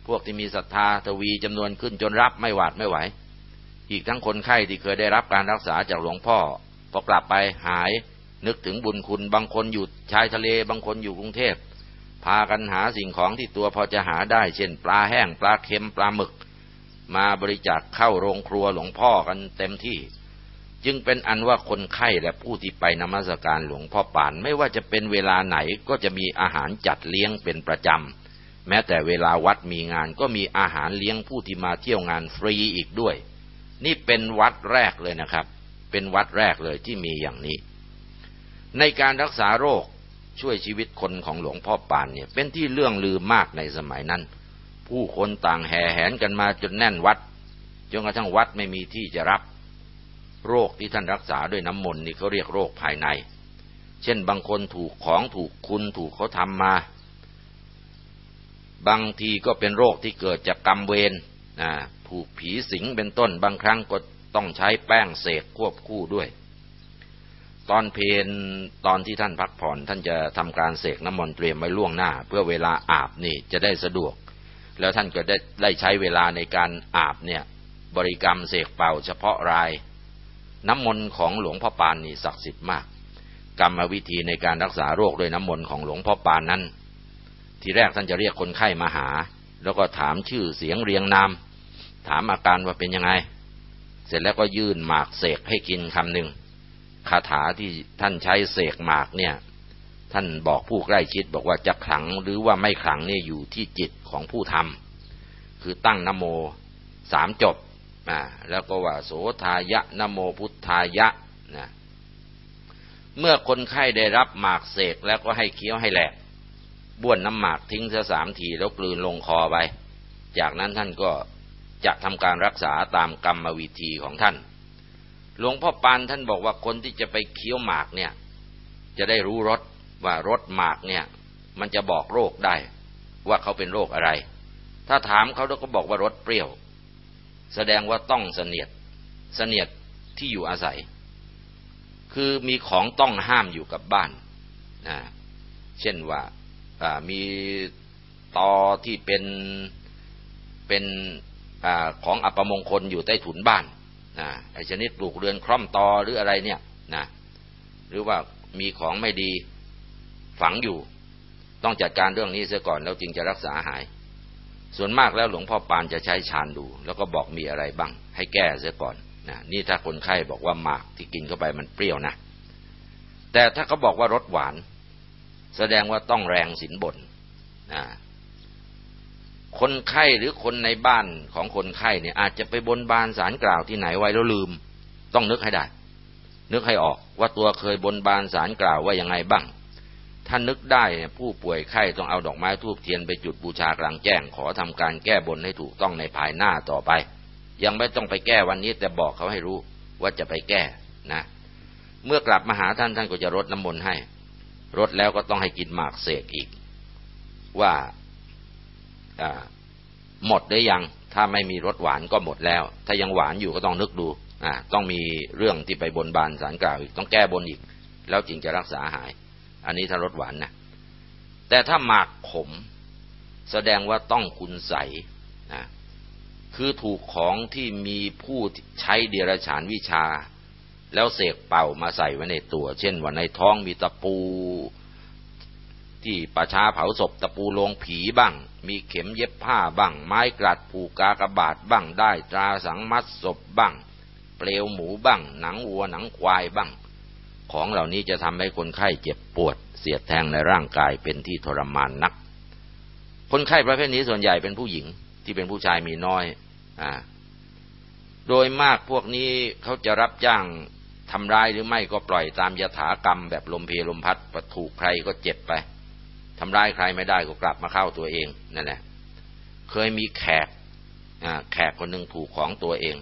พวกที่มีศรัทธาทวีจำนวนขึ้นจนรับไม่หวาดไม่ไหว อีกทั้งคนไข้ที่เคยได้รับการรักษาจากหลวงพ่อพอกลับไปหายนึกถึงบุญคุณบางคนอยู่ชายทะเลบางคนอยู่กรุงเทพพากันหาสิ่งของที่ตัวพอจะหาได้ เช่น ปลาแห้งปลาเค็มปลาหมึก มาบริจาคเข้าโรงครัวหลวงพ่อกันเต็มที่ จึงเป็นอันว่าคนไข้และผู้ที่ไปนมัสการหลวงพ่อปาน ไม่ว่าจะเป็นเวลาไหนก็จะมีอาหารจัดเลี้ยงเป็นประจำ แม้แต่เวลาวัดมีงานก็มีอาหารเลี้ยงผู้ที่มาเที่ยวงานฟรีอีกด้วย นี่เป็นวัดแรกเลยนะครับ เป็นวัดแรกเลยที่มีอย่างนี้ ในการรักษาโรคช่วยชีวิตคนของหลวงพ่อปานเนี่ย เป็นที่เรื่องลือมากในสมัยนั้น ผู้คนต่างแห่แหนกันมาจนแน่นวัดจนกระทั่งวัดไม่มีที่จะรับ โรคที่ท่านรักษาด้วยน้ำมนต์นี่เขาเรียกโรคภายใน เช่นบางคนถูกของถูกคุณถูกเขาทำมา บางทีก็เป็นโรคที่เกิดจากกรรมเวรนะถูกผีสิงเป็นต้น บางครั้งก็ต้องใช้แป้งเสกควบคู่ด้วย ตอนเพนตอนที่ท่านพักผ่อน ท่านจะทำการเสกน้ำมนต์เตรียมไว้ล่วงหน้า เพื่อเวลาอาบนี่จะได้สะดวก แล้วท่านก็ได้ได้ใช้เวลาในการอาบเนี่ยบริกรรมเสกเป่าเฉพาะราย น้ำมนต์ของหลวงพ่อปานนี่ศักดิ์สิทธิ์มาก กรรมวิธีในการรักษาโรคด้วยน้ำมนต์ของหลวงพ่อปานนั้น ทีแรกท่านจะเรียกคนไข้มาหา แล้วก็ถามชื่อเสียงเรียงนาม ถามอาการว่าเป็นยังไง เสร็จแล้วก็ยื่นหมากเสกให้กินคำหนึ่งคาถาที่ท่านใช้เสกหมากเนี่ย ท่านบอกผู้ใกล้ชิดบอกว่าจะขลังหรือว่าไม่ขลังเนี่ยอยู่ที่จิตของผู้ทำคือตั้งนโมสามจบ แล้วก็ว่าโสทายะนโมพุทธายะนะเมื่อคนไข้ได้รับหมากเสกแล้วก็ให้เคี้ยวให้แหลกบ้วนน้ำหมากทิ้งซะสามทีแล้วกลืนลงคอไป จากนั้นท่านก็จะทำการรักษาตามกรรมวิธีของท่าน หลวงพ่อปานท่านบอกว่าคนที่จะไปเคี้ยวหมากเนี่ย จะได้รู้รสว่ารสหมากเนี่ย มันจะบอกโรคได้ ว่าเขาเป็นโรคอะไร ถ้าถามเขาแล้วก็บอกว่ารสเปรี้ยว แสดงว่าต้องเสนียดเสนียดที่อยู่อาศัย คือมีของต้องห้ามอยู่กับบ้านนะเช่นว่ามีตอที่เป็นเป็นอของอัปมงคลอยู่ใต้ถุนบ้านนะไอชนิดปลูกเรือนคร่อมตอหรืออะไรเนี่ยนะหรือว่ามีของไม่ดีฝังอยู่ ต้องจัดการเรื่องนี้เสียก่อนแล้วจึงจะรักษาหาย ส่วนมากแล้วหลวงพ่อปานจะใช้ชานดู แล้วก็บอกมีอะไรบ้าง ให้แก้เสียก่อนนะนี่ถ้าคนไข้บอกว่าหมากที่กินเข้าไปมันเปรี้ยวนะ แต่ถ้าเขาบอกว่ารสหวาน แสดงว่าต้องแรงสินบนนะคนไข้หรือคนในบ้านของคนไข้เนี่ยอาจจะไปบนบานสารกล่าวที่ไหนไว้แล้วลืม ต้องนึกให้ได้ นึกให้ออกว่าตัวเคยบนบานสารกล่าวว่ายังไงบ้าง ถ้านึกได้ผู้ป่วยไข้ต้องเอาดอกไม้ทูบเทียนไปจุดบูชากลางแจ้ง ขอทำการแก้บนให้ถูกต้องในภายหน้าต่อไป ยังไม่ต้องไปแก้วันนี้แต่บอกเขาให้รู้ว่าจะไปแก้นะ เมื่อกลับมาหาท่านท่านก็จะรดน้ำมนต์ให้ รดแล้วก็ต้องให้กินหมากเสกอีก ว่าหมดได้ยัง ถ้าไม่มีรสหวานก็หมดแล้ว ถ้ายังหวานอยู่ก็ต้องนึกดูต้องมีเรื่องที่ไปบนบานสารกล่าวอีกต้องแก้บนอีก แล้วจึงจะรักษาหาย อันนี้ถ้ารสหวานนะแต่ถ้าหมากขม แสดงว่าต้องคุณใสนะคือถูกของที่มีผู้ใช้เดรัจฉานวิชา แล้วเสกเป่ามาใส่ไว้ในตัว เช่นว่าในท้องมีตะปู ที่ประชาเผาศพตะปูลงผีบ้าง มีเข็มเย็บผ้าบ้าง ไม้กลัดผูกกากระบาดบ้างได้ตราสังมัดศพบ้าง เปลวหมูบ้าง หนังวัวหนังควายบ้าง ของเหล่านี้จะทำให้คนไข้เจ็บปวด เสียดแทงในร่างกายเป็นที่ทรมานนัก คนไข้ประเภทนี้ส่วนใหญ่เป็นผู้หญิงที่เป็นผู้ชายมีน้อยอ่าโดยมากพวกนี้เขาจะรับจ้างทำร้ายหรือไม่ก็ปล่อยตามยถากรรมแบบลมเพลลมพัดประถูกใครก็เจ็บไปทำร้ายใครไม่ได้ก็กลับมาเข้าตัวเองนั่นแหละเคยมีแขกแขกคนหนึ่งถูกของตัวเอง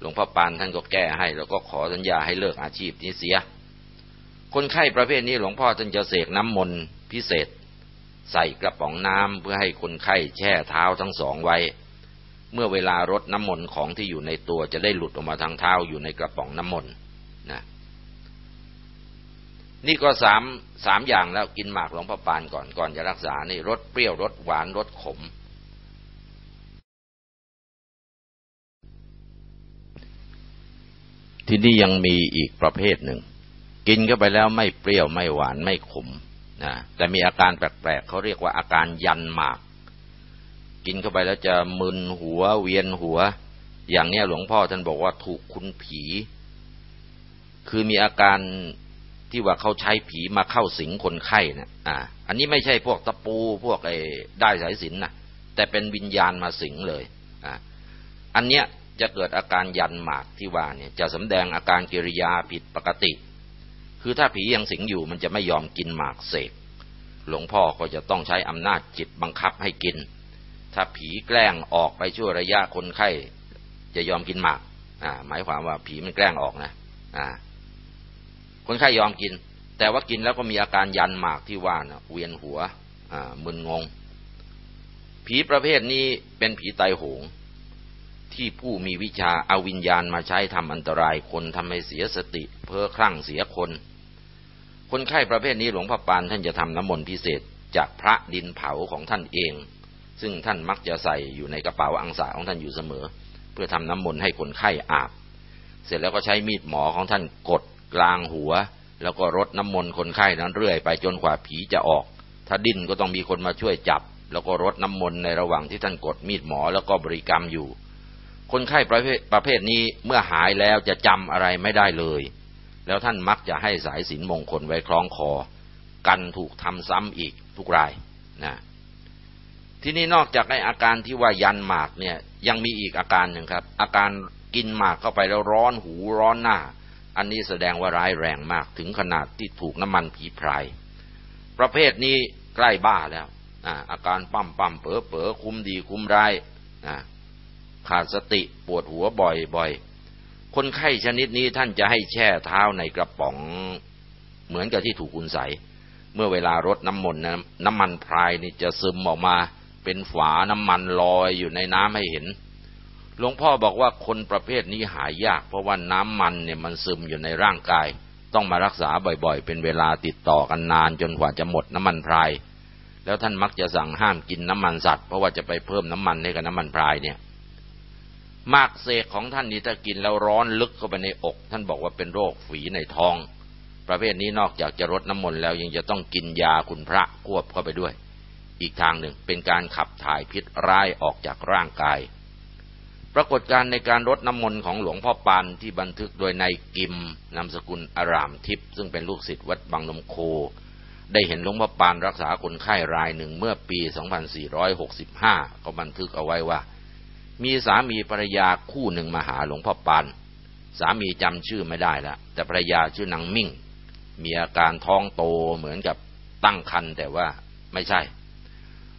หลวงพ่อปานท่านก็แก้ให้ แล้วก็ขอสัญญาให้เลิกอาชีพนี้เสีย คนไข้ประเภทนี้หลวงพ่อท่านจะเสกน้ำมนต์พิเศษ ใส่กระป๋องน้ำเพื่อให้คนไข้แช่เท้าทั้งสองไว้ เมื่อเวลารดน้ำมนต์ของที่อยู่ในตัวจะได้หลุดออกมาทางเท้าอยู่ในกระป๋องน้ำมนต์นะนี่ก็สามสามอย่างแล้วกินหมากหลวงพ่อปานก่อนก่อนจะรักษานี่รสเปรี้ยวรสหวานรสขม ที่นี่ยังมีอีกประเภทหนึ่ง กินเข้าไปแล้วไม่เปรี้ยวไม่หวานไม่ขมนะแต่มีอาการแปลกๆเขาเรียกว่าอาการยันหมาก กินเข้าไปแล้วจะมึนหัวเวียนหัว อย่างเนี้ยหลวงพ่อท่านบอกว่าถูกคุณผี คือมีอาการที่ว่าเขาใช้ผีมาเข้าสิงคนไข้นะอ่า อันนี้ไม่ใช่พวกตะปูพวกไอ้ได้สายสินนะแต่เป็นวิญญาณมาสิงเลย อะอันเนี้ยจะเกิดอาการยันหมากที่ว่าเนี่ย จะสำแดงอาการกิริยาผิดปกติ คือถ้าผียังสิงอยู่มันจะไม่ยอมกินหมากเสก หลวงพ่อก็จะต้องใช้อำนาจจิตบังคับให้กิน ถ้าผีแกล้งออกไปชั่วระยะคนไข้ จะยอมกินหมาก อ่า หมายความว่าผีมันแกล้งออกนะ อ่า คนไข้ยอมกิน แต่ว่ากินแล้วก็มีอาการยันหมากที่ว่านะเวียนหัว อ่า มึนงง ผีประเภทนี้เป็นผีไตโหงที่ผู้มีวิชาเอาวิญญาณมาใช้ทำอันตรายคนทำให้เสียสติ เพ้อคลั่งเสียคน คนไข้ประเภทนี้หลวงพ่อปานท่านจะทำน้ำมนต์พิเศษจากพระดินเผาของท่านเอง ซึ่งท่านมักจะใส่อยู่ในกระเป๋าอังสาของท่านอยู่เสมอ เพื่อทำน้ำมนต์ให้คนไข้อาบ เสร็จแล้วก็ใช้มีดหมอของท่านกดกลางหัว แล้วก็รดน้ำมนต์คนไข้นั้นเรื่อยไปจนกว่าผีจะออก ถ้าดิ้นก็ต้องมีคนมาช่วยจับ แล้วก็รดน้ำมนต์ในระหว่างที่ท่านกดมีดหมอแล้วก็บริกรรมอยู่ คนไข้ประเภทประเภทนี้เมื่อหายแล้วจะจำอะไรไม่ได้เลย แล้วท่านมักจะให้สายสินมงคลไว้คล้องคอ กันถูกทำซ้ำอีกทุกรายนะที่นี้นอกจากไออาการที่ว่ายันหมากเนี่ยยังมีอีกอาการหนึ่งครับ อาการกินหมากเข้าไปแล้วร้อนหูร้อนหน้า อันนี้แสดงว่าร้ายแรงมากถึงขนาดที่ถูกน้ำมันผีพราย ประเภทนี้ใกล้บ้าแล้วอาการปั้มปั้มเป๋อเป๋อคุ้มดีคุ้มร้ายขาดสติปวดหัวบ่อยบ่อย คนไข้ชนิดนี้ท่านจะให้แช่เท้าในกระป๋อง เหมือนกับที่ถูกคุณใส เมื่อเวลารดน้ำมนต์น้ำมันพรายนี่จะซึมออกมา เป็นฝาน้ำมันลอยอยู่ในน้ำให้เห็น หลวงพ่อบอกว่าคนประเภทนี้หายยาก เพราะว่าน้ำมันเนี่ยมันซึมอยู่ในร่างกาย ต้องมารักษาบ่อยๆ เป็นเวลาติดต่อกันนานจนกว่าจะหมดน้ำมันพราย แล้วท่านมักจะสั่งห้ามกินน้ำมันสัตว์เพราะว่าจะไปเพิ่มน้ำมันให้กับน้ำมันพรายเนี่ย มากเสกของท่านนี้ถ้ากินแล้วร้อนลึกเข้าไปในอก ท่านบอกว่าเป็นโรคฝีในท้อง ประเภทนี้นอกจากจะรดน้ำมนต์แล้วยังจะต้องกินยาคุณพระควบเข้าไปด้วย อีกทางหนึ่งเป็นการขับถ่ายพิษร้ายออกจากร่างกาย ปรากฏการในการรดน้ำมนต์ของหลวงพ่อปานที่บันทึกโดยนายกิมนามสกุลอารามทิพย์ซึ่งเป็นลูกศิษย์วัดบางนมโค ได้เห็นหลวงพ่อปานรักษาคนไข้รายหนึ่งเมื่อปี 2465 ก็บันทึกเอาไว้ว่า มีสามีภรรยาคู่หนึ่งมาหาหลวงพ่อปาน สามีจำชื่อไม่ได้แล้วแต่ภรรยาชื่อนางมิ่ง มีอาการท้องโตเหมือนกับตั้งครรภ์แต่ว่าไม่ใช่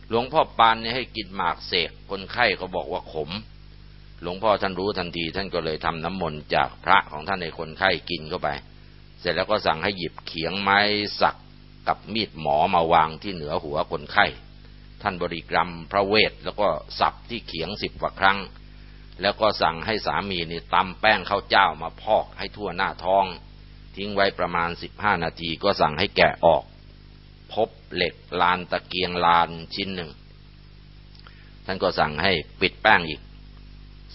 หลวงพ่อปานเนี่ยให้กินหมากเสกคนไข้ก็บอกว่าขม หลวงพ่อท่านรู้ทันที ท่านก็เลยทำน้ำมนต์จากพระของท่านในคนไข้กินเข้าไป เสร็จแล้วก็สั่งให้หยิบเขียงไม้สักกับมีดหมอมาวางที่เหนือหัวคนไข้ ท่านบริกรรมพระเวท แล้วก็สับที่เขียงสิบกว่าครั้ง แล้วก็สั่งให้สามีนี่ตำแป้งข้าวเจ้ามาพอกให้ทั่วหน้าท้อง ทิ้งไว้ประมาณสิบห้านาทีก็สั่งให้แกะออก พบเหล็กลานตะเกียงลานชิ้นหนึ่ง ท่านก็สั่งให้ปิดแป้งอีก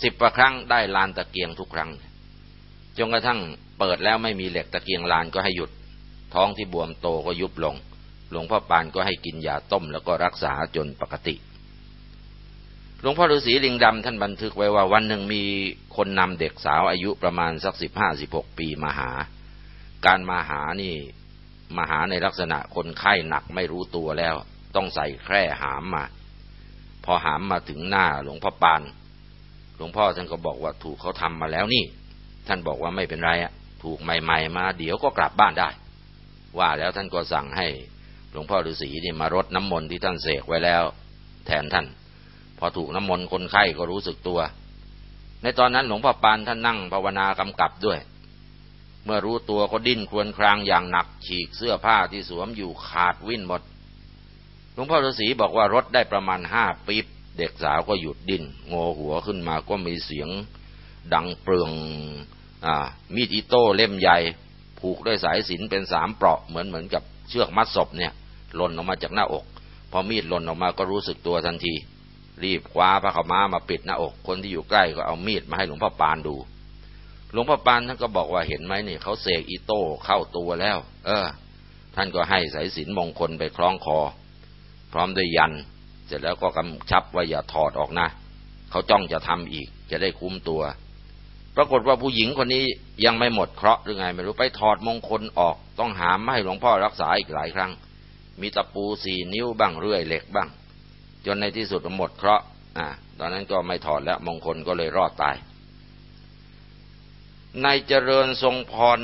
สิบประครั้งได้ลานตะเกียงทุกครั้งจนกระทั่งเปิดแล้วไม่มีเหล็กตะเกียงลานก็ให้หยุด ท้องที่บวมโตก็ยุบลง หลวงพ่อปานก็ให้กินยาต้มแล้วก็รักษาจนปกติ หลวงพ่อฤาษีลิงดำท่านบันทึกไว้ว่าวันหนึ่งมีคนนำเด็กสาวอายุประมาณสักสิบห้าสิบหกปีมาหา การมาหานี่มาหาในลักษณะคนไข้หนักไม่รู้ตัวแล้ว ต้องใส่แคร่หามมา พอหามมาถึงหน้าหลวงพ่อปาน หลวงพ่อท่านก็บอกว่าถูกเขาทำมาแล้วนี่ ท่านบอกว่าไม่เป็นไรอะถูกใหม่ ๆ มา เดี๋ยวก็กลับบ้านได้ ว่าแล้วท่านก็สั่งให้ หลวงพ่อฤาษีนี่มารดน้ำมนต์ที่ท่านเสกไว้แล้ว แทนท่าน พอถูกน้ำมนต์คนไข้ก็รู้สึกตัว ในตอนนั้นหลวงพ่อปานท่านนั่งภาวนากำกับด้วย เมื่อรู้ตัวก็ดิ้นครวญครางอย่างหนัก ฉีกเสื้อผ้าที่สวมอยู่ขาดวิ่นหมดหลวงพ่อฤาษีบอกว่ารถได้ประมาณห้าปีบเด็กสาวก็หยุดดิ้นงอหัวขึ้นมาก็มีเสียงดังเปลืองอมีดอิโต้เล่มใหญ่ ผูกด้วยสายสินเป็นสามเปราะเหมือนเหมือนกับเชือกมัดศพเนี่ย หล่นออกมาจากหน้าอก พอมีดหล่นออกมาก็รู้สึกตัวทันที รีบคว้าพระขม้ามาปิดหน้าอก คนที่อยู่ใกล้ก็เอามีดมาให้หลวงพ่อปานดู หลวงพ่อปานท่านก็บอกว่าเห็นไหมนี่เขาเสกอีโต้เข้าตัวแล้ว เออ ท่านก็ให้สายสินมงคลไปคล้องคอ พร้อมด้วยยัน เสร็จแล้วก็กำชับว่าอย่าถอดออกนะเขาจ้องจะทำอีก จะได้คุ้มตัว ปรากฏว่าผู้หญิงคนนี้ยังไม่หมดเคราะห์หรือไงไม่รู้ไปถอดมงคลออก ต้องหามมาให้หลวงพ่อรักษาอีกหลายครั้ง มีตะปูสี่นิ้วบ้างเรื่อยเหล็กบ้าง จนในที่สุดหมดเคราะห์อ่าตอนนั้นก็ไม่ถอดแล้วมงคลก็เลยรอดตายนายเจริญทรงพร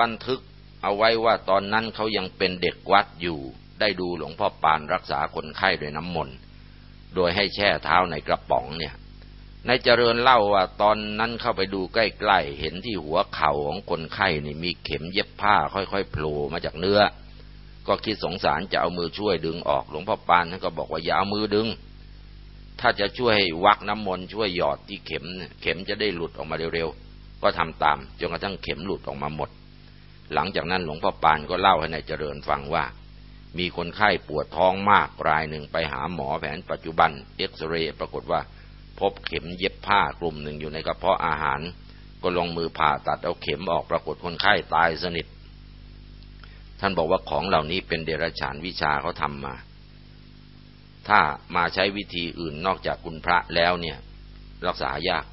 บันทึกเอาไว้ว่าตอนนั้นเขายังเป็นเด็กวัดอยู่ ได้ดูหลวงพ่อปานรักษาคนไข้ด้วยน้ำมนต์โดยให้แช่เท้าในกระป๋องเนี่ยนายเจริญเล่าว่าตอนนั้นเข้าไปดูใกล้ๆ เห็นที่หัวเข่าของคนไข้นี่มีเข็มเย็บผ้าค่อยๆโผล่มาจากเนื้อ ก็คิดสงสารจะเอามือช่วยดึงออก หลวงพ่อปานท่านก็บอกว่าอย่าเอามือดึง ถ้าจะช่วยวักน้ำมนต์ช่วยหยอดที่เข็ม เข็มจะได้หลุดออกมาเร็วๆ ก็ทำตามจนกระทั่งเข็มหลุดออกมาหมด หลังจากนั้นหลวงพ่อปานก็เล่าให้นายเจริญฟังว่า มีคนไข้ปวดท้องมากรายหนึ่งไปหาหมอแผนปัจจุบันเอ็กซเรย์ปรากฏว่า พบเข็มเย็บผ้ากลุ่มหนึ่งอยู่ในกระเพาะอาหาร ก็ลงมือผ่าตัดเอาเข็มออกปรากฏคนไข้ตายสนิท ท่านบอกว่าของเหล่านี้เป็นเดรัจฉานวิชาเขาทำมา ถ้ามาใช้วิธีอื่นนอกจากคุณพระแล้วเนี่ย รักษายาก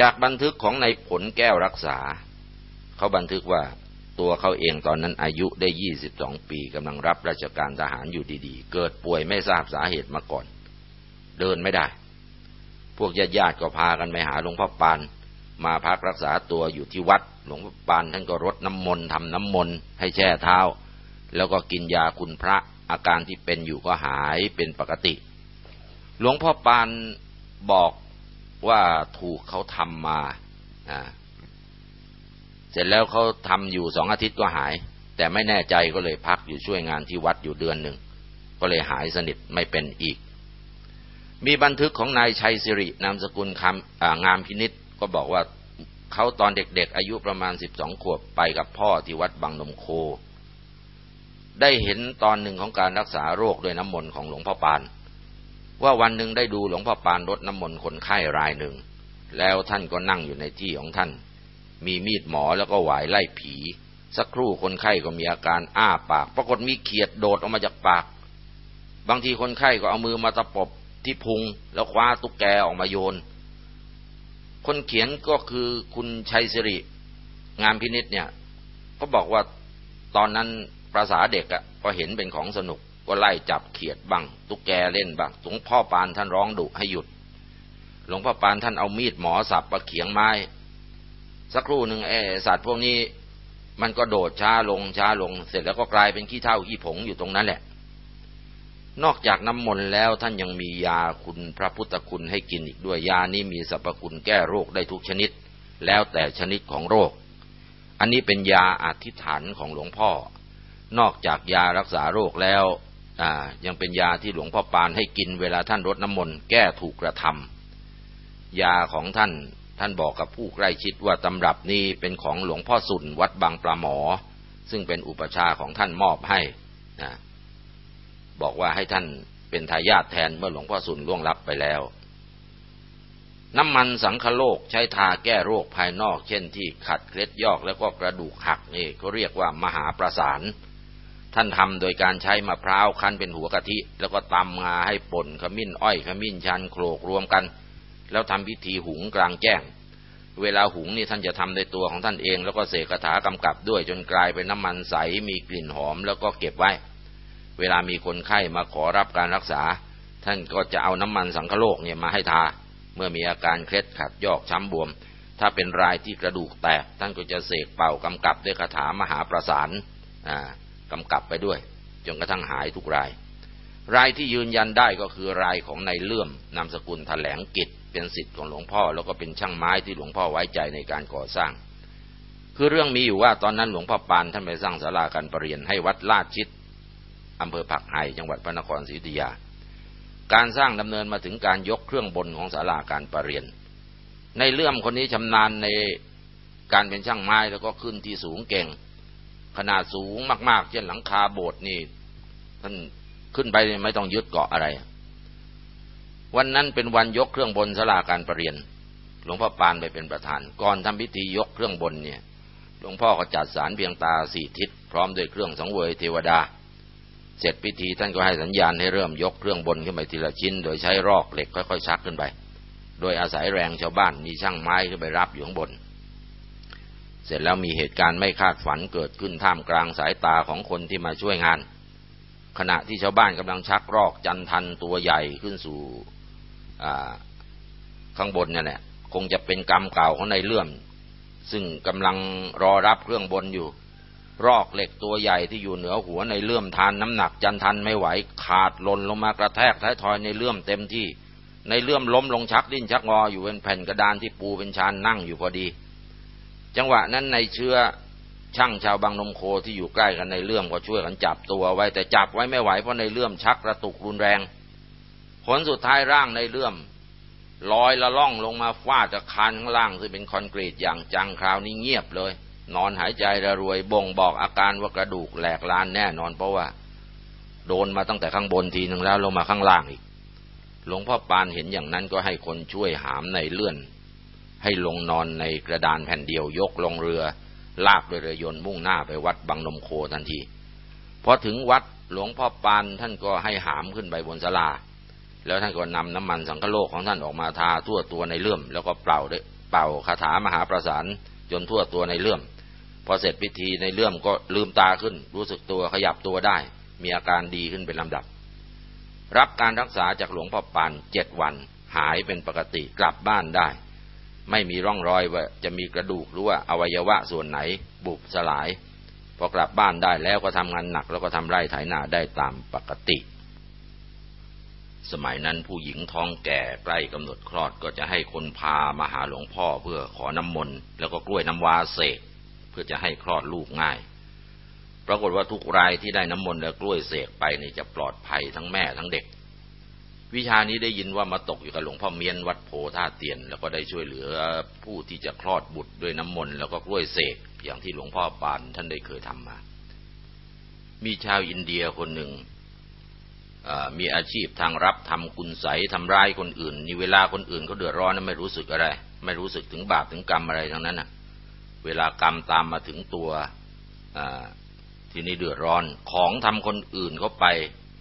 จากบันทึกของในผลแก้วรักษา เขาบันทึกว่าตัวเขาเองตอนนั้นอายุได้ 22 ปีกำลังรับราชการทหารอยู่ดีๆ เกิดป่วยไม่ทราบสาเหตุมาก่อน เดินไม่ได้ พวกญาติญาติก็พากันไปหาหลวงพ่อปาน มาพักรักษาตัวอยู่ที่วัด หลวงพ่อปานท่านก็รดน้ำมนต์ทำน้ำมนต์ให้แช่เท้า แล้วก็กินยาคุณพระอาการที่เป็นอยู่ก็หายเป็นปกติ หลวงพ่อปานบอกว่าถูกเขาทำมาอ่าเสร็จแล้วเขาทำอยู่สองอาทิตย์ก็หาย แต่ไม่แน่ใจก็เลยพักอยู่ช่วยงานที่วัดอยู่เดือนหนึ่ง ก็เลยหายสนิทไม่เป็นอีก มีบันทึกของนายชัยสิรินามสกุลคำงามพินิษก็บอกว่า เขาตอนเด็กๆ อายุประมาณสิบสองขวบไปกับพ่อที่วัดบางนมโค ได้เห็นตอนหนึ่งของการรักษาโรคด้วยน้ำมนต์ของหลวงพ่อปาน ว่าวันหนึ่งได้ดูหลวงพ่อปานรดน้ำมนต์คนไข้รายหนึ่ง แล้วท่านก็นั่งอยู่ในที่ของท่าน มีมีดหมอแล้วก็หวายไล่ผี สักครู่คนไข้ก็มีอาการอ้าปาก ปรากฏมีเขียดโดดออกมาจากปาก บางทีคนไข้ก็เอามือมาตะปบที่พุงแล้วคว้าตุ๊กแกออกมาโยน คนเขียนก็คือคุณชัยสิริ งามพินิษเนี่ย ก็บอกว่าตอนนั้นภาษาเด็กอะก็เห็นเป็นของสนุกก็ไล่จับเขียดบ้าง ตุ๊กแกเล่นบ้างหลวงพ่อปานท่านร้องดุให้หยุด หลวงพ่อปานท่านเอามีดหมอสับประเขียงไม้ สักครู่หนึ่งไอ้สัตว์พวกนี้ มันก็โดดช้าลงช้าลง เสร็จแล้วก็กลายเป็นขี้เท่าขี้ผงอยู่ตรงนั้นแหละ นอกจากน้ำมนต์แล้วท่านยังมียาคุณพระพุทธคุณให้กินอีกด้วยยานี้มีสรรพคุณแก้โรคได้ทุกชนิด แล้วแต่ชนิดของโรค อันนี้เป็นยาอธิษฐานของหลวงพ่อ นอกจากยารักษาโรคแล้วยังเป็นยาที่หลวงพ่อปานให้กินเวลาท่านรดน้ำมนต์แก้ถูกกระทำยาของท่านท่านบอกกับผู้ใกล้ชิดว่าตำรับนี้เป็นของหลวงพ่อสุนวัดบางปลาหมอ ซึ่งเป็นอุปชาของท่านมอบให้นะ บอกว่าให้ท่านเป็นทายาทแทนเมื่อหลวงพ่อสุนล่วงลับไปแล้ว น้ำมันสังคโลกใช้ทาแก้โรคภายนอก เช่นที่ขัดเคล็ดยอกแล้วก็กระดูกหักนี่เขาเรียกว่ามหาประสาน ท่านทำโดยการใช้มะพร้าวคั้นเป็นหัวกะทิ แล้วก็ตำงาให้ป่นขมิ้นอ้อยขมิ้นชันโคลกรวมกัน แล้วทำพิธีหุงกลางแจ้งเวลาหุงนี่ท่านจะทำในตัวของท่านเอง แล้วก็เสกคาถากำกับด้วยจนกลายเป็นน้ำมันใสมีกลิ่นหอมแล้วก็เก็บไว้ เวลามีคนไข้มาขอรับการรักษา ท่านก็จะเอาน้ำมันสังคโลกเนี่ยมาให้ทา เมื่อมีอาการเคล็ดขัดยอกช้ำบวม ถ้าเป็นรายที่กระดูกแตก ท่านก็จะเสกเป่ากำกับด้วยคาถามหาประสานกำกับไปด้วย จนกระทั่งหายทุกราย รายที่ยืนยันได้ก็คือรายของนายเลื่อมนามสกุลแถลงกิจเป็นสิทธิ์ของหลวงพ่อ แล้วก็เป็นช่างไม้ที่หลวงพ่อไว้ใจในการก่อสร้างคือเรื่องมีอยู่ว่าตอนนั้นหลวงพ่อปานท่านไปสร้างศาลาการประเรียนให้วัดลาดชิด อำเภอผักไห่จังหวัดพระนครศรีอยุธยา การสร้างดำเนินมาถึงการยกเครื่องบนของศาลาการประเรียน ในเลื่อมคนนี้ชำนาญในการเป็นช่างไม้แล้วก็ขึ้นที่สูงเก่ง ขนาดสูงมาก ๆ เช่นหลังคาโบสถ์นี่ท่านขึ้นไปไม่ต้องยึดเกาะอะไร วันนั้นเป็นวันยกเครื่องบนศาลาการประเรียน หลวงพ่อปานไปเป็นประธาน ก่อนทำพิธียกเครื่องบนเนี่ย หลวงพ่อก็จัดสารเพียงตาสี่ทิศพร้อมด้วยเครื่องสังเวยเทวดา เสร็จพิธีท่านก็ให้สัญญาณให้เริ่มยกเครื่องบนขึ้นไปทีละชิ้น โดยใช้รอกเหล็กค่อยๆชักขึ้นไป โดยอาศัยแรงชาวบ้านมีช่างไม้ขึ้นไปรับอยู่ข้างบน เสร็จแล้วมีเหตุการณ์ไม่คาดฝันเกิดขึ้นท่ามกลางสายตาของคนที่มาช่วยงาน ขณะที่ชาวบ้านกำลังชักรอกจันทันตัวใหญ่ขึ้นสู่ข้างบนเนี่ยแหละคงจะเป็นกรรมเก่าของในเลื่อม ซึ่งกำลังรอรับเครื่องบนอยู่ รอกเหล็กตัวใหญ่ที่อยู่เหนือหัวในเลื่อมทานน้ำหนักจันทันไม่ไหวขาดหล่นลงมากระแทกท้ายทอยในเลื่อมเต็มที่ ในเลื่อมล้มลงชักดิ้นชักงออยู่เป็นแผ่นกระดานที่ปูเป็นชานนั่งอยู่พอดี จังหวะนั้นในเชื้อช่างชาวบางนมโคที่อยู่ใกล้กันในเลื่อมก็ช่วยกันจับตัวไว้แต่จับไว้ไม่ไหวเพราะในเลื่อมชักกระตุกรุนแรง ผลสุดท้ายร่างในเลื่อมลอยละล่องลงมาฟาดจากคานข้างล่างซึ่งเป็นคอนกรีตอย่างจังคราวนี้เงียบเลย นอนหายใจระรวยบ่งบอกอาการว่ากระดูกแหลกลานแน่นอนเพราะว่า โดนมาตั้งแต่ข้างบนทีหนึ่งแล้วลงมาข้างล่างอีก หลวงพ่อปานเห็นอย่างนั้นก็ให้คนช่วยหามในเลื่อน ให้ลงนอนในกระดานแผ่นเดียวยกลงเรือ ลากด้วยเรือยนต์มุ่งหน้าไปวัดบางนมโคทันทีพอถึงวัดหลวงพ่อปานท่านก็ให้หามขึ้นไปบนศาลา แล้วท่านก็นำน้ำมันสังฆโลกของท่านออกมาทาทั่วตัวในเลื่อม แล้วก็เป่าด้เป่าคาถามหาประสานจนทั่วตัวในเลื่อม พอเสร็จพิธีในเลื่อมก็ลืมตาขึ้น รู้สึกตัวขยับตัวได้ มีอาการดีขึ้นเป็นลำดับ รับการรักษาจากหลวงพ่อปานเจ็ดวัน หายเป็นปกติกลับบ้านได้ ไม่มีร่องรอยว่าจะมีกระดูกหรือว่าอวัยวะส่วนไหน บุบสลาย พอกลับบ้านได้แล้วก็ทำงานหนัก แล้วก็ทำไร่ไถนาได้ตามปกติ สมัยนั้นผู้หญิงท้องแก่ใกล้กำหนดคลอดก็จะให้คนพามาหาหลวงพ่อเพื่อขอน้ำมนต์แล้วก็กล้วยน้ำวาเสก เพื่อจะให้คลอดลูกง่าย ปรากฏว่าทุกรายที่ได้น้ำมนต์และกล้วยเสกไปนี่จะปลอดภัยทั้งแม่ทั้งเด็ก วิชานี้ได้ยินว่ามาตกอยู่กับหลวงพ่อเมียนวัดโพธาเตียน แล้วก็ได้ช่วยเหลือผู้ที่จะคลอดบุตรด้วยน้ำมนต์แล้วก็กล้วยเสกอย่างที่หลวงพ่อปานท่านได้เคยทำมา มีชาวอินเดียคนหนึ่งมีอาชีพทางรับทำกุญใสทำร้ายคนอื่นนี่เวลาคนอื่นเขาเดือดร้อนนไม่รู้สึกอะไร ไม่รู้สึกถึงบาปถึงกรรมอะไรทั้งนั้นนะ เวลากรรมตามมาถึงตัวทีนี้เดือดร้อนของทำคนอื่นเขาไป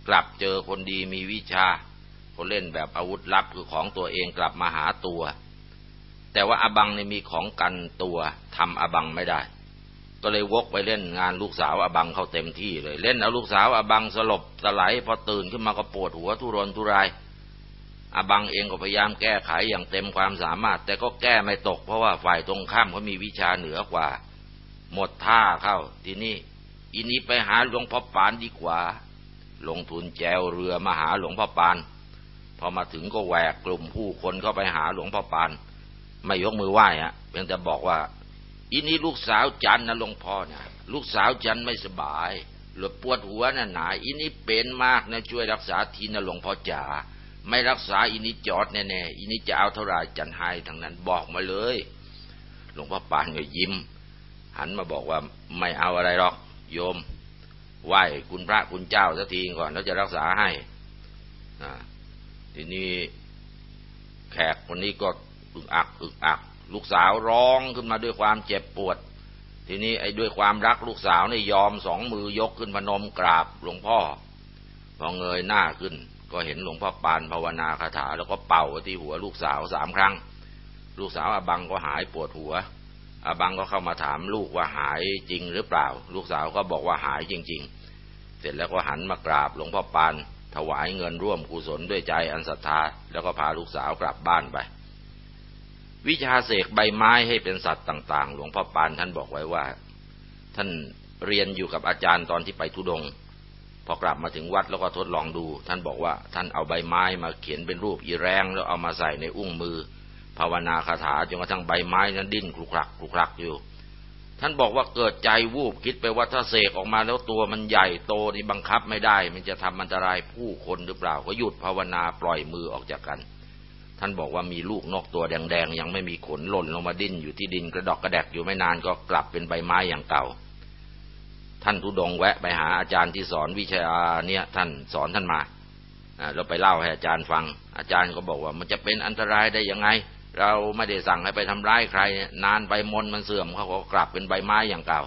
กลับเจอคนดีมีวิชาคนเล่นแบบอาวุธลับคือของตัวเองกลับมาหาตัว แต่ว่าอบังในมีของกันตัวทำอบังไม่ได้ ก็เลยวกไปเล่นงานลูกสาวอบังเขาเต็มที่เลย เล่นเอาลูกสาวอบังสลบสลายพอตื่นขึ้นมาก็ปวดหัวทุรนทุราย อาบังเองก็พยายามแก้ไขอย่างเต็มความสามารถ แต่ก็แก้ไม่ตก เพราะว่าฝ่ายตรงข้ามเขามีวิชาเหนือกว่า หมดท่าเข้า ทีนี้อินี้ไปหาหลวงพ่อปานดีกว่า ลงทุนแจวเรือมาหาหลวงพ่อปาน พอมาถึงก็แหวกกลุ่มผู้คนเข้าไปหาหลวงพ่อปาน ไม่ยกมือไหว้อะเพียงแต่บอกว่าอีนี่ลูกสาวจันนะหลวงพ่อเนี่ยลูกสาวจันไม่สบายหรือปวดหัวน่ะหนาอีนี่เป็นมากนะช่วยรักษาทีนะหลวงพ่อจ๋า ไม่รักษาอีนี่จอดแน่ๆอีนี่จะเอาเท่าไรจันให้ทั้งนั้นบอกมาเลย หลวงพ่อปานก็ยิ้ม หันมาบอกว่าไม่เอาอะไรหรอก โยมไหว้คุณพระคุณเจ้าสักทีก่อนแล้วจะรักษาให้ทีนี้แขกคนนี้ก็อึกอักอึกอัก ลูกสาวร้องขึ้นมาด้วยความเจ็บปวด ทีนี้ไอ้ด้วยความรักลูกสาวนี่ยอมสองมือยกขึ้นพนมกราบหลวงพ่อ พอเงยหน้าขึ้น ก็เห็นหลวงพ่อปานภาวนาคาถา แล้วก็เป่าที่หัวลูกสาวสามครั้ง ลูกสาวอาบังก็หายปวดหัวอาบังก็เข้ามาถามลูกว่าหายจริงหรือเปล่า ลูกสาวก็บอกว่าหายจริง ๆ เสร็จแล้วก็หันมากราบหลวงพ่อปานถวายเงินร่วมกุศลด้วยใจอันศรัทธา แล้วก็พาลูกสาวกลับบ้านไป วิชาเสกใบไม้ให้เป็นสัตว์ต่าง ๆ หลวงพ่อปานท่านบอกไว้ว่า ท่านเรียนอยู่กับอาจารย์ตอนที่ไปทุดง พอกลับมาถึงวัดแล้วก็ทดลองดู ท่านบอกว่าท่านเอาใบไม้มาเขียนเป็นรูปอีแรงแล้วเอามาใส่ในอุ้งมือ ภาวนาคาถาจนกระทั่งใบไม้นั้นดิ้นคลุกคลักคลุกคลักอยู่ ท่านบอกว่าเกิดใจวูบคิดไปว่าถ้าเสกออกมาแล้วตัวมันใหญ่โตนี่บังคับไม่ได้ มันจะทำอันตรายผู้คนหรือเปล่า ก็หยุดภาวนาปล่อยมือออกจากกัน ท่านบอกว่ามีลูกนกตัวแดงๆยังไม่มีขนหล่นลงมาดิ้นอยู่ที่ดินกระดอกกระแดกอยู่ไม่นานก็กลับเป็นใบไม้อย่างเก่า ท่านทุดงแวะไปหาอาจารย์ที่สอนวิชาเนี่ยท่านสอนท่านมาเราไปเล่าให้อาจารย์ฟัง อาจารย์ก็บอกว่ามันจะเป็นอันตรายได้ยังไง เราไม่ได้สั่งให้ไปทำร้ายใคร นานไปมนมันเสื่อมเขาก็กลับเป็นใบไม้อย่างเก่า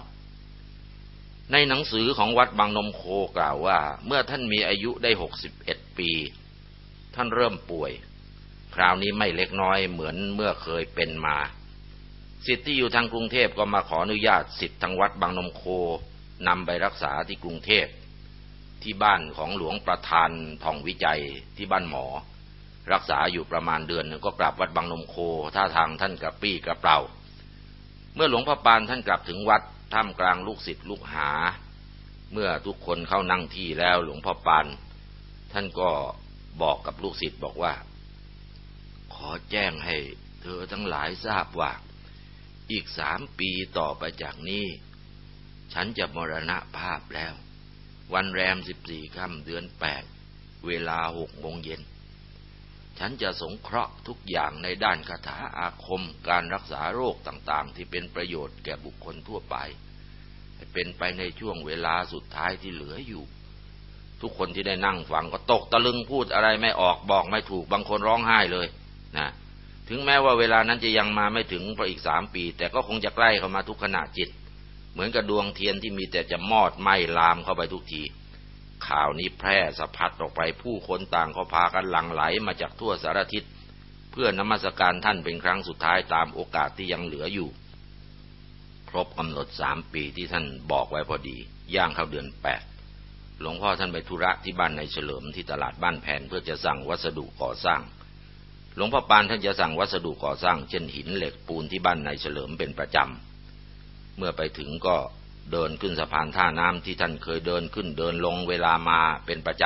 ในหนังสือของวัดบางนมโคกล่าวว่า เมื่อท่านมีอายุได้หกสิบเอ็ดปี ท่านเริ่มป่วย คราวนี้ไม่เล็กน้อยเหมือนเมื่อเคยเป็นมา สิทธิ์ที่อยู่ทางกรุงเทพก็มาขออนุญาตสิทธิ์ทางวัดบางนมโค นำไปรักษาที่กรุงเทพที่บ้านของหลวงประธานทองวิจัยที่บ้านหมอ รักษาอยู่ประมาณเดือนหนึ่งก็กลับวัดบางนมโคท่าทางท่านกระปี้กระเป๋าเมื่อหลวงพ่อปานท่านกลับถึงวัดท่ามกลางลูกศิษย์ลูกหา เมื่อทุกคนเข้านั่งที่แล้วหลวงพ่อปานท่านก็บอกกับลูกศิษย์บอกว่า ขอแจ้งให้เธอทั้งหลายทราบว่า อีกสามปีต่อไปจากนี้ ฉันจะมรณภาพแล้ว วันแรมสิบสี่ค่ำเดือนแปดเวลาหกโมงเย็น ฉันจะสงเคราะห์ทุกอย่างในด้านคาถาอาคมการรักษาโรคต่างๆ ที่เป็นประโยชน์แก่บุคคลทั่วไป เป็นไปในช่วงเวลาสุดท้ายที่เหลืออยู่ ทุกคนที่ได้นั่งฟังก็ตกตะลึงพูดอะไรไม่ออกบอกไม่ถูกบางคนร้องไห้เลยนะถึงแม้ว่าเวลานั้นจะยังมาไม่ถึงพออีกสามปี แต่ก็คงจะใกล้เข้ามาทุกขณะจิต เหมือนกับดวงเทียนที่มีแต่จะมอดไหม้ลามเข้าไปทุกทีข่าวนี้แพร่สะพัดออกไปผู้คนต่างเขาพากันหลั่งไหลมาจากทั่วสารทิศเพื่อนมัสการท่านเป็นครั้งสุดท้ายตามโอกาสที่ยังเหลืออยู่ ครบกำหนดสามปีที่ท่านบอกไว้พอดี ย่างเข้าเดือนแปดหลวงพ่อท่านไปธุระที่บ้านในเฉลิมที่ตลาดบ้านแผนเพื่อจะสั่งวัสดุก่อสร้าง หลวงพ่อปานท่านจะสั่งวัสดุก่อสร้าง เช่นหินเหล็กปูนที่บ้านในเฉลิมเป็นประจำ มื่อไปถึงก็เดินขึ้นสะพานท่าน้ำที่ท่านเคยเดินขึ้นเดินลงเวลามาเป็นประจ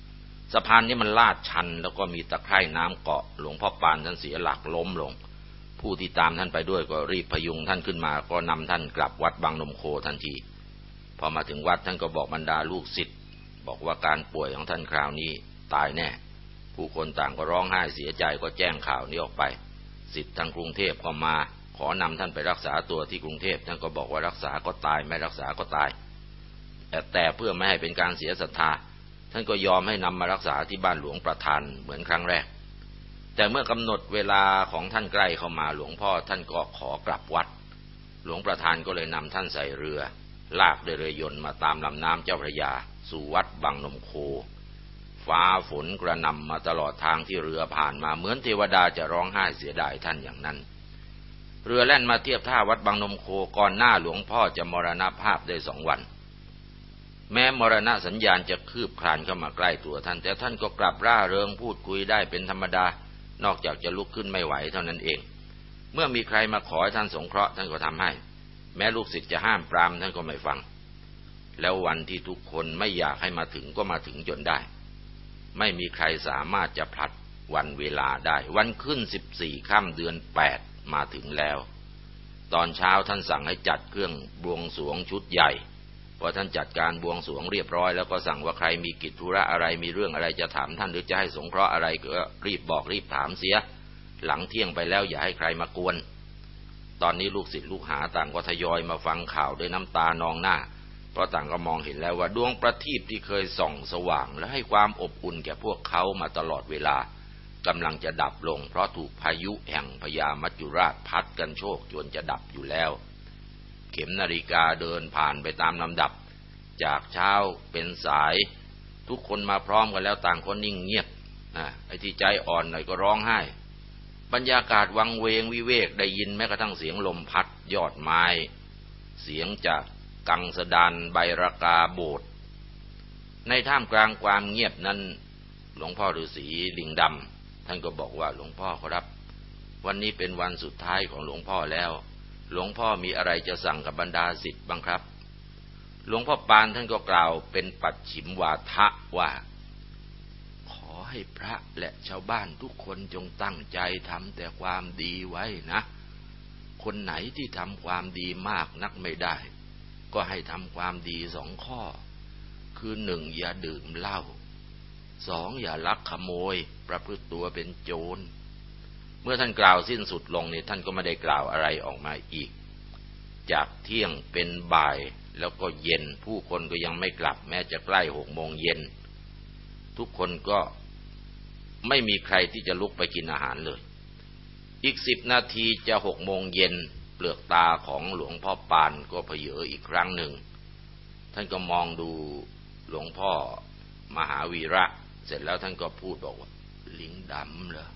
ำสะพานนี้มันลาดชัน แล้วก็มีตะไคร่น้ำเกาะหลวงพ่อปานท่านเสียหลักล้มลง ผู้ที่ตามท่านไปด้วยก็รีบพยุงท่านขึ้นมา ก็นำท่านกลับวัดบางนมโคทันที พอมาถึงวัดท่านก็บอกบรรดาลูกศิษย์บอกว่าการป่วยของท่านคราวนี้ตายแน่ ผู้คนต่างก็ร้องไห้เสียใจก็แจ้งข่าวนี้ออกไปศิษย์ทางกรุงเทพก็มา ขอนำท่านไปรักษาตัวที่กรุงเทพท่านก็บอกว่ารักษาก็ตายไม่รักษาก็ตาย แต่เพื่อไม่ให้เป็นการเสียศรัทธา ท่านก็ยอมให้นำมารักษาที่บ้านหลวงประธานเหมือนครั้งแรก แต่เมื่อกำหนดเวลาของท่านใกล้เข้ามาหลวงพ่อท่านก็ขอกลับวัด หลวงประธานก็เลยนำท่านใส่เรือ ลากเรือยนต์มาตามลำน้ำเจ้าพระยา สู่วัดบางนมโค ฟ้าฝนกระนำมาตลอดทางที่เรือผ่านมาเหมือนเทวดาจะร้องไห้เสียดายท่านอย่างนั้น เรือแล่นมาเทียบท่าวัดบางนมโคก่อนหน้าหลวงพ่อจะมรณภาพได้สองวัน แม้มรณะสัญญาณจะคืบคลานเข้ามาใกล้ตัวท่าน แต่ท่านก็กลับร่าเริงพูดคุยได้เป็นธรรมดา นอกจากจะลุกขึ้นไม่ไหวเท่านั้นเอง เมื่อมีใครมาขอให้ท่านสงเคราะห์ท่านก็ทำให้ แม้ลูกศิษย์จะห้ามปรามท่านก็ไม่ฟัง แล้ววันที่ทุกคนไม่อยากให้มาถึงก็มาถึงจนได้ ไม่มีใครสามารถจะผลัดวันเวลาได้ วันขึ้นสิบสี่ค่ำเดือนแปด มาถึงแล้ว ตอนเช้าท่านสั่งให้จัดเครื่องบวงสวงชุดใหญ่พอท่านจัดการบวงสวงเรียบร้อยแล้วก็สั่งว่าใครมีกิจธุระอะไรมีเรื่องอะไรจะถามท่านหรือจะให้สงเคราะห์อะไรก็รีบบอกรีบถามเสีย หลังเที่ยงไปแล้วอย่าให้ใครมากวน ตอนนี้ลูกศิษย์ลูกหาต่างก็ทยอยมาฟังข่าวด้วยน้ำตานองหน้า เพราะต่างก็มองเห็นแล้วว่าดวงประทีปที่เคยส่องสว่าง และให้ความอบอุ่นแก่พวกเขามาตลอดเวลา กำลังจะดับลง เพราะถูกพายุแห่งพญามัจจุราชพัดกันโชคจนจะดับอยู่แล้ว เข็มนาฬิกาเดินผ่านไปตามลำดับ จากเช้าเป็นสาย ทุกคนมาพร้อมกันแล้วต่างคนนิ่งเงียบนะไอ้ที่ใจอ่อนหน่อยก็ร้องไห้ บรรยากาศวังเวงวิเวกได้ยินแม้กระทั่งเสียงลมพัดยอดไม้ เสียงจากกังสดานใบรากาโบสในท่ามกลางความเงียบนั้น หลวงพ่อฤาษีลิงดำ ท่านก็บอกว่าหลวงพ่อครับ วันนี้เป็นวันสุดท้ายของหลวงพ่อแล้ว หลวงพ่อมีอะไรจะสั่งกับบรรดาสิทธิ์บ้างครับ หลวงพ่อปานท่านก็กล่าวเป็นปัดฉิมวาทะว่า ขอให้พระและชาวบ้านทุกคนจงตั้งใจทำแต่ความดีไว้นะ คนไหนที่ทำความดีมากนักไม่ได้ ก็ให้ทำความดีสองข้อ คือหนึ่งอย่าดื่มเหล้า สองอย่าลักขโมย ประพฤติตัวเป็นโจร เมื่อท่านกล่าวสิ้นสุดลงนี่ท่านก็ไม่ได้กล่าวอะไรออกมาอีก จากเที่ยงเป็นบ่ายแล้วก็เย็น ผู้คนก็ยังไม่กลับ แม้จะใกล้หกโมงเย็น ทุกคนก็ไม่มีใครที่จะลุกไปกินอาหารเลย อีกสิบนาทีจะหกโมงเย็นเปลือกตาของหลวงพ่อปานก็เผยอีกครั้งหนึ่ง ท่านก็มองดูหลวงพ่อมหาวีระ เสร็จแล้วท่านก็พูดบอกว่า ลิงดำเหรอ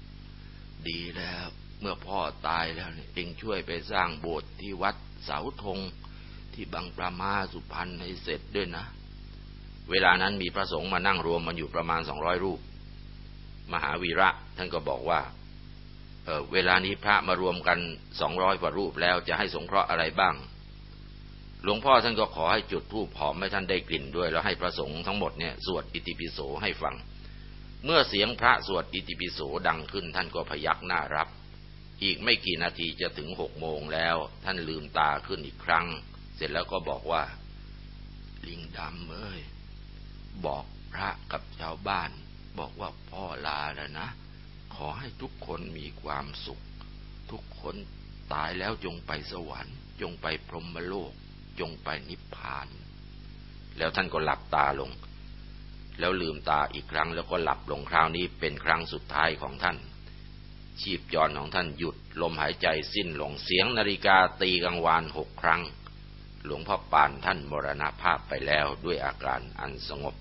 ดีแล้ว เมื่อพ่อตายแล้วเนี่ยเองช่วยไปสร้างโบสถ์ที่วัดเสาธงที่บางปรามาสุพรรณให้เสร็จด้วยนะ เวลานั้นมีพระสงฆ์มานั่งรวมมันอยู่ประมาณสองร้อยรูป มหาวีระท่านก็บอกว่าเออเวลานี้พระมารวมกันสองร้อยกว่ารูปแล้วจะให้สงเคราะห์อะไรบ้างหลวงพ่อท่านก็ขอให้จุดธูปหอมให้ท่านได้กลิ่นด้วย แล้วให้พระสงฆ์ทั้งหมดเนี่ยสวดอิติปิโสให้ฟัง เมื่อเสียงพระสวดอิติปิโสดังขึ้นท่านก็พยักหน้ารับ อีกไม่กี่นาทีจะถึงหกโมงแล้ว ท่านลืมตาขึ้นอีกครั้ง เสร็จแล้วก็บอกว่า ลิงดำเอ้ยบอกพระกับชาวบ้าน บอกว่าพ่อลาแล้วนะ ขอให้ทุกคนมีความสุข ทุกคนตายแล้วจงไปสวรรค์ จงไปพรหมโลก จงไปนิพพาน แล้วท่านก็หลับตาลง แล้วลืมตาอีกครั้งแล้วก็หลับลงคราวนี้เป็นครั้งสุดท้ายของท่าน ชีพจรของท่านหยุดลมหายใจสิ้นลงเสียงนาฬิกาตีกังวานหกครั้ง หลวงพ่อปานท่านมรณภาพไปแล้วด้วยอาการอันสงบ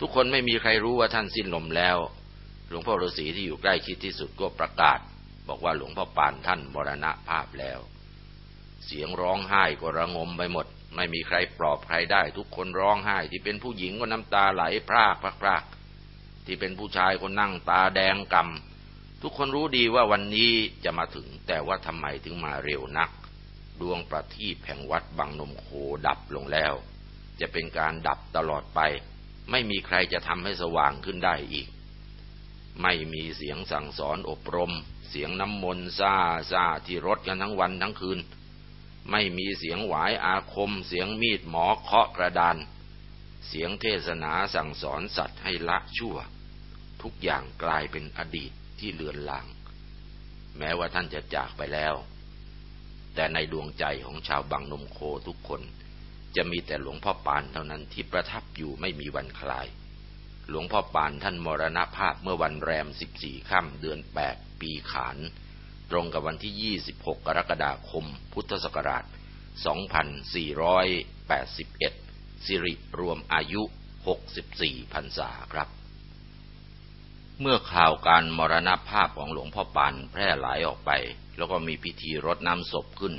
ทุกคนไม่มีใครรู้ว่าท่านสิ้นลมแล้ว หลวงพ่อฤาษีที่อยู่ใกล้ชิดที่สุดก็ประกาศ บอกว่าหลวงพ่อปานท่านมรณภาพแล้ว เสียงร้องไห้ก็ระงมไปหมด ไม่มีใครปลอบใครได้ ทุกคนร้องไห้ ที่เป็นผู้หญิงก็น้ำตาไหลพรากพรากพราก ที่เป็นผู้ชายก็นั่งตาแดงกำทุกคนรู้ดีว่าวันนี้จะมาถึง แต่ว่าทำไมถึงมาเร็วนัก ดวงประทีปแห่งวัดบางนมโคดับลงแล้ว จะเป็นการดับตลอดไป ไม่มีใครจะทำให้สว่างขึ้นได้อีก ไม่มีเสียงสั่งสอนอบรม เสียงน้ำมนต์ซาซาที่รดกันทั้งวันทั้งคืน ไม่มีเสียงหวายอาคม เสียงมีดหมอเคาะกระดาน เสียงเทศนาสั่งสอนสัตว์ให้ละชั่ว ทุกอย่างกลายเป็นอดีตที่เลือนลาง แม้ว่าท่านจะจากไปแล้ว แต่ในดวงใจของชาวบางนมโคทุกคน จะมีแต่หลวงพ่อปานเท่านั้นที่ประทับอยู่ไม่มีวันคลาย หลวงพ่อปานท่านมรณภาพเมื่อวันแรม14ค่ำเดือน8ปีขาน ตรงกับวันที่ 26 กรกฎาคม พุทธศักราช 2481 สิริรวมอายุ 64 พรรษาครับ เมื่อข่าวการมรณภาพของหลวงพ่อปานแพร่หลายออกไป แล้วก็มีพิธีรดน้ำศพขึ้น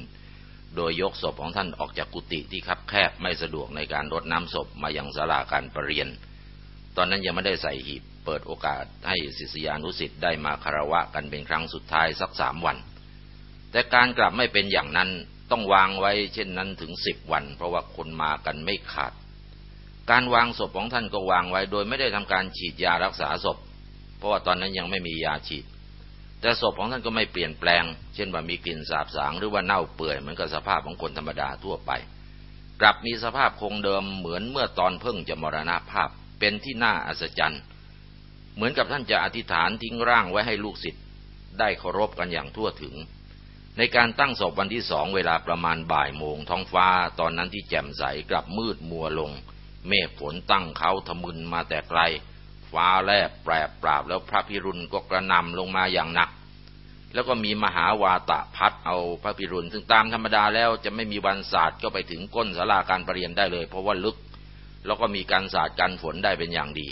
โดยยกศพของท่านออกจากกุฏิที่คับแคบไม่สะดวกในการรดน้ำศพมายังศาลาการประเรียน ตอนนั้นยังไม่ได้ใส่หีบ เปิดโอกาสให้ศิษยานุสิษย์ได้มาคารวะกันเป็นครั้งสุดท้ายสักสามวัน แต่การกลับไม่เป็นอย่างนั้นต้องวางไว้เช่นนั้นถึงสิบวัน เพราะว่าคนมากันไม่ขาด การวางศพของท่านก็วางไว้โดยไม่ได้ทำการฉีดยารักษาศพ เพราะว่าตอนนั้นยังไม่มียาฉีด แต่ศพของท่านก็ไม่เปลี่ยนแปลง เช่นว่ามีกลิ่นสาบสางหรือว่าเน่าเปื่อยเหมือนกับสภาพของคนธรรมดาทั่วไป กลับมีสภาพคงเดิมเหมือนเมื่อตอนเพิ่งจะมรณภาพเป็นที่น่าอัศจรรย์ เหมือนกับท่านจะอธิษฐานทิ้งร่างไว้ให้ลูกศิษย์ได้เคารพกันอย่างทั่วถึง ในการตั้งศพวันที่สองเวลาประมาณบ่ายโมงท้องฟ้าตอนนั้นที่แจ่มใสกลับมืดมัวลง เมฆฝนตั้งเขาทะมึนมาแต่ไกล ฟ้าแลบแปรปราบแล้วพระพิรุณก็กระนำลงมาอย่างหนัก แล้วก็มีมหาวาตะพัดเอาพระพิรุณ ซึ่งตามธรรมดาแล้วจะไม่มีวันศาสตร์ก็ไปถึงก้นศาลาการประเรียนได้เลย เพราะว่าลึก แล้วก็มีการศาสตร์กันฝนได้เป็นอย่างดี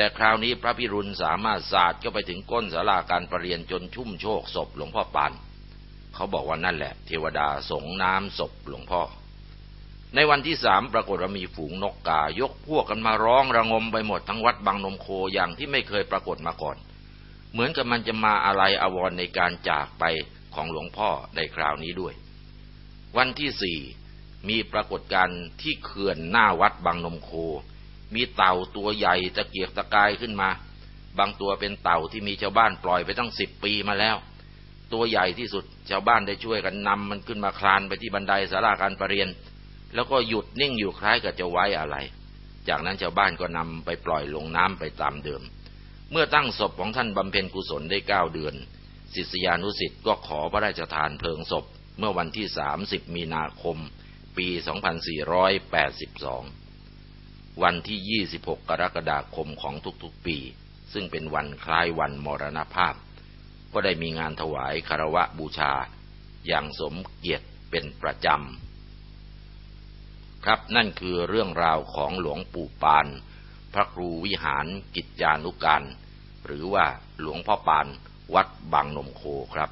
แต่คราวนี้พระพิรุณสามารถศาสตร์ก็ไปถึงก้นศาลาการประเรียนจนชุ่มโชกศพหลวงพ่อปานเขาบอกว่านั่นแหละ เทวดาสงน้ำศพหลวงพ่อ ในวันที่สามปรากฏว่ามีฝูงนกกายกพวกกันมาร้องระงมไปหมดทั้งวัดบางนมโคอย่างที่ไม่เคยปรากฏมาก่อน เหมือนกับมันจะมาอะไรอาวรในการจากไปของหลวงพ่อในคราวนี้ด้วย วันที่สี่มีปรากฏการณ์ที่เขื่อนหน้าวัดบางนมโค มีเต่าตัวใหญ่ตะเกียกตะกายขึ้นมา บางตัวเป็นเต่าที่มีชาวบ้านปล่อยไปตั้งสิบปีมาแล้ว ตัวใหญ่ที่สุดชาวบ้านได้ช่วยกันนำมันขึ้นมาคลานไปที่บันไดศาลาการประเรียน แล้วก็หยุดนิ่งอยู่คล้ายกับจะไว้อะไร จากนั้นชาวบ้านก็นำไปปล่อยลงน้ำไปตามเดิม เมื่อตั้งศพของท่านบำเพ็ญกุศลได้เก้าเดือนศิษยานุสิ์ก็ขอพระราชทานเพลิงศพ เมื่อวันที่ 30 มีนาคม ปี 2482 วันที่ 26 กรกฎาคมของทุกๆปี ซึ่งเป็นวันคล้ายวันมรณภาพ ก็ได้มีงานถวายคารวะบูชา อย่างสมเกียรติเป็นประจำ ครับนั่นคือเรื่องราวของหลวงปู่ปาน พระครูวิหารกิจจานุการ หรือว่าหลวงพ่อปานวัดบางนมโคครับ